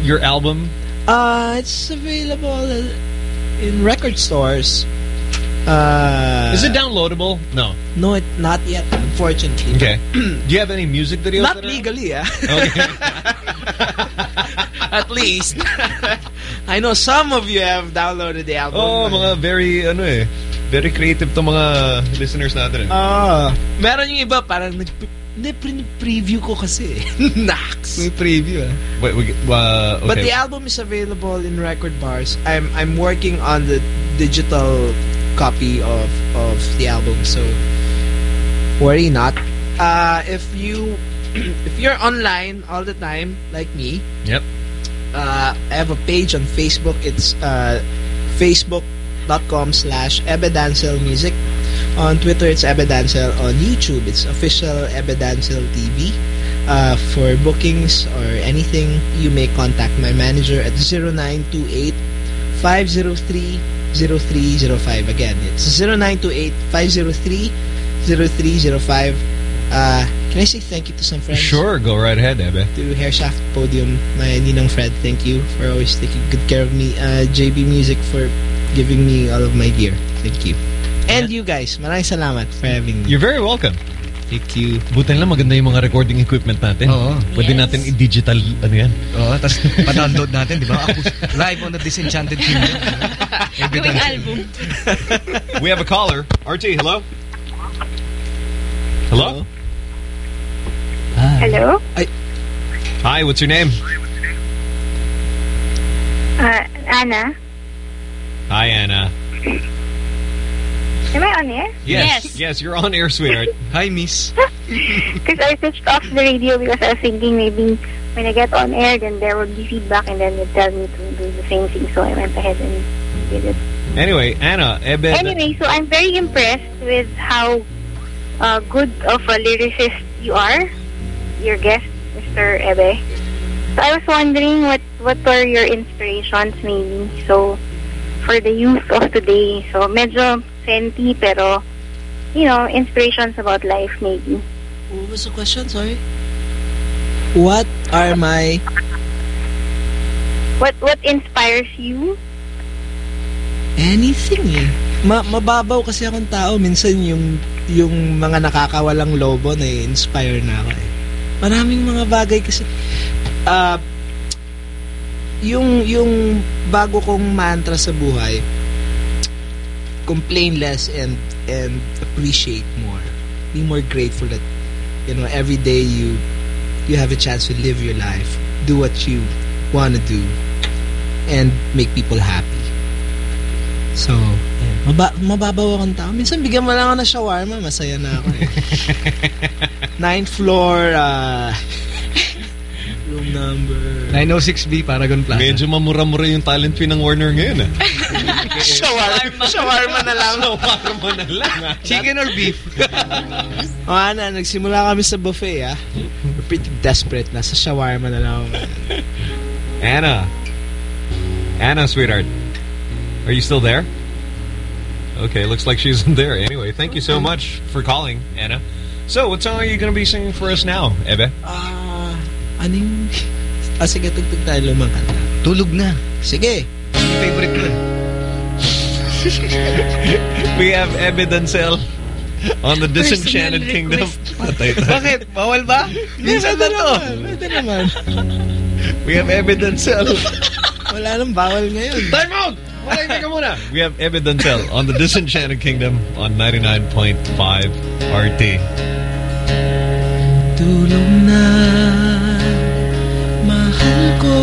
your album? Uh, it's available in record stores. Uh, Is it downloadable? No. No, it not yet, unfortunately. Okay. Do you have any music videos? Not that legally, yeah. Okay. At least. I know some of you have downloaded the album. oh, mga very ano eh, very creative to mga listeners natin. Eh. Ah, meron yung iba parang nag hindi, preview ko kasi. Nax. May preview ah. Wait, we, uh, okay. But the album is available in record bars. I'm I'm working on the digital copy of of the album, so worry not. Uh, if you if you're online all the time like me, Yep. uh, I have a page on Facebook. It's uh, facebook.com slash Ebedancel Music. On Twitter, it's Ebedancel. On YouTube, it's official Ebedancel TV. Uh, for bookings or anything, you may contact my manager at 0928 503 0305. Again, it's 0928 503 0305. Uh, can I say thank you to some friends? Sure, go right ahead, Ebe. to Hairshaft Podium, my Ninang Fred, thank you for always taking good care of me. Uh, JB Music for giving me all of my gear. Thank you. And you guys, maraming salamat for having me. You're very welcome. Thank you. Buti lang maganda yung mga recording equipment natin. Oo. Pwede natin i-digital ano yan. Oo, tapos pa-download natin, di ba? Live on the Disenchanted Kingdom. Gawing album. We have a caller. RT, hello? Hello? Hello? Hi, what's your name? Uh, Anna? Hi, Anna. Am I on air? Yes. Yes, you're on air, sweetheart. Hi, miss. Because I switched off the radio because I was thinking maybe when I get on air, then there would be feedback and then it tell me to do the same thing. So I went ahead and did it. Anyway, Anna, Ebe... Anyway, so I'm very impressed with how uh, good of a lyricist you are, your guest, Mr. Ebe. So I was wondering what what were your inspirations maybe. So for the youth of today, so medyo senti pero you know inspirations about life maybe. What was the question? Sorry. What are my What what inspires you? Anything eh. Ma mababaw kasi akong tao. Minsan yung yung mga nakakawalang lobo na inspire na ako eh. Maraming mga bagay kasi ah yung yung bago kong mantra sa buhay complain less and and appreciate more. Be more grateful that you know every day you you have a chance to live your life, do what you want to do and make people happy. So, ayan. Maba mababaw akong tao. Minsan bigyan mo lang ako ng shawarma, masaya na ako. Eh. Ninth floor, uh, room number... 906B, Paragon Plaza. Medyo mamura-mura yung talent fee ng Warner ngayon, ah. shawarma. shawarma na lang. Shawarma na lang, ah. Chicken or beef? o ana, nagsimula kami sa buffet, ah. We're pretty desperate na. Sa shawarma na lang. Anna. Anna, sweetheart. Are you still there? Okay, looks like she's there. Anyway, thank you so much for calling, Anna. So, what song are you going to be singing for us now, Ebe? Ah, aning... Ah, sige, tugtog tayo lumang kanta. Tulog na. Sige. Favorite ko. We have Ebe Dancel on the Disenchanted Kingdom. Patay tayo. Bakit? Bawal ba? Minsan na to. Pwede naman. We have Ebe Dancel. Wala nang bawal ngayon. Time out! Wala, ka muna. We have Ebe Dancel on the Disenchanted Kingdom on 99.5 RT. Tulog na Mahal ko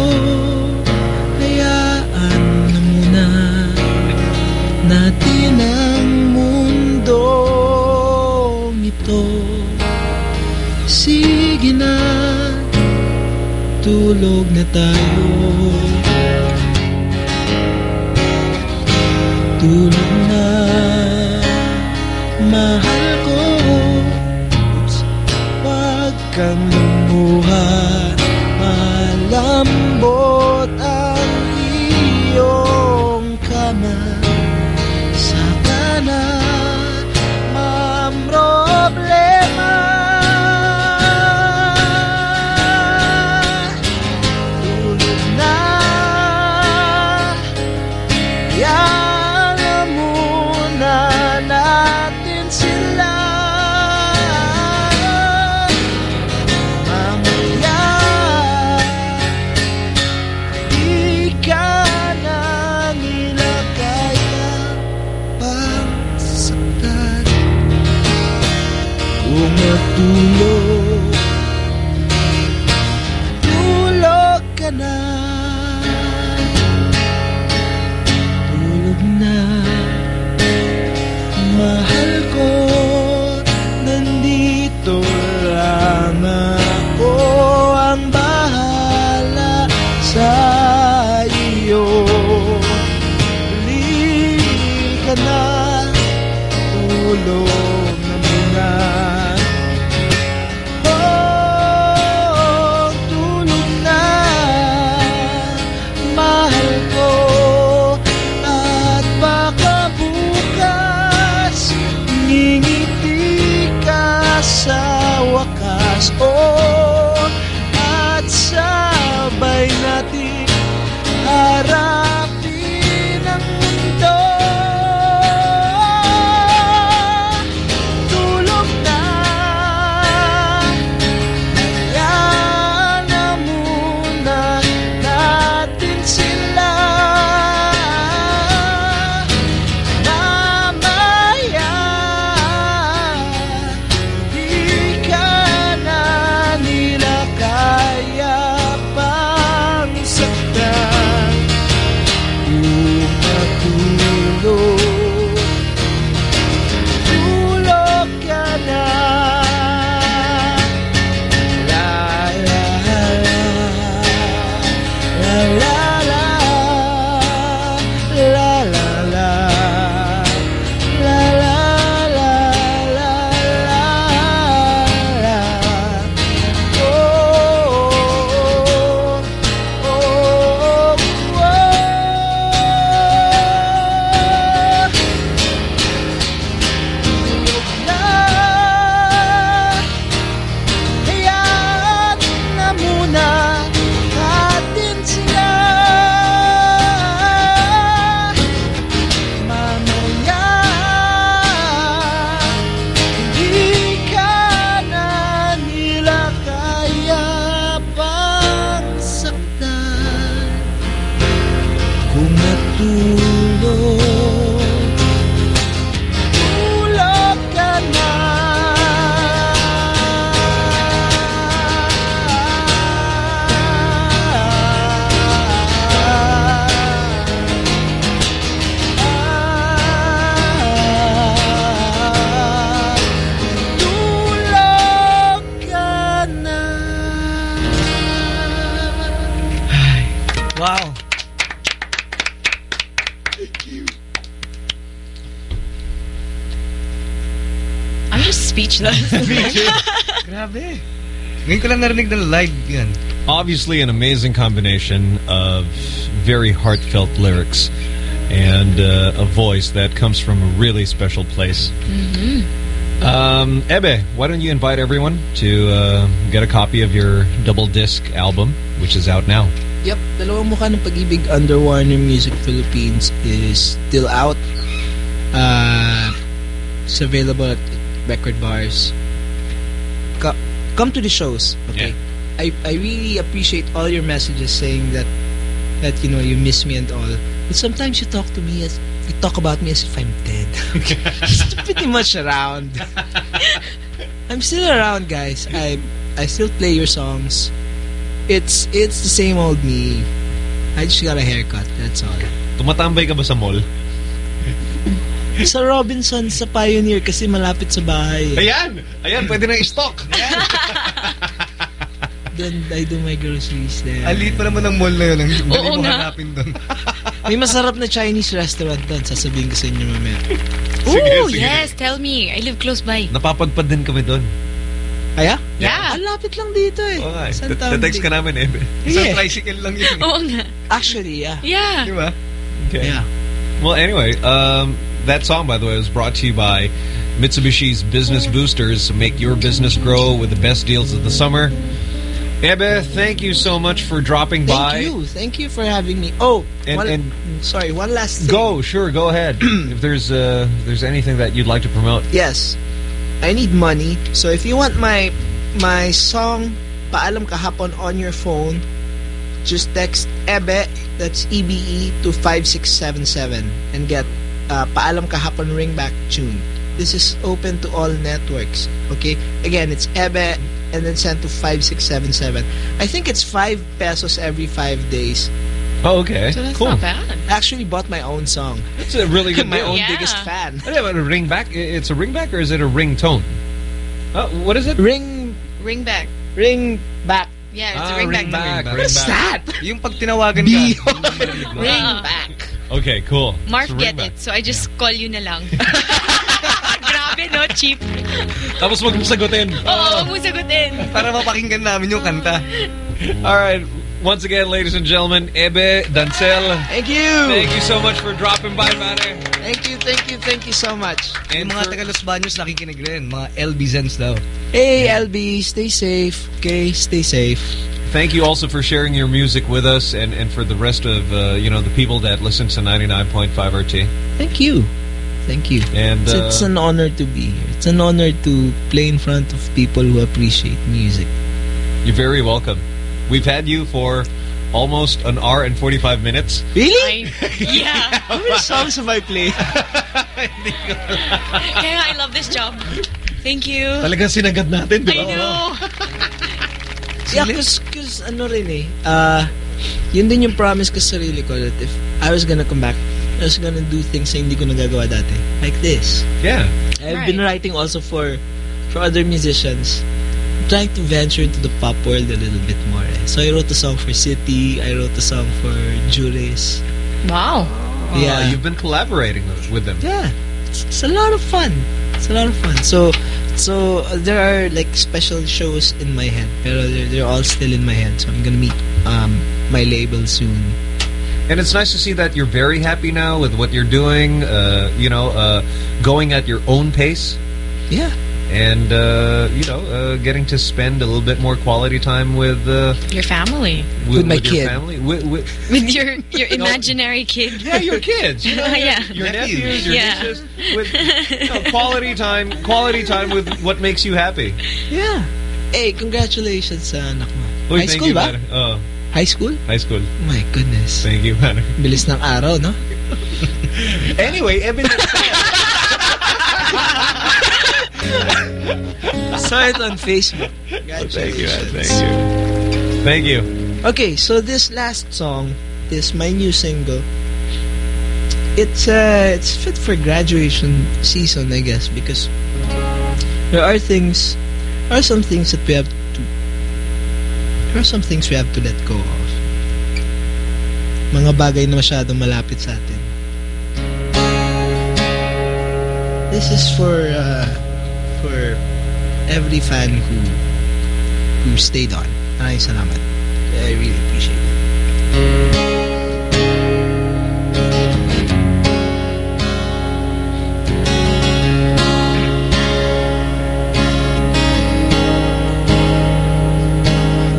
Sige na Tulog na tayo. Tulog na Mahal ko. Huwag kang lumuha Malambot ang iyong kamay Saka na mamroblema Grabe. Ngayon ko lang narinig na live yan. Obviously, an amazing combination of very heartfelt lyrics and uh, a voice that comes from a really special place. Mm-hmm. Um, Ebe, why don't you invite everyone to uh, get a copy of your double disc album, which is out now? Yep, Dalawang Mukha ng Pag-ibig under Warner Music Philippines is still out. Uh, it's available at record bars. Co come to the shows, okay? I, I really appreciate all your messages saying that that you know you miss me and all. But sometimes you talk to me as you talk about me as if I'm dead. Still pretty much around. I'm still around, guys. I I still play your songs. It's it's the same old me. I just got a haircut. That's all. Tumatambay ka ba sa mall? Sa Robinson, sa Pioneer kasi malapit sa bahay. eh. Ayan! Ayan, pwede na i-stock. Then I do my groceries there. Alit pa naman ng mall na yun. Ang dali Oo mo nga. hanapin doon. May masarap na Chinese restaurant doon. Sasabihin ko sa inyo mamaya. Ooh, yes, tell me. I live close by. Napapadpad din kami doon. Kaya? Yeah. Ang lapit lang dito eh. Oo nga. eh. Te-text din? ka namin, Ebe. Isang Yeah. tricycle lang yun. eh. Oo nga. Actually, yeah. Yeah. Di ba? Okay. Yeah. Well, anyway, um, that song, by the way, was brought to you by Mitsubishi's Business Boosters. To make your business grow with the best deals of the summer. Ebe, thank you so much for dropping Thank by. you. Thank you for having me. Oh, And- one, and- sorry, one last thing. Go, sure, go ahead. if there's uh, if there's anything that you'd like to promote. Yes. I need money. So if you want my my song Paalam Kahapon on your phone, just text EBE, that's E-B-E, to 5677 and get uh, Paalam Kahapon Ringback tune. This is open to all networks. Okay? Again, it's EBE and then sent to 5677. I think it's 5 pesos every 5 days. Oh, okay. So that's cool. not bad. I actually bought my own song. It's a really good my deal. own Yeah. biggest fan. I have a ringback. I- It's a ringback or is it a ringtone? Uh, what is it? Ring Ring back. ring back. Yeah, it's Ah, a ring back. ring back. What's Ring back. that? Yung pag tinawagan ka. Ring back. Okay, cool. Mark It's get ringback. it. So I just call you na lang. Grabe, no? Cheap. Tapos wag mo sagutin. Oo, huwag mo sagutin. Para mapakinggan namin yung kanta. All right. Once again, ladies and gentlemen, Ebe Dancel. Thank you. Thank you so much for dropping by, Mane. Thank you, thank you, thank you so much. Yung And mga for- taga Los Baños nakikinig rin. Mga LB Zens daw. Hey, LB, stay safe. Okay, stay safe. Thank you also for sharing your music with us and, and for the rest of, uh, you know, the people that listen to 99.5 RT. Thank you. Thank you. And, It's, uh, it's an honor to be here. It's an honor to play in front of people who appreciate music. You're very welcome. We've had you for almost an hour and 45 minutes. Really? I, yeah. How many songs have I played? Kaya I love this job. Thank you. Talagang sinagad natin, di I ba? know. yeah, cause, cause ano rin eh, uh, yun din yung promise ko sa sarili ko that if I was gonna come back, I was gonna do things na hindi ko nagagawa dati. Like this. Yeah. I've been writing also for for other musicians. I'm trying to venture into the pop world a little bit more. Eh. So I wrote a song for Sitti. I wrote a song for Juris. Wow. Yeah. Uh, you've been collaborating with- with them. Yeah, it's, it's a lot of fun. It's a lot of fun. So, so uh, there are like special shows in my head, pero they're, they're all still in my head. So I'm gonna meet um, my label soon. And it's nice to see that you're very happy now with what you're doing, uh, you know, uh, going at your own pace. Yeah. And, uh, you know, uh, getting to spend a little bit more quality time with... Uh, Your family. With my your kid. family. With, with, With your your imaginary kid. yeah, your kids. You know, yeah. Your nephews, your Yeah. nieces. With you know, quality time, quality time with what makes you happy. Yeah. Hey, congratulations sa anak mo. Uy, High school you, ba? man. Oh, High school? high school. Oh my goodness. Thank you, man. Bilis ng araw, no? anyway, Evan... Saw it on Facebook. Well, thank you, thank you. Thank you. Okay, so this last song is my new single. It's uh, it's fit for graduation season, I guess, because there are things, there are some things that we have to, there are some things we have to let go of. Mga bagay na masyadong malapit sa atin. This is for uh, every fan who who stayed on. Maraming salamat. I really appreciate it.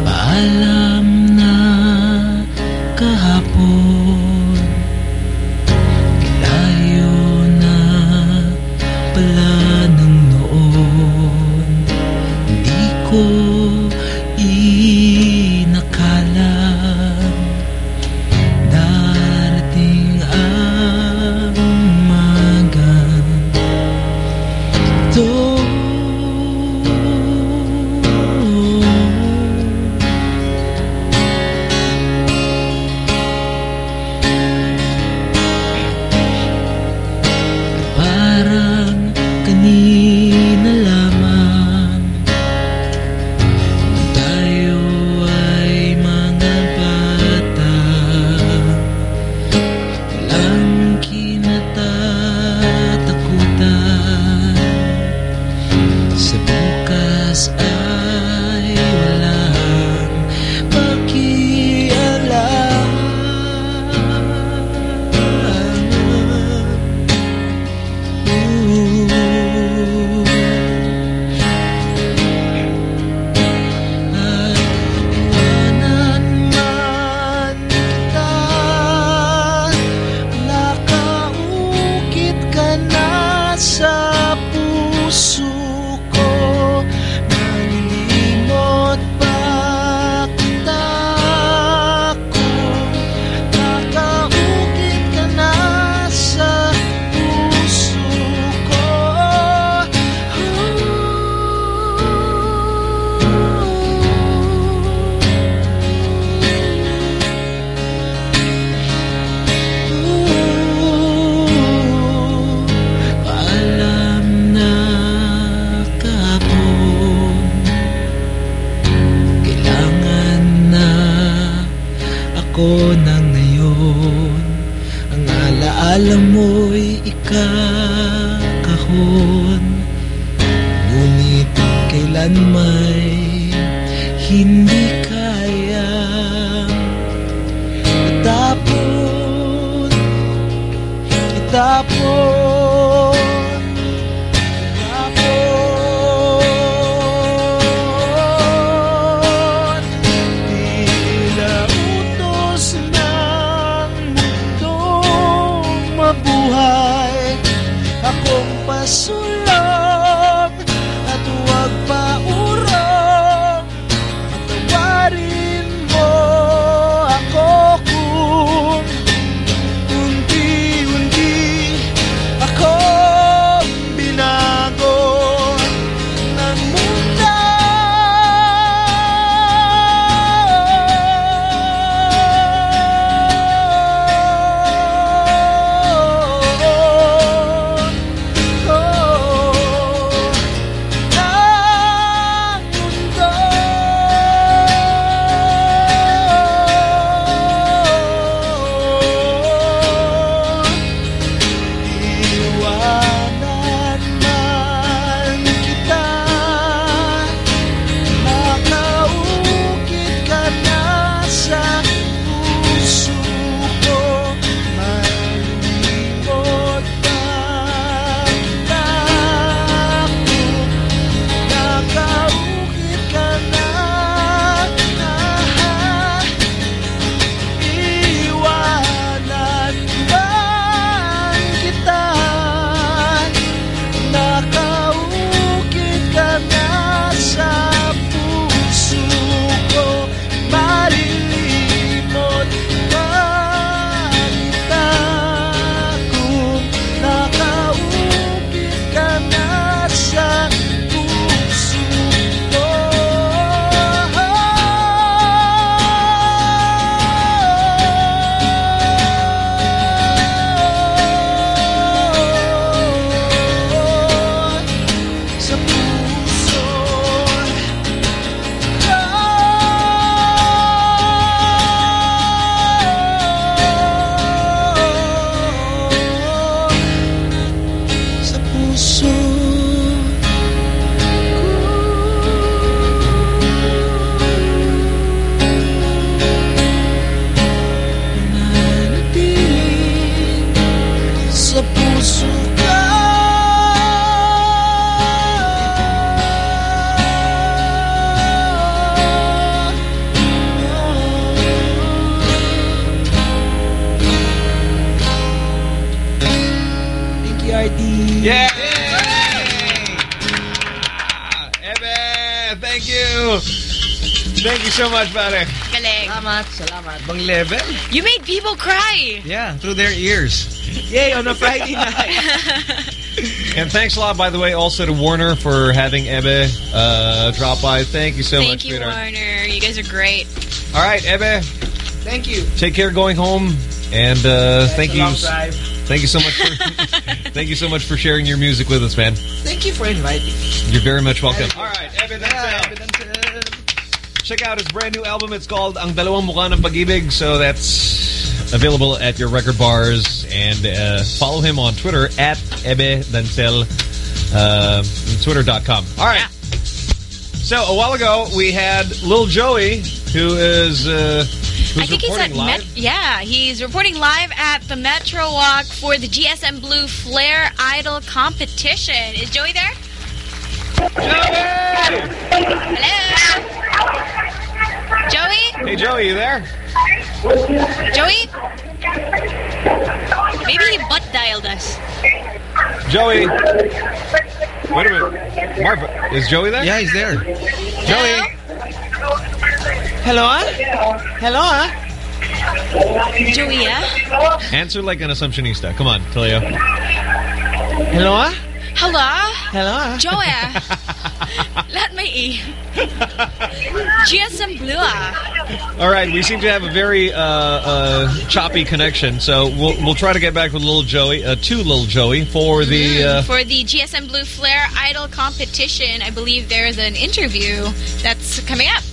Paalam na kahapon aku thanks a lot, by the way, also to Warner for having Ebe uh, drop by. Thank you so Thank much, Thank you, sweetheart. Warner. You guys are great. All right, Ebe, Thank you. take care going home. And uh, thank you. long drive. Thank you so much for thank you so much for sharing your music with us, man. Thank you for inviting. You're very much welcome. All right, Ebe, that's Check out his brand new album. It's called Ang Dalawang Mukha ng Pag-ibig. So that's available at your record bars. And uh, follow him on Twitter at Ebe Dancel, uh, twitter.com. All right. So a while ago, we had Lil Joey, who is uh, who's I think he's at live. Met yeah, he's reporting live at the Metro Walk for the GSM Blue Flair Idol competition. Is Joey there? Joey! Hello? Joey? Hey, Joey, you there? Joey? Maybe he butt dialed us. Joey. Wait a minute. Marv, is Joey there? Yeah, he's there. Joey. Hello? Hello? Joey, yeah? Answer like an assumptionista. Come on, Talia. Hello? Hello? Hello? Joey? Lahat may E. GSM Blue, ah. All right, we seem to have a very uh, uh, choppy connection, so we'll we'll try to get back with little Joey, uh, to little Joey for the. Uh, For the GSM Blue Flair Idol competition, I believe there's an interview that's coming up.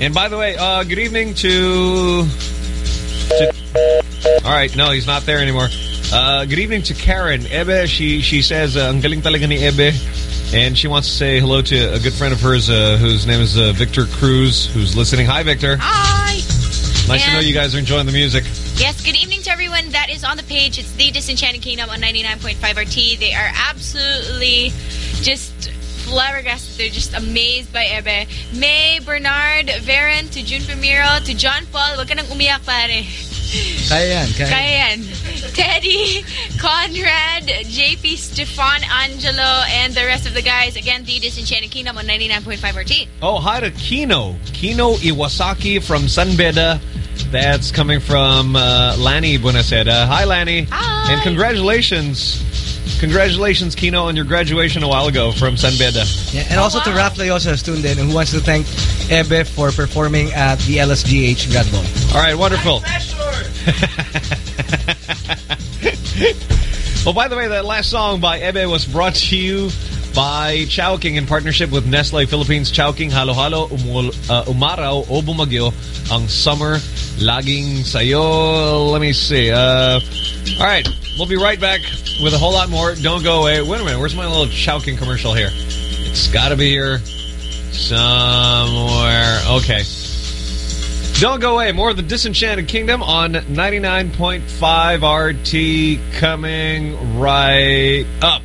and by the way, uh, good evening to, to. All right, no, he's not there anymore. Uh, good evening to Karen Ebe. She she says uh, ang galing talaga ni Ebe, and she wants to say hello to a good friend of hers uh, whose name is uh, Victor Cruz, who's listening. Hi, Victor. Hi. Nice to know you guys are enjoying the music. Yes, good evening to everyone that is on the page. It's The Disenchanted Kingdom on 99.5 RT. They are absolutely just flabbergasted. They're just amazed by Ebe. May, Bernard, Varen, to June Primero, to John Paul. Wag ka nang umiyak, pare. Kaya yan, kaya. Kaya yan. Teddy, Conrad, JP, Stefan, Angelo, and the rest of the guys. Again, The Disenchanted Kingdom on 99.5 RT. Oh, hi to Kino. Kino Iwasaki from San Beda. That's coming from uh, Lanny Buenaseda. Hi, Lanny. Hi. And congratulations. Congratulations, Kino, on your graduation a while ago from San Beda. Yeah, and also to Raf Layosa who's tuned in who wants to thank Ebe for performing at the LSGH Grad Ball. All right, wonderful. well, by the way, that last song by Ebe was brought to you by Chowking in partnership with Nestle Philippines. Chowking, halo-halo, umul, uh, umaraw o bumagyo ang summer laging sayo. Let me see. Uh, all right, we'll be right back with a whole lot more. Don't go away. Wait a minute. Where's my little Chowking commercial here? It's got to be here somewhere. Okay. Don't go away. More of the Disenchanted Kingdom on 99.5 RT coming right up.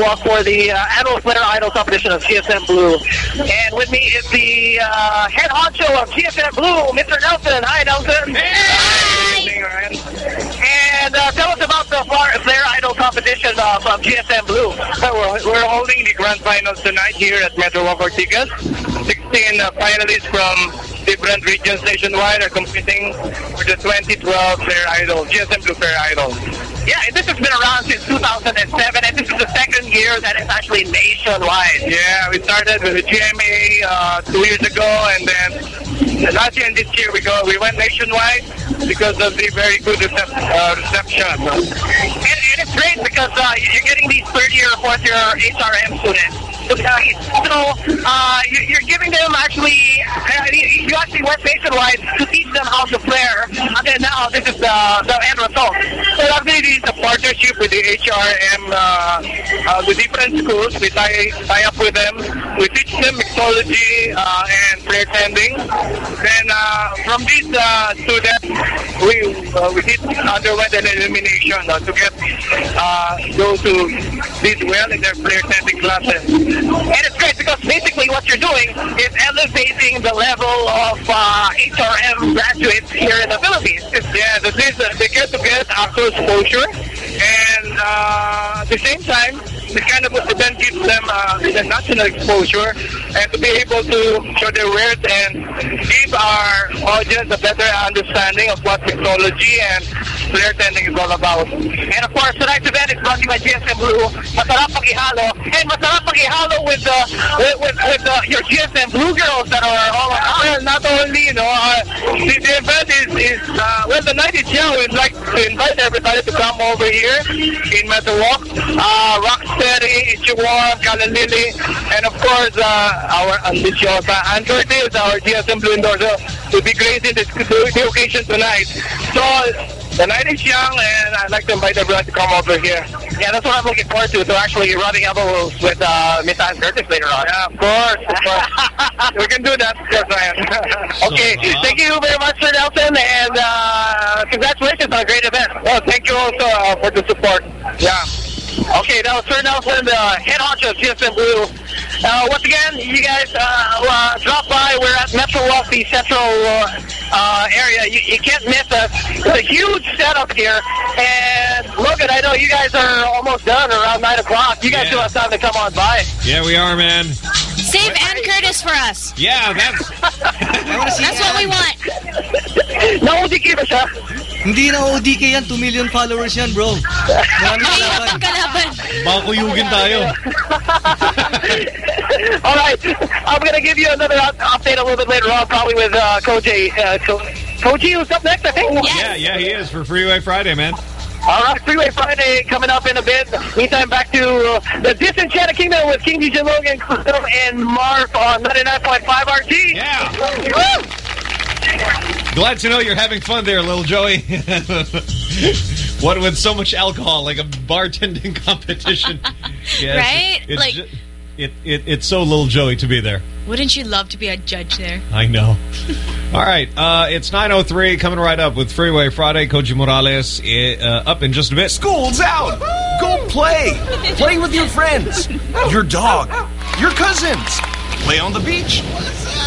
Walk for the uh, Flair Idol competition of GSM Blue. And with me is the uh, head honcho of GSM Blue, Mr. Nelson. Hi, Nelson. And Flair competition uh, from GSM Blue. we're, we're holding the grand finals tonight here at Metro Walk Ortigas. 16 uh, finalists from different regions nationwide are competing for the 2012 Flair Idol, GSM Blue Flair Idol. Yeah, and this has been around since 2007, and this is the second year that it's actually nationwide. Yeah, we started with the GMA uh, two years ago, and then last year and this year we go we went nationwide because of the very good recep- uh, reception. And, and it's great because uh, you're getting these third year, fourth year HRM students. So, uh, you- you're giving them actually, you actually work nationwide to teach them how to flare, and then now this is the, the end result. So actually, is a partnership with the HRM, uh, uh, the different schools. We tie, tie up with them. We teach them mixology uh, and flare tending. Then uh, from these uh, students, we uh, we did underwent an elimination uh, to get uh, those who did well in their flare tending classes. And it's great because basically what you're doing is elevating the level of uh, HRM graduates here in the Philippines. Yeah, this is that they get to get actual exposure, and uh, at the same time, the kind of then gives them uh, the national exposure, and to be able to show their worth and give our audience a better understanding of what technology and flare tending is all about. And of course, tonight's event is brought to you by GSM Blue. Masarap. And masarap pag-ihalo with, the, with, with, with the, your GSM Blue girls that are all around. Well, not only, you know, uh, the, the event is, is uh, well, the night is young. We'd like to invite everybody to come over here in Metro Walk. Uh, Rocksteady, Ichiwan, Callalily, and of course, uh, our ambitiosa Andrew is our GSM Blue endorser to be gracing this, the, the occasion tonight. So, the night is young, and I'd like to invite everyone to come over here. Yeah, that's what I'm looking forward to, to actually rubbing elbows with uh, Miss Anne Curtis later on. Yeah, of course, of course. we can do that, of course, Ryan. okay, thank you very much, Sir Nelson, and uh, congratulations on a great event. Well, thank you also uh, for the support. Yeah. Okay, that was Sir Nelson, the head honcho of GSM Blue. Uh, once again, you guys uh, uh, drop by. We're at Metro Walk, the central uh, uh, area. You, you can't miss us. It's a huge setup here. And Logan, I know you guys are almost done around 9 o'clock. You guys still have time to come on by. Yeah, we are, man. Save Anne Curtis for us. Yeah, that's... That's what we want. Na-ODK ba siya? Hindi na ODK yan. 2 million followers yan, bro. Marami kalaban. Kalaban. Baka kuyugin tayo. All right, I'm going to give you another update a little bit later on, probably with uh, Koji. Uh, Koji, who's up next, I think? Yeah, yeah, he is for Freeway Friday, man. All right, Freeway Friday coming up in a bit. Meantime, back to uh, the Disenchanted Kingdom with King DJ Logan, Crystal, and Mark on 99.5 RT. Yeah. Woo! Glad to know you're having fun there, little Joey. what with so much alcohol, like a bartending competition. Yes, Right? It's Like- ju- it, it, it's so little Joey to be there. Wouldn't you love to be a judge there? I know. All right, uh, it's 9.03, coming right up with Freeway Friday. Koji Morales uh, up in just a bit. School's out. Go play. Play with your friends, your dog, your cousins. Play on the beach,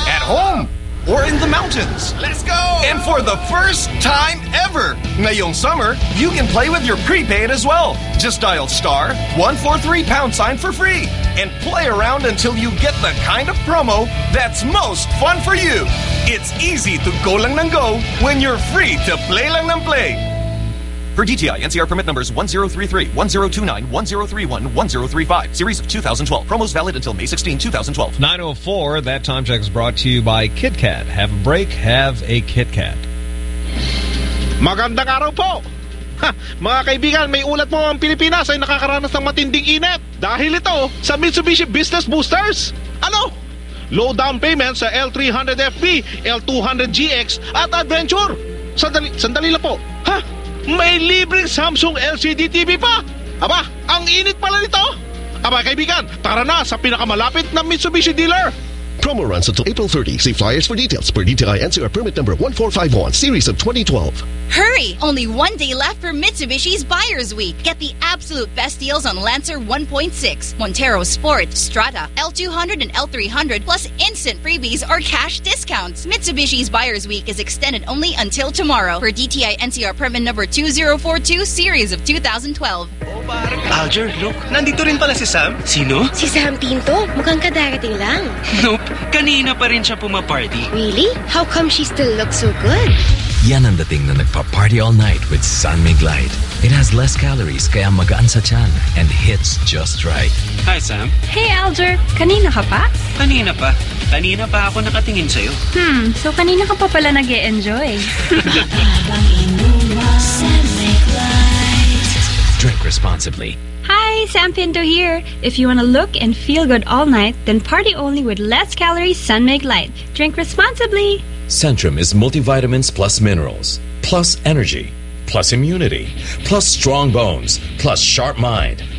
at home, or in the mountains. Let's go. And for the first time ever, ngayong summer, you can play with your prepaid as well. Just dial star 143 pound sign for free and play around until you get the kind of promo that's most fun for you. It's easy to go lang nang go when you're free to play lang nang play. Per DTI, NCR permit numbers 1033, 1029, 1031, 1035. Series of 2012. Promos valid until May 16, 2012. 904, that time check is brought to you by KitKat. Have a break, have a KitKat. Magandang araw po! Ha, mga kaibigan, may ulat mo ang Pilipinas ay nakakaranas ng matinding init dahil ito sa Mitsubishi Business Boosters. Ano? Low down payment sa L300FP, L200GX at Adventure. Sandali, sandali lang po. Ha? May libreng Samsung LCD TV pa? Aba, ang init pala nito. Aba, kaibigan, tara na sa pinakamalapit na Mitsubishi dealer. Promo runs until April 30. See flyers for details per DTI NCR permit number 1451, series of 2012. Hurry! Only one day left for Mitsubishi's Buyer's Week. Get the absolute best deals on Lancer 1.6, Montero Sport, Strada, L200 and L300, plus instant freebies or cash discounts. Mitsubishi's Buyer's Week is extended only until tomorrow for DTI NCR permit number 2042, series of 2012. Aljur, look. Nandito rin pala si Sam. Sino? Si Sam Pinto, mukhang kadarating lang. Nope. Kanina pa rin siya pumaparty. Really? How come she still looks so good? Yan ang dating na nagpa-party all night with San Mig Light. It has less calories kaya magaan sa tiyan and hits just right. Hi, Sam. Hey, Alger. Kanina ka pa? Kanina pa. Kanina pa ako nakatingin sa'yo. Hmm, so kanina ka pa pala nag enjoy Drink responsibly. Hi, Sam Pinto here. If you want to look and feel good all night, then party only with less calories San Mig Light. Drink responsibly. Centrum is multivitamins plus minerals, plus energy, plus immunity, plus strong bones, plus sharp mind,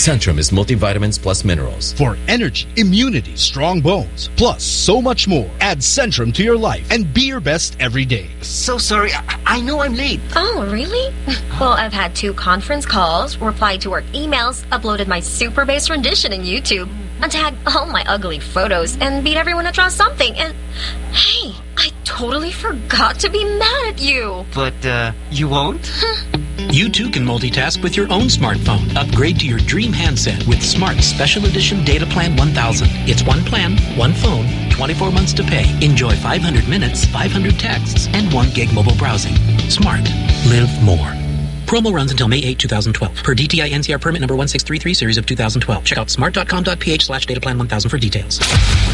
Centrum is multivitamins plus minerals. For energy, immunity, strong bones, plus so much more. Add Centrum to your life and be your best every day. So sorry, I, I know I'm late. Oh, really? well, I've had two conference calls, replied to work emails, uploaded my super bass rendition in YouTube, untagged all my ugly photos, and beat everyone to draw something. And hey, I totally forgot to be mad at you. But, uh, you won't? You too can multitask with your own smartphone. Upgrade to your dream handset with Smart Special Edition Data Plan 1000. It's one plan, one phone, 24 months to pay. Enjoy 500 minutes, 500 texts, and 1 gig mobile browsing. Smart. Live more. Promo runs until May 8, 2012. Per DTI NCR permit number 1633 series of 2012. Check out smart.com.ph slash data plan 1000 for details.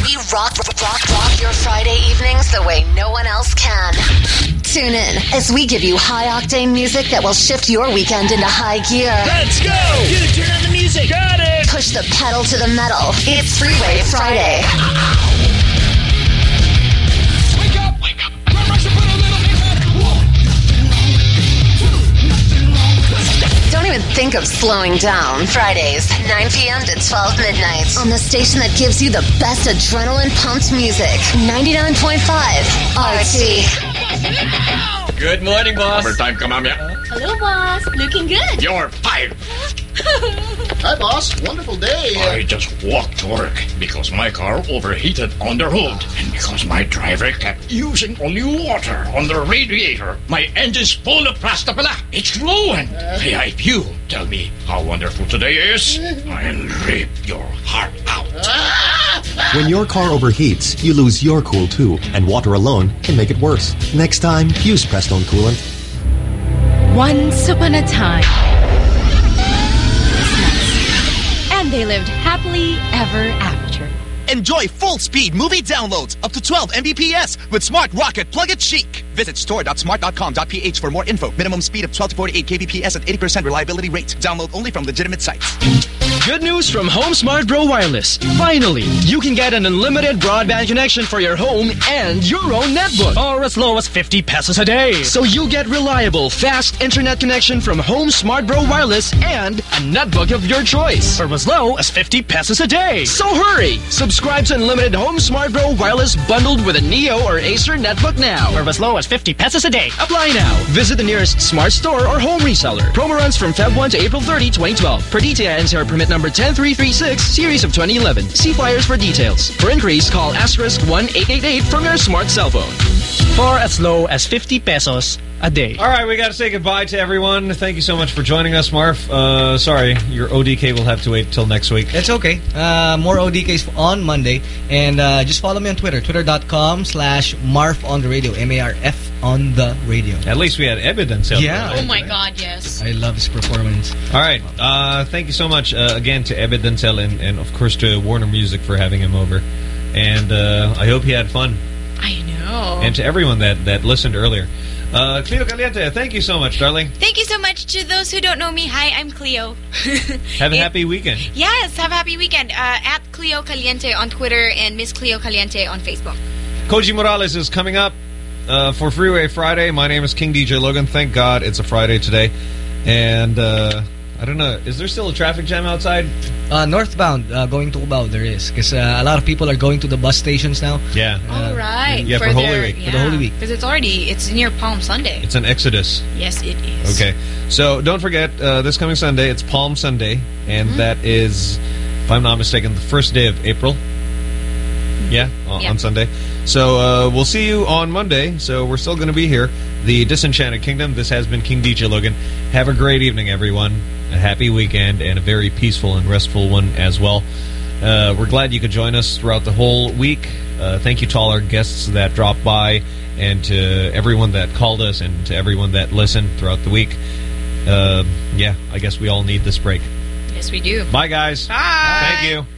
We rock, rock, rock your Friday evenings the way no one else can. Tune in as we give you high octane music that will shift your weekend into high gear. Let's go! Dude, turn on the music. Got it! Push the pedal to the metal. It's Freeway Friday. Don't think of slowing down. Fridays, 9 p.m. to 12 midnight. On the station that gives you the best adrenaline pumped music. 99.5 RT. Good morning, boss. Overtime ka, mamaya. Hello, boss. Looking good. You're fired. Hi, boss. Wonderful day. I just walked to work because my car overheated on the road. And because my driver kept using only water on the radiator, my engine's full of plastapala. It's ruined. Uh. Hey, if you tell me how wonderful today is, I'll rip your heart out. Ah! When your car overheats, you lose your cool too, and water alone can make it worse. Next time, use Prestone Coolant. Once upon a time. And they lived happily ever after. Enjoy full-speed movie downloads up to 12 Mbps with Smart Rocket Plug It Chic. Visit store.smart.com.ph for more info. Minimum speed of 12 to 48 kbps at 80% reliability rate. Download only from legitimate sites. Good news from Home Smart Bro Wireless. Finally, you can get an unlimited broadband connection for your home and your own netbook. Or as low as 50 pesos a day. So you get reliable, fast internet connection from Home Smart Bro Wireless and a netbook of your choice. For as low as 50 pesos a day. So hurry! Subscribe to unlimited Home Smart Bro Wireless bundled with a Neo or Acer netbook now. For as low as 50 pesos a day. Apply now. Visit the nearest smart store or home reseller. Promo runs from Feb 1 to April 30, 2012. Per DTI NCR permit number 10336, series of 2011. See flyers for details. For increase, call asterisk 1888 from your smart cell phone. For as low as 50 pesos a day. All right, we got to say goodbye to everyone. Thank you so much for joining us, Marf. Uh, sorry, your ODK will have to wait till next week. It's okay. Uh, more ODKs on Monday. And uh, just follow me on Twitter. Twitter.com slash Marf on the radio. M-A-R-F on the radio. At least we had evidence. out Yeah. there. Oh my God, yes. I love his performance. All right. Uh, thank you so much uh, again to Ebe Dancel and, and of course to Warner Music for having him over. And uh, I hope he had fun. I know. And to everyone that, that listened earlier. Uh, Cleo Caliente, thank you so much, darling. Thank you so much to those who don't know me. Hi, I'm Cleo. Have a happy weekend. Yes, have a happy weekend. Uh, at Cleo Caliente on Twitter and Miss Cleo Caliente on Facebook. Koji Morales is coming up uh, for Freeway Friday. My name is King DJ Logan. Thank God it's a Friday today. And uh, I don't know, is there still a traffic jam outside? Uh, northbound, uh, going to Cubao, there is. Because uh, a lot of people are going to the bus stations now. Yeah. All right. Yeah, for, Holy Week. For the Holy Week. Because it's already, it's near Palm Sunday. It's an exodus. Yes, it is. Okay. So don't forget, uh, this coming Sunday, it's Palm Sunday. And Mm-hmm. that is, if I'm not mistaken, the first day of April. Yeah, on, Yeah. on Sunday. So uh, we'll see you on Monday. So we're still going to be here. The Disenchanted Kingdom. This has been King DJ Logan. Have a great evening, everyone. A happy weekend and a very peaceful and restful one as well. Uh, we're glad you could join us throughout the whole week. Uh, thank you to all our guests that dropped by and to everyone that called us and to everyone that listened throughout the week. Uh, yeah, I guess we all need this break. Yes, we do. Bye, guys. Bye. Thank you.